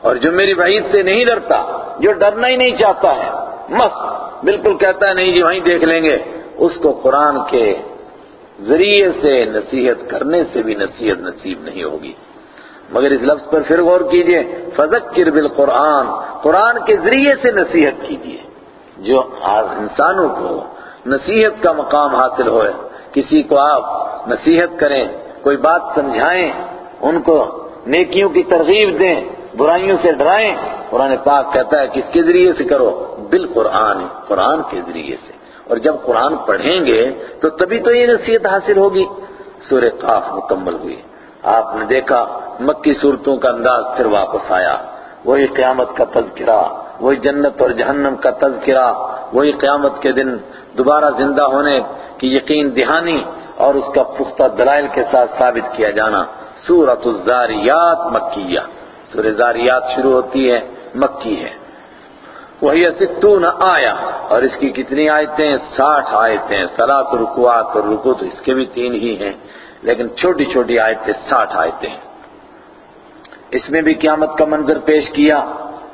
اور جو میری وعید سے نہیں ڈرتا، جو ڈرنا ہی نہیں چاہتا ہے مست بالکل کہتا ہے، نہیں جی وہیں دیکھ لیں گے۔ اس کو قرآن کے ذریعے سے نصیحت کرنے سے بھی نصیحت نصیب نہیں ہوگی۔ مگر اس لفظ پر پھر غور کیجیے، فذکر بالقرآن، قرآن کے ذریعے سے نصیحت کیجیے۔ جو انسانوں کو نصیحت کا مقام حاصل ہوئے کسی کو آپ نصیحت کریں، کوئی بات سمجھائیں، ان کو نیکیوں کی ترغیب دیں برائیوں سے ڈرائیں۔ قرآن پاک کہتا ہے کس کے ذریعے سے کرو، بالقرآن، قرآن کے ذریعے سے۔ اور جب قرآن پڑھیں گے تو تبھی تو یہ نصیحت حاصل ہوگی۔ سورہ قاف مکمل ہوئی۔ آپ نے دیکھا، مکی صورتوں کا انداز پھر واپس آیا۔ وہی قیامت کا تذکرہ، وہی جنت اور جہنم کا تذکرہ، وہی قیامت کے دن دوبارہ زندہ ہونے کی یقین دہانی اور اس کا پختہ دلائل کے ساتھ ثابت کیا جانا۔ سورت الزاریات مکیہ۔ سورہ زاریات شروع ہوتی ہے، مکی ہے۔ وہی ستون آیا اور اس کی کتنی آیتیں؟ ساٹھ آیتیں۔ سلاط رکوات اور رکو تو اس کے بھی تین ہی ہیں، لیکن چھوٹی چھوٹی آیتیں، ساٹھ آیتیں۔ اس میں بھی قیامت کا منظر پیش کیا،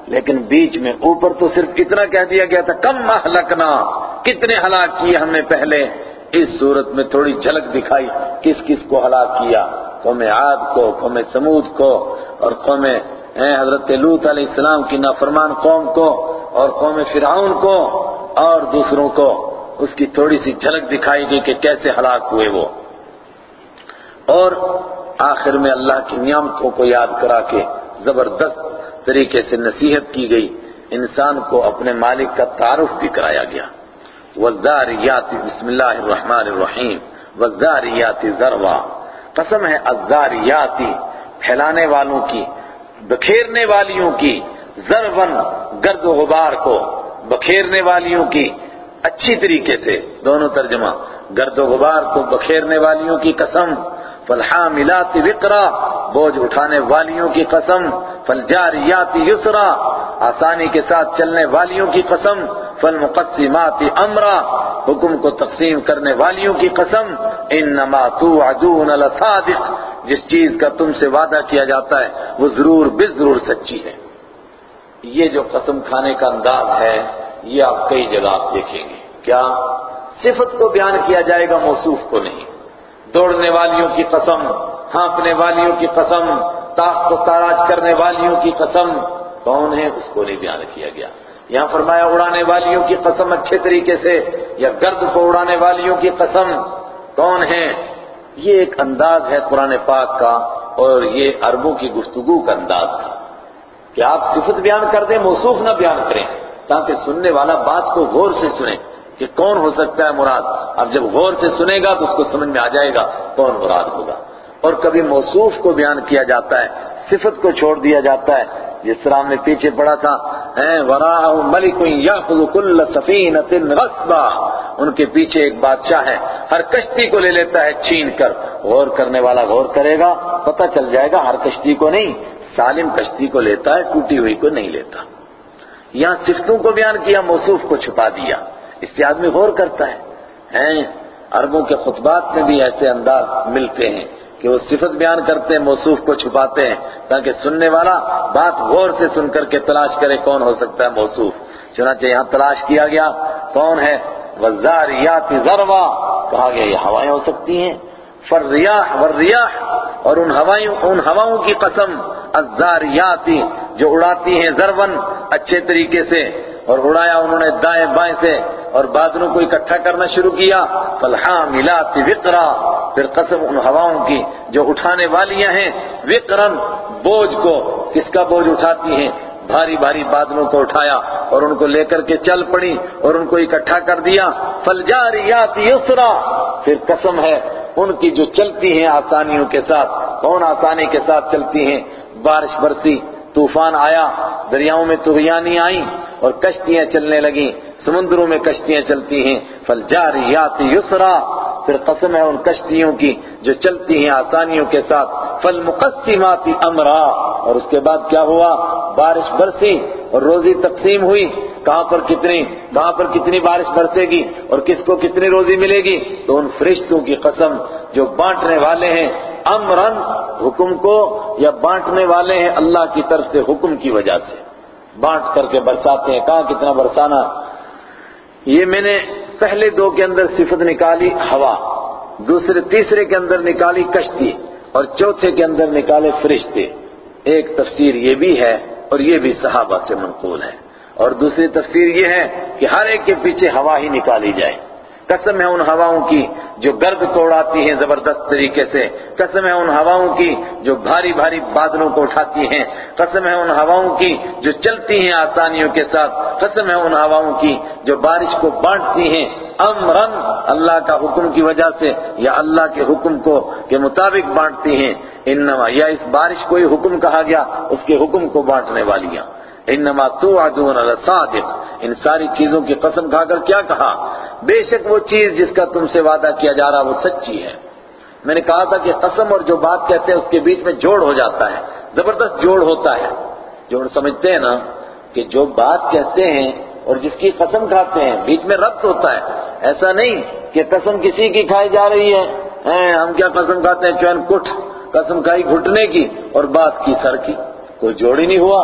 لیکن بیچ میں اوپر تو صرف اتنا کہہ دیا گیا تھا، کم اہلکنا۔ کتنے ہلاک کیے ہم نے پہلے۔ اس صورت میں تھوڑی جھلک دکھائی، کس کس کو ہلاک کیا۔ قوم عاد کو، قوم سمود کو، اور قوم حضرت لوت علیہ السلام کی نافرمان قوم کو، اور قوم فرعون کو، اور دوسروں کو۔ اس کی تھوڑی سی جھلک دکھائی گئی کہ کیسے ہلاک ہوئے وہ۔ اور آخر میں اللہ کی نعمتوں کو یاد کرا کے زبردست طریقے سے نصیحت کی گئی۔ انسان کو اپنے مالک کا تعارف بھی کرایا گیا۔ والذاریات بسم اللہ الرحمن الرحیم والذاریات ذروا۔ قسم ہے ازاریاتی پھیلانے والوں کی، بکھیرنے والیوں کی ذرون گرد و غبار کو بکھیرنے والیوں کی، اچھی طریقے سے، دونوں ترجمہ، گرد و غبار کو بکھیرنے والیوں کی قسم۔ فالحاملات وقرا، بوجھ اٹھانے والیوں کی قسم، فالجاریات یسرا، آسانی کے ساتھ چلنے والیوں کی قسم، فالمقسمات امرا، حکم کو تقسیم کرنے والیوں کی قسم، انما توعدون لصادق، جس چیز کا تم سے وعدہ کیا جاتا ہے، وہ ضرور بے ضرور سچی ہے۔ یہ جو قسم کھانے کا انداز ہے، یہ آپ کئی جگہ آپ دیکھیں گے۔ کیا؟ صفت کو بیان کیا جائے گا، موصوف کو نہیں۔ دوڑنے والیوں کی قسم، ہانپنے والیوں کی قسم، تاخت و تاراج کرنے والیوں کی قسم۔ کون ہے؟ اس کو نہیں بیان کیا گیا۔ یہاں فرمایا، اڑانے والیوں کی قسم اچھے طریقے سے یا گرد کو اڑانے والیوں کی قسم۔ کون ہے؟ یہ ایک انداز ہے قرآن پاک کا اور یہ عربوں کی گفتگو کا انداز تھا۔ کہ آپ صفت بیان کر دیں، موصوف نہ بیان کریں، تاکہ سننے والا بات کو غور سے سنیں کہ کون ہو سکتا ہے مراد؟ اب جب غور سے سنے گا تو اس کو سمجھ میں آ جائے گا کون مراد ہوگا۔ اور کبھی موصوف کو بیان کیا جاتا ہے، صفت کو چھوڑ دیا جاتا ہے۔ جس طرح ہم نے پیچھے پڑھا تھا ملک یاخذ سفینۃ ان کے پیچھے ایک بادشاہ ہے، ہر کشتی کو لے لیتا ہے چھین کر۔ غور کرنے والا غور کرے گا، پتہ چل جائے گا ہر کشتی کو نہیں، سالم کشتی کو لیتا ہے، ٹوٹی ہوئی کو نہیں لیتا۔ یہاں صفتوں کو بیان کیا، موصوف کو چھپا دیا۔ اس سے آدمی غور کرتا ہے۔ ہیں، عربوں کے خطبات میں بھی ایسے انداز ملتے ہیں کہ وہ صفت بیان کرتے ہیں، موصوف کو چھپاتے ہیں، تاکہ سننے والا بات غور سے سن کر کے تلاش کرے کون ہو سکتا ہے موصوف۔ چنانچہ یہاں تلاش کیا گیا، کون ہے؟ وزاریات ذروا۔ کہا گیا، یہ ہوائیں ہو سکتی ہیں۔ فریاح والریاح اور ان ہوائیں ان ہواؤں کی قسم، الزاریاتی، جو اڑاتی ہیں ذرون اچھے طریقے سے، اور اڑایا انہوں نے دائیں بائیں سے، اور بادلوں کو اکٹھا کرنا شروع کیا، فالحاملات وقرا، پھر قسم ان ہواؤں کی، جو اٹھانے والیاں ہیں، وقرن، بوجھ کو، کس کا بوجھ اٹھاتی ہیں؟ بھاری بھاری بادلوں کو اٹھایا، اور ان کو لے کر کے چل پڑی، اور ان کو اکٹھا کر دیا، فالجاریات یسرا، پھر قسم ہے ان کی جو چلتی ہیں آسانیوں کے ساتھ، کون آسانی کے ساتھ چلتی ہیں؟ بارش برسی، طوفان آیا، دریاؤں میں تغیانی آئیں اور کشتیاں چلنے لگیں۔ سمندروں میں کشتیاں چلتی ہیں، فالجاریات یسرا، پھر قسم ہے ان کشتیوں کی جو چلتی ہیں آسانیوں کے ساتھ فالمقسمات امرا، اور اس کے بعد کیا ہوا؟ بارش برسی اور روزی تقسیم ہوئی۔ کہاں پر کتنی، کہاں پر کتنی بارش برسے گی اور کس کو کتنی روزی ملے گی؟ تو ان فرشتوں کی قسم جو بانٹنے والے ہیں۔ امرن حکم کو یا بانٹنے والے ہیں اللہ کی طرف سے حکم کی وجہ سے۔ بانٹ کر کے برساتے ہیں۔ کہاں کتنا برسانا؟ یہ میں نے پہلے دو کے اندر صفت نکالی، ہوا۔ دوسرے، تیسرے کے اندر نکالی کشتی اور چوتھے کے اندر نکالے فرشتے۔ ایک تفسیر یہ بھی ہے اور یہ بھی صحابہ سے منقول ہے۔ اور دوسری تفسیر یہ ہے کہ ہر ایک کے پیچھے ہوا ہی نکالی جائے۔ قسم ہے ان ہواؤں کی جو گرد کو اڑاتی ہیں زبردست طریقے سے۔ قسم ہے ان ہواؤں کی جو بھاری بھاری بادلوں کو اٹھاتی ہیں۔ قسم ہے ان ہواؤں کی جو چلتی ہیں آسانیوں کے ساتھ۔ قسم ہے ان ہواؤں کی جو بارش کو بانٹتی ہیں امرن اللہ کا حکم کی وجہ سے یا اللہ کے حکم کو کے مطابق بانٹتی ہیں۔ انما یا اس بارش کو ہی حکم کہا گیا، اس کے حکم کو بانٹنے والیاں۔ انما توعدون لصادق۔ ان ساری چیزوں کی قسم کھا کر کیا کہا؟ بے شک وہ چیز جس کا تم سے وعدہ کیا جا رہا وہ سچی ہے۔ میں نے کہا تھا کہ قسم اور جو بات کہتے ہیں اس کے بیچ میں جوڑ ہو جاتا ہے، زبردست جوڑ ہوتا ہے۔ جوڑ سمجھتے ہیں نا کہ جو بات کہتے ہیں اور جس کی قسم کھاتے ہیں، بیچ میں ربط ہوتا ہے۔ ایسا نہیں کہ قسم کسی کی کھائی جا رہی ہے۔ ہم کیا قسم کھاتے ہیں؟ چین کٹھ۔ قسم کھائی گھٹنے کی اور بات کی سر کی۔ کوئی جوڑ ہی نہیں ہوا؟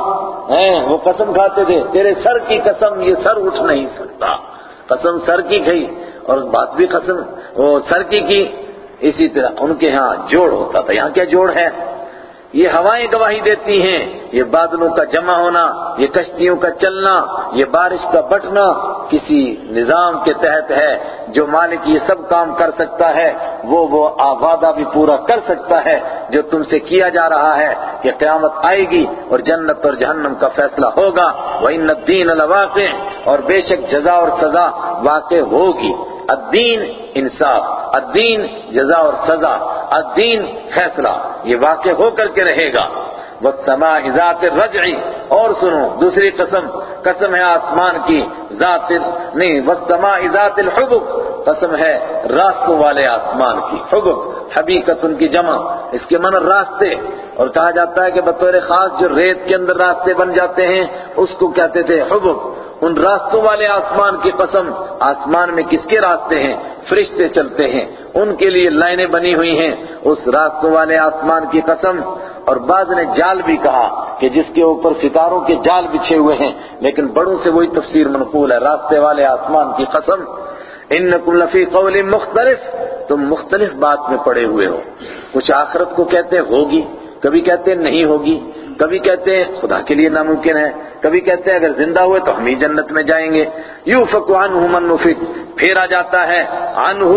وہ قسم کھاتے تھے۔ تیرے سر کی قسم، یہ سر اٹھ نہیں سکتا۔ قسم سر کی گئی اور بات بھی قسم، وہ سر کی کی۔ اسی طرح ان کے ہاں جوڑ ہوتا تھا۔ یہاں کیا جوڑ ہے؟ یہ ہوائیں گواہی دیتی ہیں۔ یہ بادلوں کا جمع ہونا، یہ کشتیوں کا چلنا، یہ بارش کا بٹنا کسی نظام کے تحت ہے۔ جو مالک یہ سب کام کر سکتا ہے، وہ وہ وعدہ بھی پورا کر سکتا ہے۔ جو تم سے کیا جا رہا ہے کہ قیامت آئے گی اور جنت اور جہنم کا فیصلہ ہوگا۔ وَإِنَّ الدِّينَ لَوَاقِعٍ اور بے شک جزا اور سزا واقع ہوگی۔ الدین انصاف، الدین جزا اور سزا، الدین فیصلہ، یہ واقع ہو کر کے رہے گا۔ والسماء ذات الرَّجْعِ. اور سنو، دوسری قسم قسم ہے آسمان کی ذات، نہیں، والسماء ذات الحبب. قسم ہے راستوں والے آسمان کی حبب حبیقت ان کی جمع، اس کے من راستے. اور کہا جاتا ہے کہ بطور خاص جو ریت کے اندر راستے بن جاتے ہیں، اس کو کہتے تھے حبب. ان راستوں والے آسمان کی قسم، آسمان میں کس کے راستے ہیں؟ فرشتے چلتے ہیں۔ ان کے لیے لائنیں بنی ہوئی ہیں۔ اس راستوں والے آسمان کی قسم۔ اور بعض نے جال بھی کہا کہ جس کے اوپر ستاروں کے جال بچھے ہوئے ہیں، لیکن بڑوں سے وہی تفسیر منقول ہے۔ راستے والے آسمان کی قسم۔ انکم لفی قول مختلف۔ تم مختلف بات میں پڑے ہوئے ہو۔ کچھ آخرت کو کہتے ہوگی، کبھی کہتے نہیں ہوگی۔ کبھی کہتے ہیں خدا کے لیے ناممکن ہے، کبھی کہتے ہیں اگر زندہ ہوئے تو ہم ہی جنت میں جائیں گے۔ یو فکو عنہ من نفک پھیرا جاتا ہے، عنہ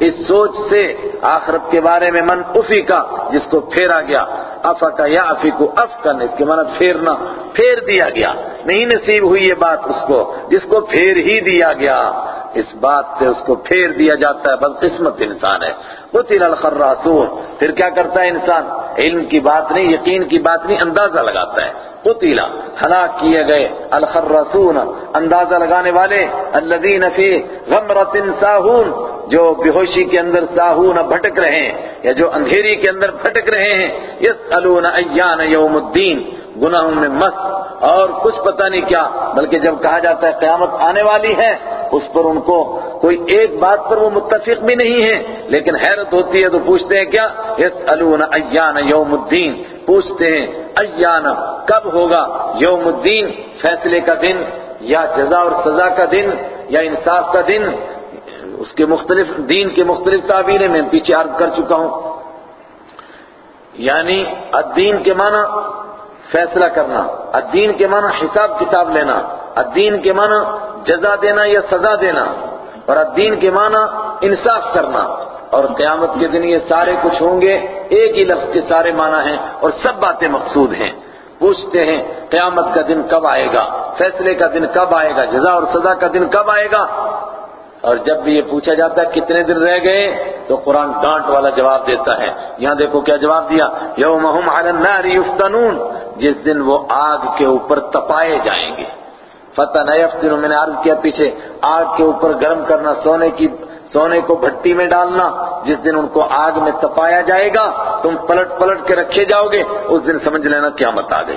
اس سوچ سے آخرت کے بارے میں من افی کا جس کو پھیرا گیا۔ افکا یا افیکو افکن اس کے معنی پھیرنا، پھیر دیا گیا۔ نہیں نصیب ہوئی یہ بات اس کو، جس کو پھیر ہی دیا گیا۔ اس بات سے اس کو پھیر دیا جاتا ہے بدقسمت انسان ہے۔ قتل الخراسون پھر کیا کرتا ہے انسان؟ علم کی بات نہیں، یقین کی بات نہیں، اندازہ لگاتا ہے۔ قتل، ہلاک کیے گئے الخراسون اندازہ لگانے والے، الذین فی غمرت ساہون۔ جو بے ہوشی کے اندر ساہون بھٹک رہے ہیں یا جو اندھیری کے اندر بھٹک رہے ہیں، یسألون ایان یوم الدین۔ گناہوں میں مست اور کچھ پتہ نہیں کیا، بلکہ جب کہا جاتا ہے قیامت آنے والی ہے، اس پر ان کو کوئی ایک بات پر وہ متفق بھی نہیں ہے۔ لیکن حیرت ہوتی ہے تو پوچھتے ہیں کیا؟ یسألون ایان یوم الدین۔ پوچھتے ہیں، ایان کب ہوگا؟ یوم الدین، فیصلے کا دن یا جزا اور سزا کا دن یا انصاف کا دن؟ اس کے مختلف، دین کے مختلف تعبیریں میں پیچھے عرض کر چکا ہوں۔ یعنی الدین کے معنی فیصلہ کرنا، الدین کے معنی حساب کتاب لینا، الدین کے معنی جزا دینا یا سزا دینا، اور الدین کے معنی انصاف کرنا۔ اور قیامت کے دن یہ سارے کچھ ہوں گے، ایک ہی لفظ کے سارے معنی ہیں اور سب باتیں مقصود ہیں۔ پوچھتے ہیں، قیامت کا دن کب آئے گا؟ فیصلے کا دن کب آئے گا؟ جزا اور سزا کا دن کب آئے گا؟ اور جب بھی یہ پوچھا جاتا ہے کتنے دن رہ گئے، تو قرآن ڈانٹ والا جواب دیتا ہے۔ یہاں دیکھو کیا جواب دیا۔ یوم علی النار یفتنون، جس دن وہ آگ کے اوپر تپائے جائیں گے۔ فتح نیفتن میں نے عرض کیا پیچھے، آگ کے اوپر گرم کرنا، سونے کی، سونے کو بھٹی میں ڈالنا، جس دن ان کو آگ میں تپایا جائے گا، تم پلٹ پلٹ کے رکھے جاؤ گے، اس دن سمجھ لینا قیامت آ گئی۔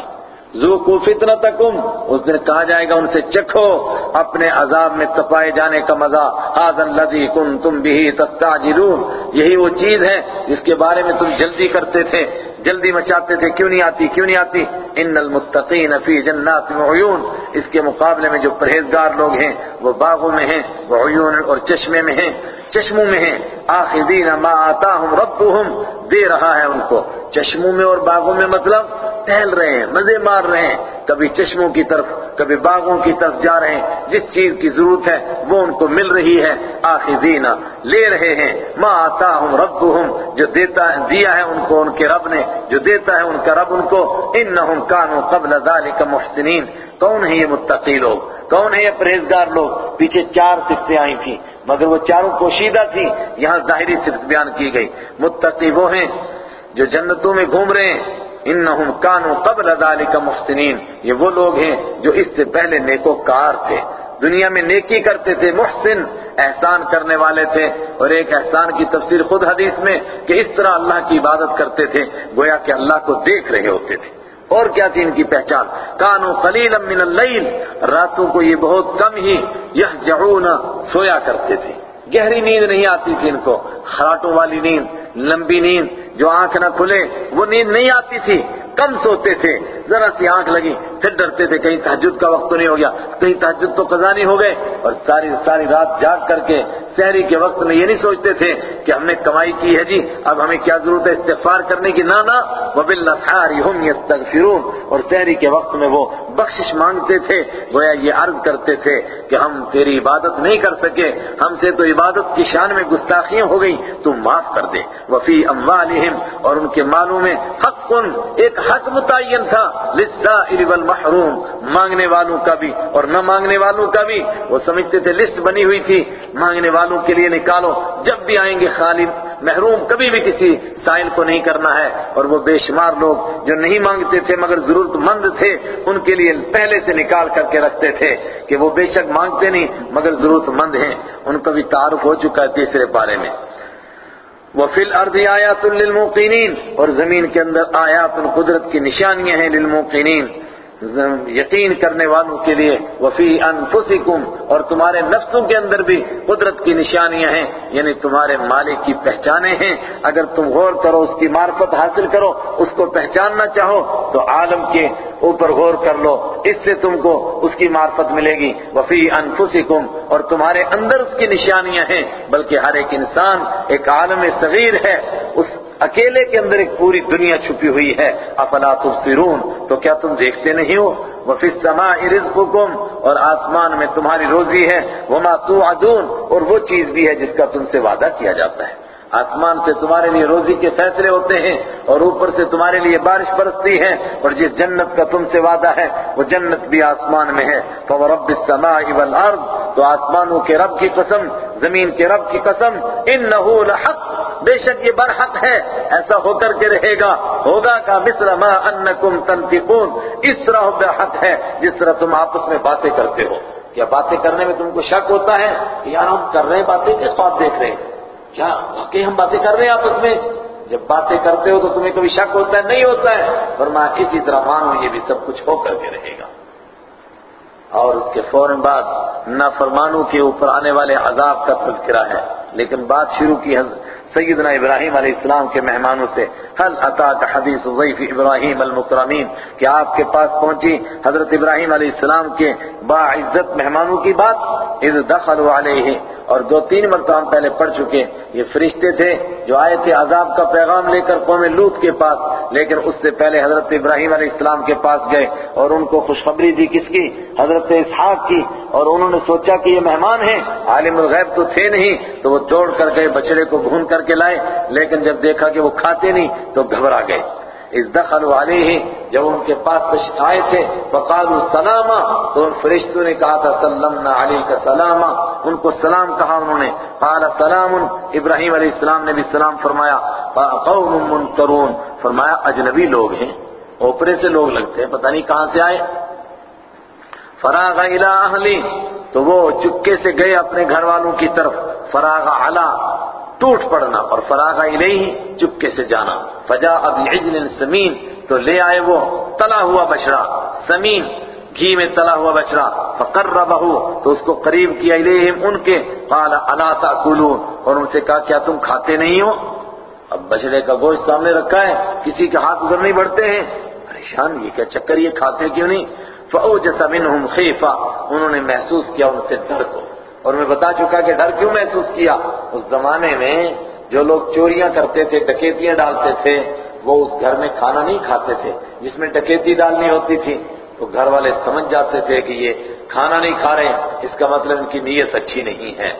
ذوقوا فتنتکم اس دن کہا جائے گا ان سے، چکھو اپنے عذاب میں تپائے جانے کا مزہ۔ هذا الذی کنتم به تستعجلون۔ یہی وہ چیز ہے جس کے بارے میں تم جلدی کرتے تھے۔ جلدی مچاتے تھے، کیوں نہیں آتی، کیوں نہیں آتی؟ ان المتقین فی جنات وعیون اس کے مقابلے میں جو پرہیزگار لوگ ہیں، وہ باغوں میں ہیں، وہ عیون اور چشمے میں ہیں، چشموں میں ہیں۔ آخذین ما آتاہم ربهم دے رہا ہے ان کو۔ چشموں میں اور باغوں میں مطلب ٹہل رہے ہیں، مزے مار رہے ہیں۔ کبھی چشموں کی طرف کبھی باغوں کی طرف جا رہے ہیں، جس چیز کی ضرورت ہے، وہ ان کو مل رہی ہے۔ آخذین، لے رہے ہیں۔ ما آتاہم ربهم جو دیتا ہے، دیا ہے ان کو ان کے رب نے، جو دیتا ہے ان کا رب ان کو۔ انہم کانوا قبل ذلك محسنین۔ کون ہے یہ متقی لوگ؟ کون ہے یہ پرہیزگار لوگ؟ پیچھے چار صفتیں آئی تھیں، مگر وہ چاروں پوشیدہ تھی یہاں ظاہری صفت بیان کی گئی۔ متقی وہ ہیں جو جنتوں میں گھوم رہے ہیں۔ انہم کانوا قبل ذلك محسنین۔ یہ وہ لوگ ہیں جو اس سے پہلے نیکوکار تھے۔ دنیا میں نیکی کرتے تھے، محسن احسان کرنے والے تھے۔ اور ایک احسان کی تفسیر خود حدیث میں کہ اس طرح اللہ کی عبادت کرتے تھے، گویا کہ اللہ کو دیکھ رہے ہوتے تھے۔ اور کیا تھی ان کی پہچان؟ کانو قلیلا من اللیل۔ راتوں کو یہ بہت کم ہی یہجعون سویا کرتے تھے۔ گہری نیند نہیں آتی تھی ان کو، خراٹوں والی نیند، لمبی نیند جو آنکھ نہ کھلے، وہ نیند نہیں آتی تھی۔ کم سوتے تھے۔ ذرا سی آنکھ لگی، پھر ڈرتے تھے، کہیں تحجد کا وقت تو نہیں ہو گیا، کہیں تحجد تو قضا نہیں ہو گئے۔ اور ساری ساری رات جاگ کر کے سحری کے وقت میں یہ نہیں سوچتے تھے کہ ہم نے کمائی کی ہے جی اب ہمیں کیا ضرورت ہے استغفار کرنے کی؟ نہ نہ۔ وبالاسحار هم اور سحری کے وقت میں وہ بخشش مانگتے تھے، گویا یہ عرض کرتے تھے کہ ہم تیری عبادت نہیں کر سکے، ہم سے تو عبادت کی شان میں گستاخیاں ہو گئی تو معاف کر دے۔ وفی اموالہم اور ان کے مالوں میں حق ایک حق متعین تھا۔ للسائل والمحروم۔ مانگنے والوں کا بھی اور نہ مانگنے والوں کا بھی۔ وہ سمجھتے تھے، لسٹ بنی ہوئی تھی۔ مانگنے والوں کے لیے نکالو۔ جب بھی آئیں گے خالی محروم کبھی بھی کسی سائل کو نہیں کرنا ہے۔ اور وہ بے شمار لوگ جو نہیں مانگتے تھے مگر ضرورت مند تھے، ان کے لیے پہلے سے نکال کر کے رکھتے تھے کہ وہ بے شک مانگتے نہیں، مگر ضرورت مند ہیں۔ ان کا بھی تعارف ہو چکا ہے تیسرے بارے میں۔ وفی الارض آیات للموقنین اور زمین کے اندر آیات قدرت کی نشانیاں ہیں للموقنین۔ یقین کرنے والوں کے لیے وفی انفسکم، اور تمہارے نفسوں کے اندر بھی قدرت کی نشانیاں ہیں یعنی تمہارے مالک کی پہچانیں ہیں۔ اگر تم غور کرو، اس کی معرفت حاصل کرو، اس کو پہچاننا چاہو، تو عالم کے اوپر غور کر لو۔ اس سے تم کو اس کی معرفت ملے گی۔ وفی انفسکم، اور تمہارے اندر اس کی نشانیاں ہیں، بلکہ ہر ایک انسان ایک عالم صغیر ہے، اس اکیلے کے اندر ایک پوری دنیا چھپی ہوئی ہے۔ افلا تبصرون؟ تو کیا تم دیکھتے نہیں ہو؟ وفی السماء رزقکم اور آسمان میں تمہاری روزی ہے۔ وما توعدون، اور وہ چیز بھی ہے جس کا تم سے وعدہ کیا جاتا ہے۔ آسمان سے تمہارے لیے روزی کے فیصلے ہوتے ہیں اور اوپر سے تمہارے لیے بارش برستی ہے اور جس جنت کا تم سے وعدہ ہے، وہ جنت بھی آسمان میں ہے۔ فورب السماء والارض تو آسمانوں کے رب کی قسم، زمین کے رب کی قسم انه لحق۔ بے شک یہ برحق ہے، ایسا ہو کر کے رہے گا۔ ہوگا کا مثل ما انکم تنطقون اس طرح برحق ہے، جس طرح تم آپس میں باتیں کرتے ہو۔ کیا باتیں کرنے میں تم کو شک ہوتا ہے؟ کہ یار ہم کر رہے ہیں باتیں، کس بات دیکھ رہے ہیں؟ کیا واقعی ہم باتیں کر رہے ہیں آپس میں؟ جب باتیں کرتے ہو تو تمہیں کبھی شک ہوتا ہے، نہیں ہوتا ہے۔ فرمایا اسی طرح مانو، یہ بھی سب کچھ ہو کر کے رہے گا۔ اور اس کے فوراً بعد نافرمانوں کے اوپر آنے والے عذاب کا تذکرہ ہے۔ لیکن بات شروع کی سیدنا ابراہیم علیہ السلام کے مہمانوں سے حل عطا حدیث ضیف ابراہیم المکرمین کہ آپ کے پاس پہنچی حضرت ابراہیم علیہ السلام کے باعزت مہمانوں کی بات، اذ دخلوا علیہ، اور دو تین مرتبہ ہم پہلے پڑھ چکے۔ یہ فرشتے تھے جو آئے تھے عذاب کا پیغام لے کر قوم لوت کے پاس، لیکن اس سے پہلے حضرت ابراہیم علیہ السلام کے پاس گئے، اور ان کو خوشخبری دی کس کی؟ حضرت اسحاق کی، اور انہوں نے سوچا کہ یہ مہمان ہیں، عالم الغیب تو تھے نہیں، تو وہ توڑ کر گئے، بچڑے کو بھون کر کر کے لائے، لیکن جب دیکھا کہ وہ کھاتے نہیں، تو گھبرا گئے۔ اس دخل والے ہی جب ان کے پاس آئے تھے، فقالوا سلاما، تو ان فرشتوں نے کہا تھا، سلمنا علی کا سلاما۔ ان کو سلام کہا انہوں نے۔ قال سلام ابراہیم علیہ السلام نے بھی سلام فرمایا۔ قوم منکرون۔ فرمایا، اجنبی لوگ ہیں۔ اوپرے سے لوگ لگتے ہیں، پتہ نہیں کہاں سے آئے۔ فراغ الى اہلی، تو وہ چکے سے گئے اپنے گھر والوں کی طرف۔ فراغ علا ٹوٹ پڑنا اور فراغ الیہ چپکے سے جانا۔ فجا اب عجل سمین، تو لے آئے وہ تلا ہوا بچڑا۔ سمین، گھی میں تلا ہوا بچڑا۔ فقربہ تو اس کو قریب کیا الیہم، ان کے۔ قال، الا تاکلون۔ اور ان سے کہا، کیا تم کھاتے نہیں ہو؟ اب بچڑے کا گوشت سامنے رکھا ہے، کسی کے ہاتھ ادھر نہیں بڑھتے ہیں۔ پریشان، یہ کیا چکر، یہ کھاتے کیوں نہیں؟ فاوجس منهم خیفہ، انہوں نے محسوس کیا ان سے ڈر کو۔ اور میں بتا چکا کہ ڈر کیوں محسوس کیا؟ اس زمانے میں جو لوگ چوریاں کرتے تھے، ڈکیتیاں ڈالتے تھے، وہ اس گھر میں کھانا نہیں کھاتے تھے، جس میں ڈکیتی ڈالنی ہوتی تھی۔ تو گھر والے سمجھ جاتے تھے کہ یہ کھانا نہیں کھا رہے اس کا مطلب ان کی نیت اچھی نہیں ہے۔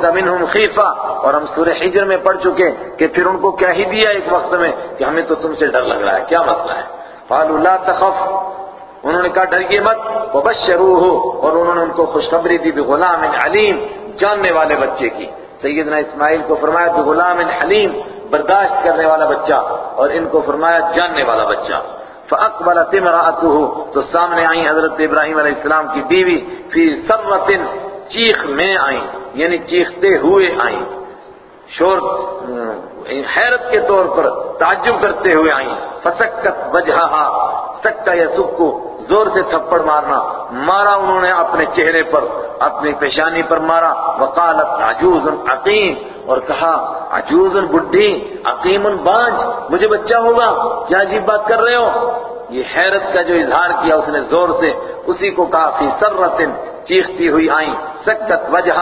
زمین اور ہم سورہ حجر میں پڑھ چکے کہ پھر ان کو کیا ہی دیا ایک وقت میں کہ ہمیں تو تم سے ڈر لگ رہا ہے، کیا مسئلہ ہے؟ فالو لا تخف۔ انہوں نے کہا، ڈریے مت وبشروہ اور انہوں نے ان کو خوشخبری دی، بغلام علیم، جاننے والے بچے کی۔ سیدنا اسماعیل کو فرمایا، بغلام حلیم برداشت کرنے والا بچہ، اور ان کو فرمایا، جاننے والا بچہ۔ فاقبلت امرأته تو سامنے آئی حضرت ابراہیم علیہ السلام کی بیوی، فی سرت چیخ میں آئیں یعنی چیختے ہوئے آئیں۔ شور یعنی حیرت کے طور پر تعجب کرتے ہوئے آئیں۔ فسکت وجہا سکتا یا سکو، زور سے تھپڑ مارنا۔ مارا انہوں نے اپنے چہرے پر، اپنی پیشانی پر مارا۔ وقالت عجوز عقیم اور کہا، عجوز بڈھی، عقیم بانج، مجھے بچہ ہوگا، کیا عجیب بات کر رہے ہو؟ یہ حیرت کا جو اظہار کیا اس نے زور سے، اسی کو کہا، فی سرتن چیختی ہوئی آئیں۔ سکت وجہ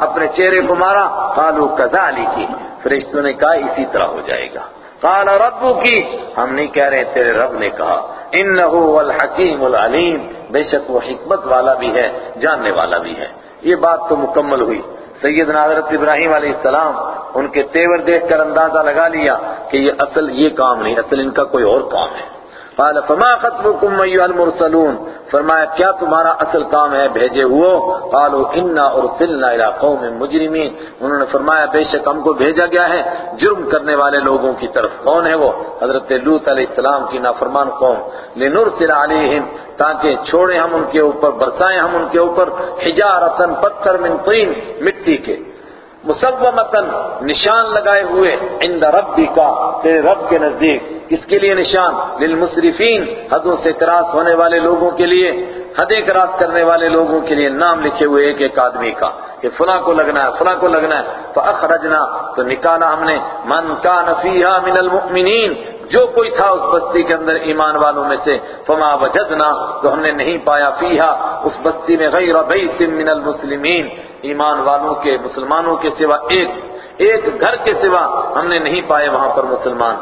اپنے چہرے کو مارا۔ قالو کذالی کی فرشتوں نے کہا، اسی طرح ہو جائے گا۔ قال ربو کی ہم نہیں کہہ رہے، تیرے رب نے کہا۔ انہو والحکیم العلیم، بے شک وہ حکمت والا بھی ہے، جاننے والا بھی ہے۔ یہ بات تو مکمل ہوئی۔ سیدنا حضرت ابراہیم علیہ السلام، ان کے تیور دیکھ کر اندازہ لگا لیا کہ یہ اصل یہ کام نہیں، اصل ان کا کوئی اور کام ہے۔ قال، فما خطبكم ايها المرسلون؟ فرمایا، کیا تمہارا اصل کام ہے بھیجے ہوئے؟ قالوا، انا ارسلنا الى قوم مجرمين۔ انہوں نے فرمایا، بے شک ہم کو بھیجا گیا ہے جرم کرنے والے لوگوں کی طرف۔ کون ہے وہ؟ حضرت لوط علیہ السلام کی نافرمان قوم۔ لنرسل عليهم، تاکہ چھوڑیں ہم ان کے اوپر، برسائیں ہم ان کے اوپر، حجارتا، پتھر من طین، مٹی کے۔ مسومتن نشان لگائے ہوئے عند ربی کا تیرے رب کے نزدیک۔ کس کے لیے نشان؟ للمصرفین حدوں سے کراس ہونے والے لوگوں کے لیے۔ حدیں کراس کرنے والے لوگوں کے لیے نام لکھے ہوئے ایک ایک آدمی کا کہ فلاں کو لگنا ہے، فلاں کو لگنا ہے۔ فاخرجنا، تو نکالا ہم نے۔ من کان فیہا من المؤمنین، جو کوئی تھا اس بستی کے اندر ایمان والوں میں سے۔ فما وجدنا، تو ہم نے نہیں پایا فیہا، اس بستی میں غیر بیت من المسلمین۔ ایمان والوں کے، مسلمانوں کے سوا ایک ایک گھر کے سوا ہم نے نہیں پائے وہاں پر مسلمان۔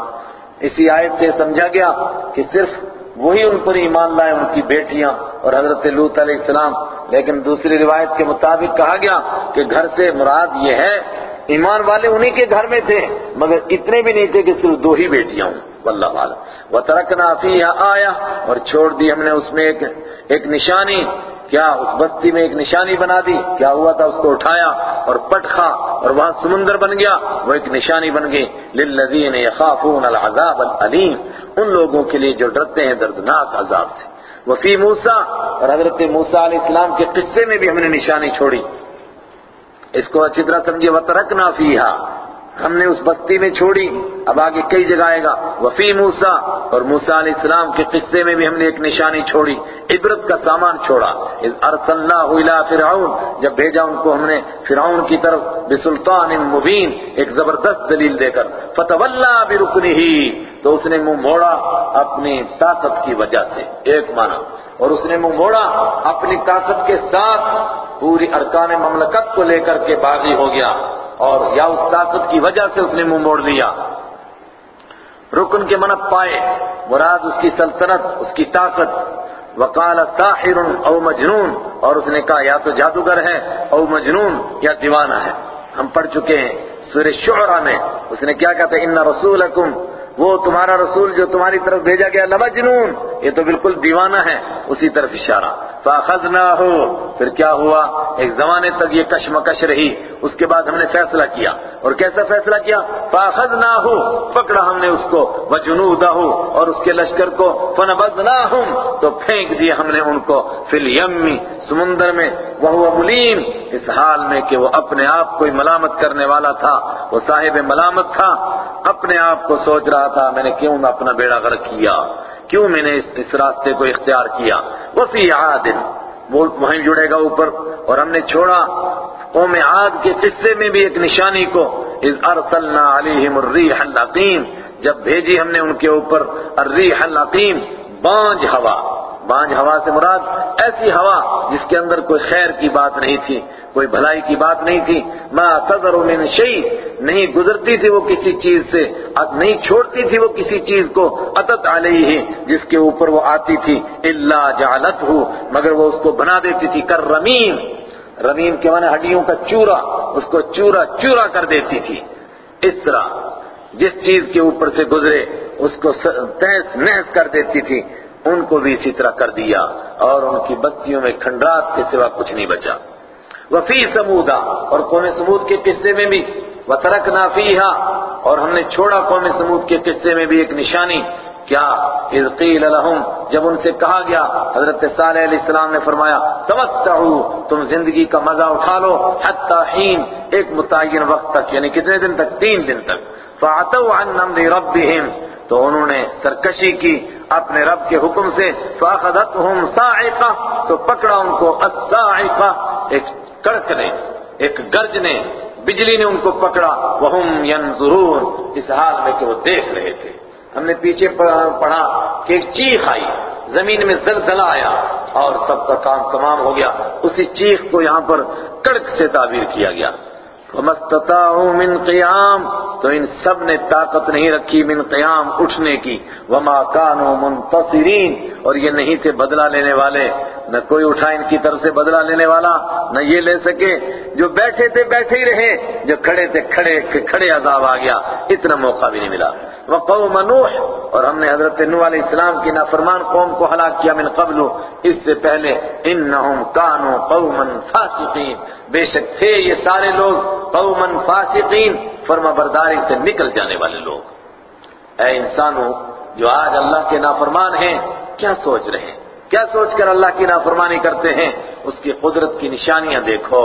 اسی آیت سے سمجھا گیا کہ صرف وہی ان پر ایمان لائے ان کی بیٹیاں اور حضرت لوت علیہ السلام۔ لیکن دوسری روایت کے مطابق کہا گیا کہ گھر سے مراد یہ ہے، ایمان والے انہی کے گھر میں تھے، مگر اتنے بھی نہیں تھے کہ صرف دو ہی بیٹیاں ہوں۔ واللہ والا وَتَرَكْنَا فِيهَا آیا اور چھوڑ دی ہم نے اس میں ایک ایک نشانی۔ کیا اس بستی میں ایک نشانی بنا دی؟ کیا ہوا تھا اس کو اٹھایا اور پٹخا اور وہاں سمندر بن گیا؟ وہ ایک نشانی بن گئی۔ للذین یخافون العذاب العلیم ان لوگوں کے لیے جو ڈرتے ہیں دردناک عذاب سے۔ وفی موسا اور حضرت موسا علیہ السلام کے قصے میں بھی ہم نے نشانی چھوڑی۔ اس کو اچھی طرح سمجھے وترکنا فیہا ہم نے اس بستی میں چھوڑی، اب آگے کئی جگہ آئے گا۔ وفی موسا اور موسا علیہ السلام کے قصے میں بھی ہم نے ایک نشانی چھوڑی، عبرت کا سامان چھوڑا۔ ارسلناہ الى فرعون، جب بھیجا ان کو ہم نے فرعون کی طرف، بسلطان مبین، ایک زبردست دلیل دے کر۔ فتولى برکنہ تو اس نے منہ موڑا اپنی طاقت کی وجہ سے، ایک معنی۔ اور اس نے منہ موڑا اپنی طاقت کے ساتھ پوری ارکان مملکت کو لے کر کے باغی ہو گیا۔ اور یا اس طاقت کی وجہ سے اس نے منہ موڑ لیا۔ رکن کے منب پائے، مراد اس کی سلطنت، اس کی طاقت۔ وقال ساحر او مجنون، اور اس نے کہا، یا تو جادوگر ہے او مجنون، یا دیوانہ ہے ہم پڑھ چکے ہیں سورہ شعراء میں۔ اس نے کیا کہا تھا ان رسولکم، وہ تمہارا رسول جو تمہاری طرف بھیجا گیا، لمجنون، یہ تو بالکل دیوانہ ہے اسی طرف اشارہ۔ فاخذناہ پھر کیا ہوا؟ ایک زمانے تک یہ کشمکش رہی، اس کے بعد ہم نے فیصلہ کیا۔ اور کیسا فیصلہ کیا؟ فاخذناہ پکڑا ہم نے اس کو وجنودہ اور اس کے لشکر کو فنبذناہم تو پھینک دیا ہم نے ان کو۔ فی الیم سمندر میں وہ ملیم، اس حال میں کہ وہ اپنے آپ کو ملامت کرنے والا تھا۔ وہ صاحب ملامت تھا، اپنے آپ کو سوچ رہا تھا، میں نے کیوں اپنا بیڑا غرق کیا؟ کیوں میں نے اس راستے کو اختیار کیا؟ وفی عاد، وہ وہیں جڑے گا اوپر، اور ہم نے چھوڑا۔ قوم عاد کے قصے میں بھی ایک نشانی کو، اذ ارسلنا علیہم الریح العقیم۔ جب بھیجی ہم نے ان کے اوپر، الریح العقیم، بانج ہوا۔ بانج ہوا سے مراد ایسی ہوا جس کے اندر کوئی خیر کی بات نہیں تھی، کوئی بھلائی کی بات نہیں تھی۔ ما تذر من شیء، نہیں گزرتی تھی وہ کسی چیز سے، نہیں چھوڑتی تھی وہ کسی چیز کو۔ اتت علیہ، جس کے اوپر وہ آتی تھی۔ الا جعلته، مگر وہ اس کو بنا دیتی تھی۔ کر رمیم رمیم کے معنی ہڈیوں کا چورا، اس کو چورا چورا کر دیتی تھی۔ اس طرح جس چیز کے اوپر سے گزرے، اس کو تحس نحس کر دیتی تھی۔ ان کو بھی اسی طرح کر دیا اور ان کی بستیوں میں کھنڈرات کے سوا کچھ نہیں بچا۔ وفی سمودا اور قوم سمود کے قصے میں بھی۔ وترکنا فیہا اور ہم نے چھوڑا قوم سمود کے قصے میں بھی ایک نشانی۔ کیا؟ اذ قیل لهم، جب ان سے کہا گیا، حضرت صالح علیہ السلام نے فرمایا، تمتعوا، تم زندگی کا مزہ اٹھا لو حتی حین ایک متعین وقت تک یعنی کتنے دن تک؟ تین دن تک۔ فعتوا عن امر ربهم تو انہوں نے سرکشی کی اپنے رب کے حکم سے فاخذتهم صاعقہ تو پکڑا ان کو الصاعقہ ایک کڑک نے، ایک گرج نے، بجلی نے ان کو پکڑا وہم ینظرون اس حال میں کہ وہ دیکھ رہے تھے۔ ہم نے پیچھے پڑھا کہ ایک چیخ آئی، زمین میں زلزلہ آیا اور سب کا کام تمام ہو گیا۔ اسی چیخ کو یہاں پر کڑک سے تعبیر کیا گیا۔ وَمَسْتَطَاعُوا مِنْ قِيَام تو ان سب نے طاقت نہیں رکھی من قیام اٹھنے کی۔ وَمَا كَانُوا مُنْتَصِرِينَ اور یہ نہیں تھے بدلہ لینے والے۔ نہ کوئی اٹھا ان کی طرف سے بدلہ لینے والا، نہ یہ لے سکے۔ جو بیٹھے تھے بیٹھے ہی رہے، جو کھڑے تھے کھڑے کھڑے عذاب آ گیا۔ اتنا موقع بھی نہیں ملا۔ وقوم نوح، اور ہم نے حضرت نوح علیہ السلام کی نافرمان قوم کو ہلاک کیا من قبل. اس سے پہلے انہم کانوا قوما فاسقین. بے شک تھے یہ سارے لوگ قوما فاسقین، فرما برداری سے نکل جانے والے لوگ. اے انسانوں، جو آج اللہ کے نافرمان ہیں، کیا سوچ رہے ہیں؟ کیا سوچ کر اللہ کی نافرمانی کرتے ہیں؟ اس کی قدرت کی نشانیاں دیکھو،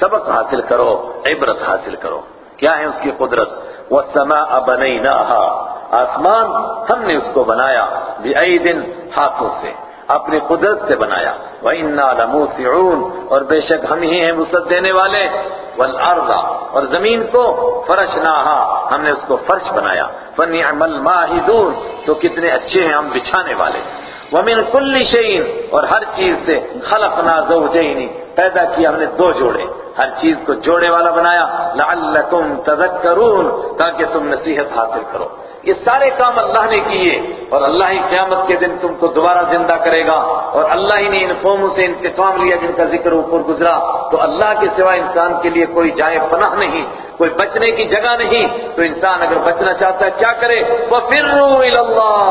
سبق حاصل کرو، عبرت حاصل کرو. کیا ہے اس کی قدرت؟ وَالسَّمَاءَ بَنَيْنَاهَا۔ آسمان ہم نے اس کو بنایا بِأَيْدٍ ہاتھوں سے، اپنی قدرت سے بنایا۔ وَإِنَّا لَمُوسِعُونَ۔ اور بے شک ہم ہی ہیں وسعت دینے والے۔ والارض اور زمین کو فرشناها ہم نے اس کو فرش بنایا۔ فَنِعْمَ الْمَاهِدُونَ۔ تو کتنے اچھے ہیں ہم بچھانے والے۔ وَمِن كُلِّ شَيْءٍ۔ اور ہر چیز سے خلقنا زوجین پیدا کیا ہم نے دو جوڑے۔ ہر چیز کو جوڑے والا بنایا۔ لعلکم تذکرون، تاکہ تم نصیحت حاصل کرو۔ یہ سارے کام اللہ نے کیے، اور اللہ ہی قیامت کے دن تم کو دوبارہ زندہ کرے گا۔ اور اللہ ہی نے ان قوموں سے انتقام لیا جن کا ذکر اوپر گزرا۔ تو اللہ کے سوا انسان کے لیے کوئی جائے پناہ نہیں، کوئی بچنے کی جگہ نہیں۔ تو انسان اگر بچنا چاہتا ہے، کیا کرے؟ وہ پھر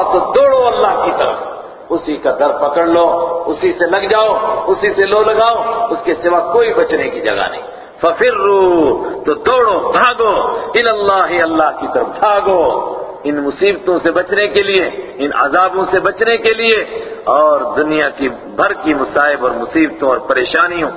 تو دوڑو اللہ کی طرف۔ اسی کا در پکڑ لو، اسی سے لگ جاؤ، اسی سے لو لگاؤ، اس کے سوا کوئی بچنے کی جگہ نہیں۔ ففروا، تو دوڑو، بھاگو اللہ اللہ کی طرف بھاگو۔ ان مصیبتوں سے بچنے کے لیے، ان عذابوں سے بچنے کے لیے، اور دنیا کی بھر کی مصائب اور مصیبتوں اور پریشانیوں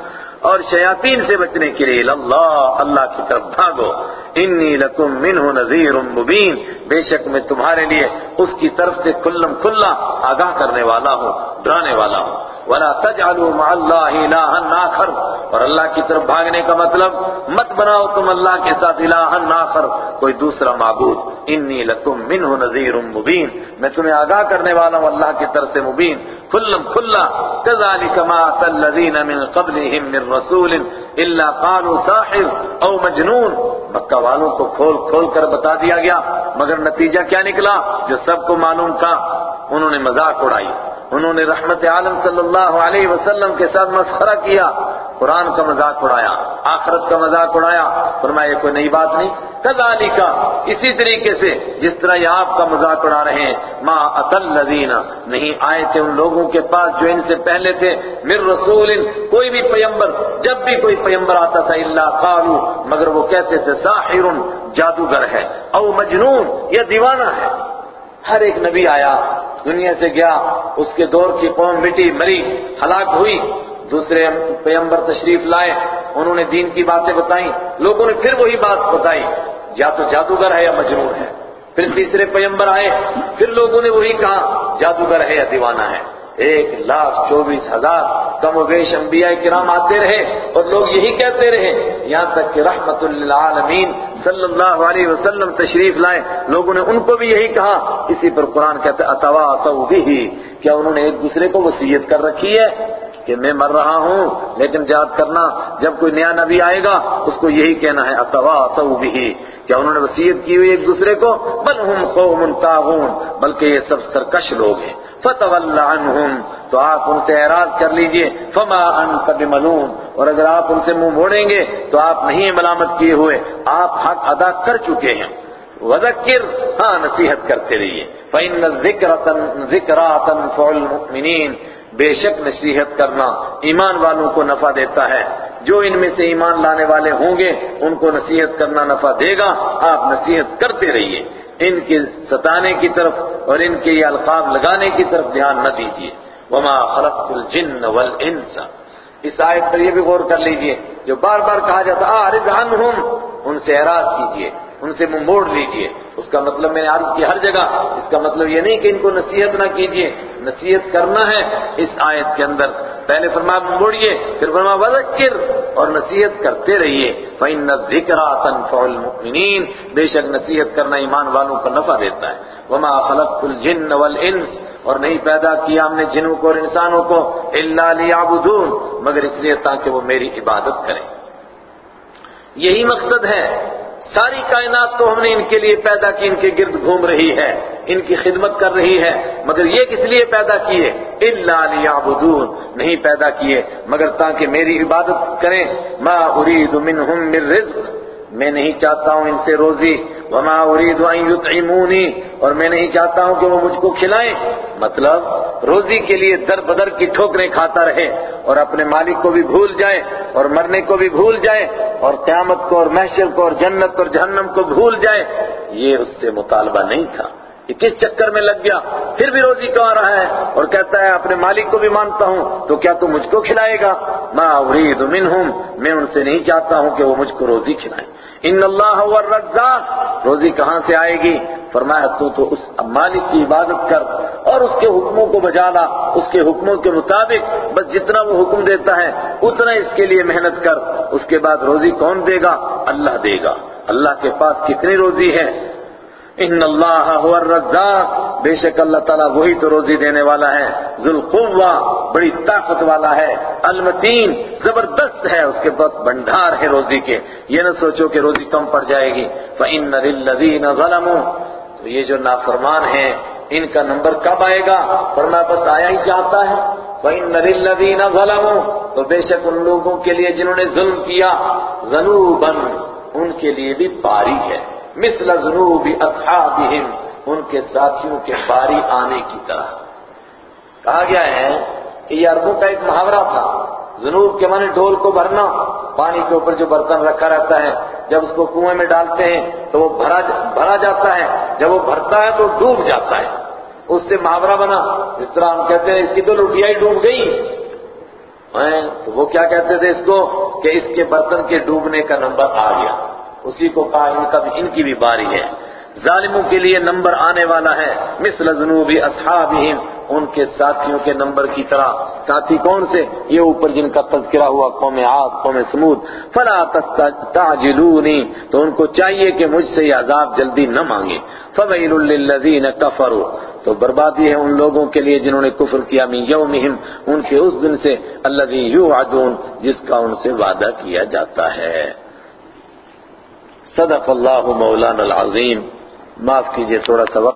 اور شیاطین سے بچنے کے لیے اللہ اللہ کی طرف بھاگو۔ انی لکم منہ نذیر مبین۔ بے شک میں تمہارے لیے اس کی طرف سے کلم کھلا آگاہ کرنے والا ہوں، ڈرانے والا ہوں۔ ولا تجعلوا مع الله الها اخر اور اللہ کی طرف بھاگنے کا مطلب مت بناؤ تم اللہ کے ساتھ الها اخر کوئی دوسرا معبود انی لکم منہ نذیر مبین میں تمہیں آگاہ کرنے والا ہوں اللہ کی طرف سے مبین۔ کلم کھلا كذلك ما الذين من قبلهم من رسول الا قالوا ساحر او مجنون۔ مکہ والوں کو کھول کھول کر بتا دیا گیا، مگر نتیجہ کیا نکلا؟ جو سب کو معلوم تھا، انہوں نے مذاق اڑائی۔ انہوں نے رحمت عالم صلی اللہ علیہ وسلم کے ساتھ مسخرہ کیا، قرآن کا مذاق اڑایا، آخرت کا مذاق اڑایا، فرمایا کوئی نئی بات نہیں۔ کذالک کا اسی طریقے سے جس طرح یہ آپ کا مذاق اڑا رہے ہیں، ما اتل لذین نہیں آئے تھے ان لوگوں کے پاس جو ان سے پہلے تھے۔ مر رسول، کوئی بھی پیمبر جب بھی کوئی پیمبر آتا تھا اللہ قالو، مگر وہ کہتے تھے، ساحر، جادوگر ہے، او مجنون یا دیوانہ ہے۔ ہر ایک نبی آیا دنیا سے گیا، اس کے دور کی قوم مٹی، مری، ہلاک ہوئی۔ دوسرے پیمبر تشریف لائے، انہوں نے دین کی باتیں بتائیں، لوگوں نے پھر وہی بات بتائی۔ یا تو جادوگر ہے یا مجنون ہے۔ پھر تیسرے پیمبر آئے، پھر لوگوں نے وہی کہا، جادوگر ہے یا دیوانہ ہے۔ ایک لاکھ چوبیس ہزار کم و بیش انبیاء کرام آتے رہے اور لوگ یہی کہتے رہے، یہاں تک کہ رحمت للعالمین صلی اللہ علیہ وسلم تشریف لائے، لوگوں نے ان کو بھی یہی کہا، اسی پر قرآن کہتے اتوا بھی کیا انہوں نے ایک دوسرے کو وسیعت کر رکھی ہے؟ کہ میں مر رہا ہوں، لیکن یاد کرنا، جب کوئی نیا نبی آئے گا، اس کو یہی کہنا ہے اتوا بھی کیا انہوں نے وسیعت کی ہوئی ایک دوسرے کو، بل ہم قوم تاغون بلکہ یہ سب سرکش لوگ ہیں۔ فتول عنہم، تو آپ ان سے اعراض کر لیجیے، فما انت بملوم. اور اگر آپ ان سے منہ موڑیں گے، تو آپ نہیں ملامت کیے ہوئے، آپ حق ادا کر چکے ہیں۔ وذکر ہاں نصیحت کرتے رہیے۔ فَإِنَّ ذِكْرَا تَنْفَعُ الْمُؤْمِنِينَ۔ بے شک نصیحت کرنا ایمان والوں کو نفع دیتا ہے۔ جو ان میں سے ایمان لانے والے ہوں گے، ان کو نصیحت کرنا نفع دے گا۔ آپ نصیحت کرتے رہیے۔ ان کے ستانے کی طرف اور ان کے یہ القاب لگانے کی طرف دھیان نہ دیجیے۔ وما خلقت الجن والانس اس آیت پر یہ بھی غور کر لیجیے جو بار بار کہا جاتا آرد عنہم ان سے اعراض کیجیے ان سے منہ موڑ لیجیے۔ اس کا مطلب میں نے عرض کی ہر جگہ، اس کا مطلب یہ نہیں کہ ان کو نصیحت نہ کیجیے۔ نصیحت کرنا ہے اس آیت کے اندر۔ پہلے فرما موڑیے پھر فرما وذکر، اور نصیحت کرتے رہیے۔ فَإِنَّ الذِّكْرَا تَنْفَعُ الْمُؤْمِنِينَ۔ بے شک نصیحت کرنا ایمان والوں کو نفع دیتا ہے۔ وَمَا خَلَقْتُ الْجِنَّ وَالْإِنسِ۔ اور نہیں پیدا کیا ہم نے جنوں کو اور انسانوں کو إِلَّا لِيَعْبُدُونَ، مگر اس لیے تاکہ وہ میری عبادت کریں۔ یہی مقصد ہے۔ ساری کائنات تو ہم نے ان کے لیے پیدا کی، ان کے گرد گھوم رہی ہے، ان کی خدمت کر رہی ہے، مگر یہ کس لیے پیدا کیے؟ الا لیعبدون نہیں پیدا کیے، مگر تاکہ میری عبادت کریں، ما اريد منهم من رزق میں نہیں چاہتا ہوں ان سے روزی، وما اريد ان يطعموني، اور میں نہیں چاہتا ہوں کہ وہ مجھ کو کھلائیں۔ مطلب روزی کے لیے در بدر کی ٹھوکریں کھاتا رہے، اور اپنے مالک کو بھی بھول جائے، اور مرنے کو بھی بھول جائے، اور قیامت کو اور محشر کو اور جنت اور جہنم کو بھول جائے۔ یہ اس سے مطالبہ نہیں تھا۔ یہ کس چکر میں لگ گیا، پھر بھی روزی کما رہا ہے؟ اور کہتا ہے، اپنے مالک کو بھی مانتا ہوں، تو کیا تو مجھ کو کھلائے گا؟ ما اريد منهم، میں ان سے نہیں چاہتا ہوں کہ وہ مجھ کو روزی کھلائیں۔ ان اللہ هو الرزاق، روزی کہاں سے آئے گی؟ فرمایا، تو تو اس مالک کی عبادت کر اور اس کے حکموں کو بجا لا اس کے حکموں کے مطابق بس جتنا وہ حکم دیتا ہے، اتنا اس کے لیے محنت کر۔ اس کے بعد روزی کون دے گا؟ اللہ دے گا۔ اللہ کے پاس کتنی روزی ہے؟ ان اللہ هو الرزاق بے شک اللہ تعالیٰ وہی تو روزی دینے والا ہے، ذوالقوہ، بڑی طاقت والا ہے المتین زبردست ہے، اس کے پاس بنڈار ہے روزی کے۔ یہ نہ سوچو کہ روزی کم پڑ جائے گی۔ فَإِنَّ لِلَّذِينَ ظَلَمُوا۔ تو یہ جو نافرمان ہیں، ان کا نمبر کب آئے گا؟ فرمایا، بس آیا ہی چاہتا ہے۔ فَإِنَّ لِلَّذِينَ ظَلَمُوا۔ تو بے شک ان لوگوں کے لیے جنہوں نے ظلم کیا، ذنوبًا ان کے لیے بھی پاری ہے۔ مثل ذنوب اصحابہم، ان کے ساتھیوں کے باری آنے کی طرح۔ کہا گیا ہے کہ یہ عربوں کا ایک محاورہ تھا۔ ذنوب کے معنی ڈول کو بھرنا، پانی کے اوپر جو برتن رکھا رہتا ہے، جب اس کو کنویں میں ڈالتے ہیں تو وہ بھرا بھرا جاتا ہے۔ جب وہ بھرتا ہے تو ڈوب جاتا ہے۔ اس سے محاورہ بنا۔ جس طرح ہم کہتے ہیں، اس کی تو لٹیا ہی ڈوب گئی۔ تو وہ کیا کہتے تھے اس کو؟ کہ اس کے برتن کے ڈوبنے کا نمبر آ گیا۔ اسی کو کہا ان کا بھی ان کی بھی باری ہے۔ ظالموں کے لیے نمبر آنے والا ہے۔ مثل ذنوب اصحابہم، ان کے ساتھیوں کے نمبر کی طرح۔ ساتھی کون سے؟ یہ اوپر جن کا تذکرہ ہوا، قوم عاد، قوم سمود فلا تستعجلونی، تو ان کو چاہیے کہ مجھ سے یہ عذاب جلدی نہ مانگے فویل للذین کفروا، تو بربادی ہے ان لوگوں کے لیے جنہوں نے کفر کیا من یومہم۔ ان کے اس دن سے الذی یوعدون، جس کا ان سے وعدہ کیا جاتا ہے۔ صدق اللہ مولانا العظیم. معاف کیجیے تھوڑا سا وقت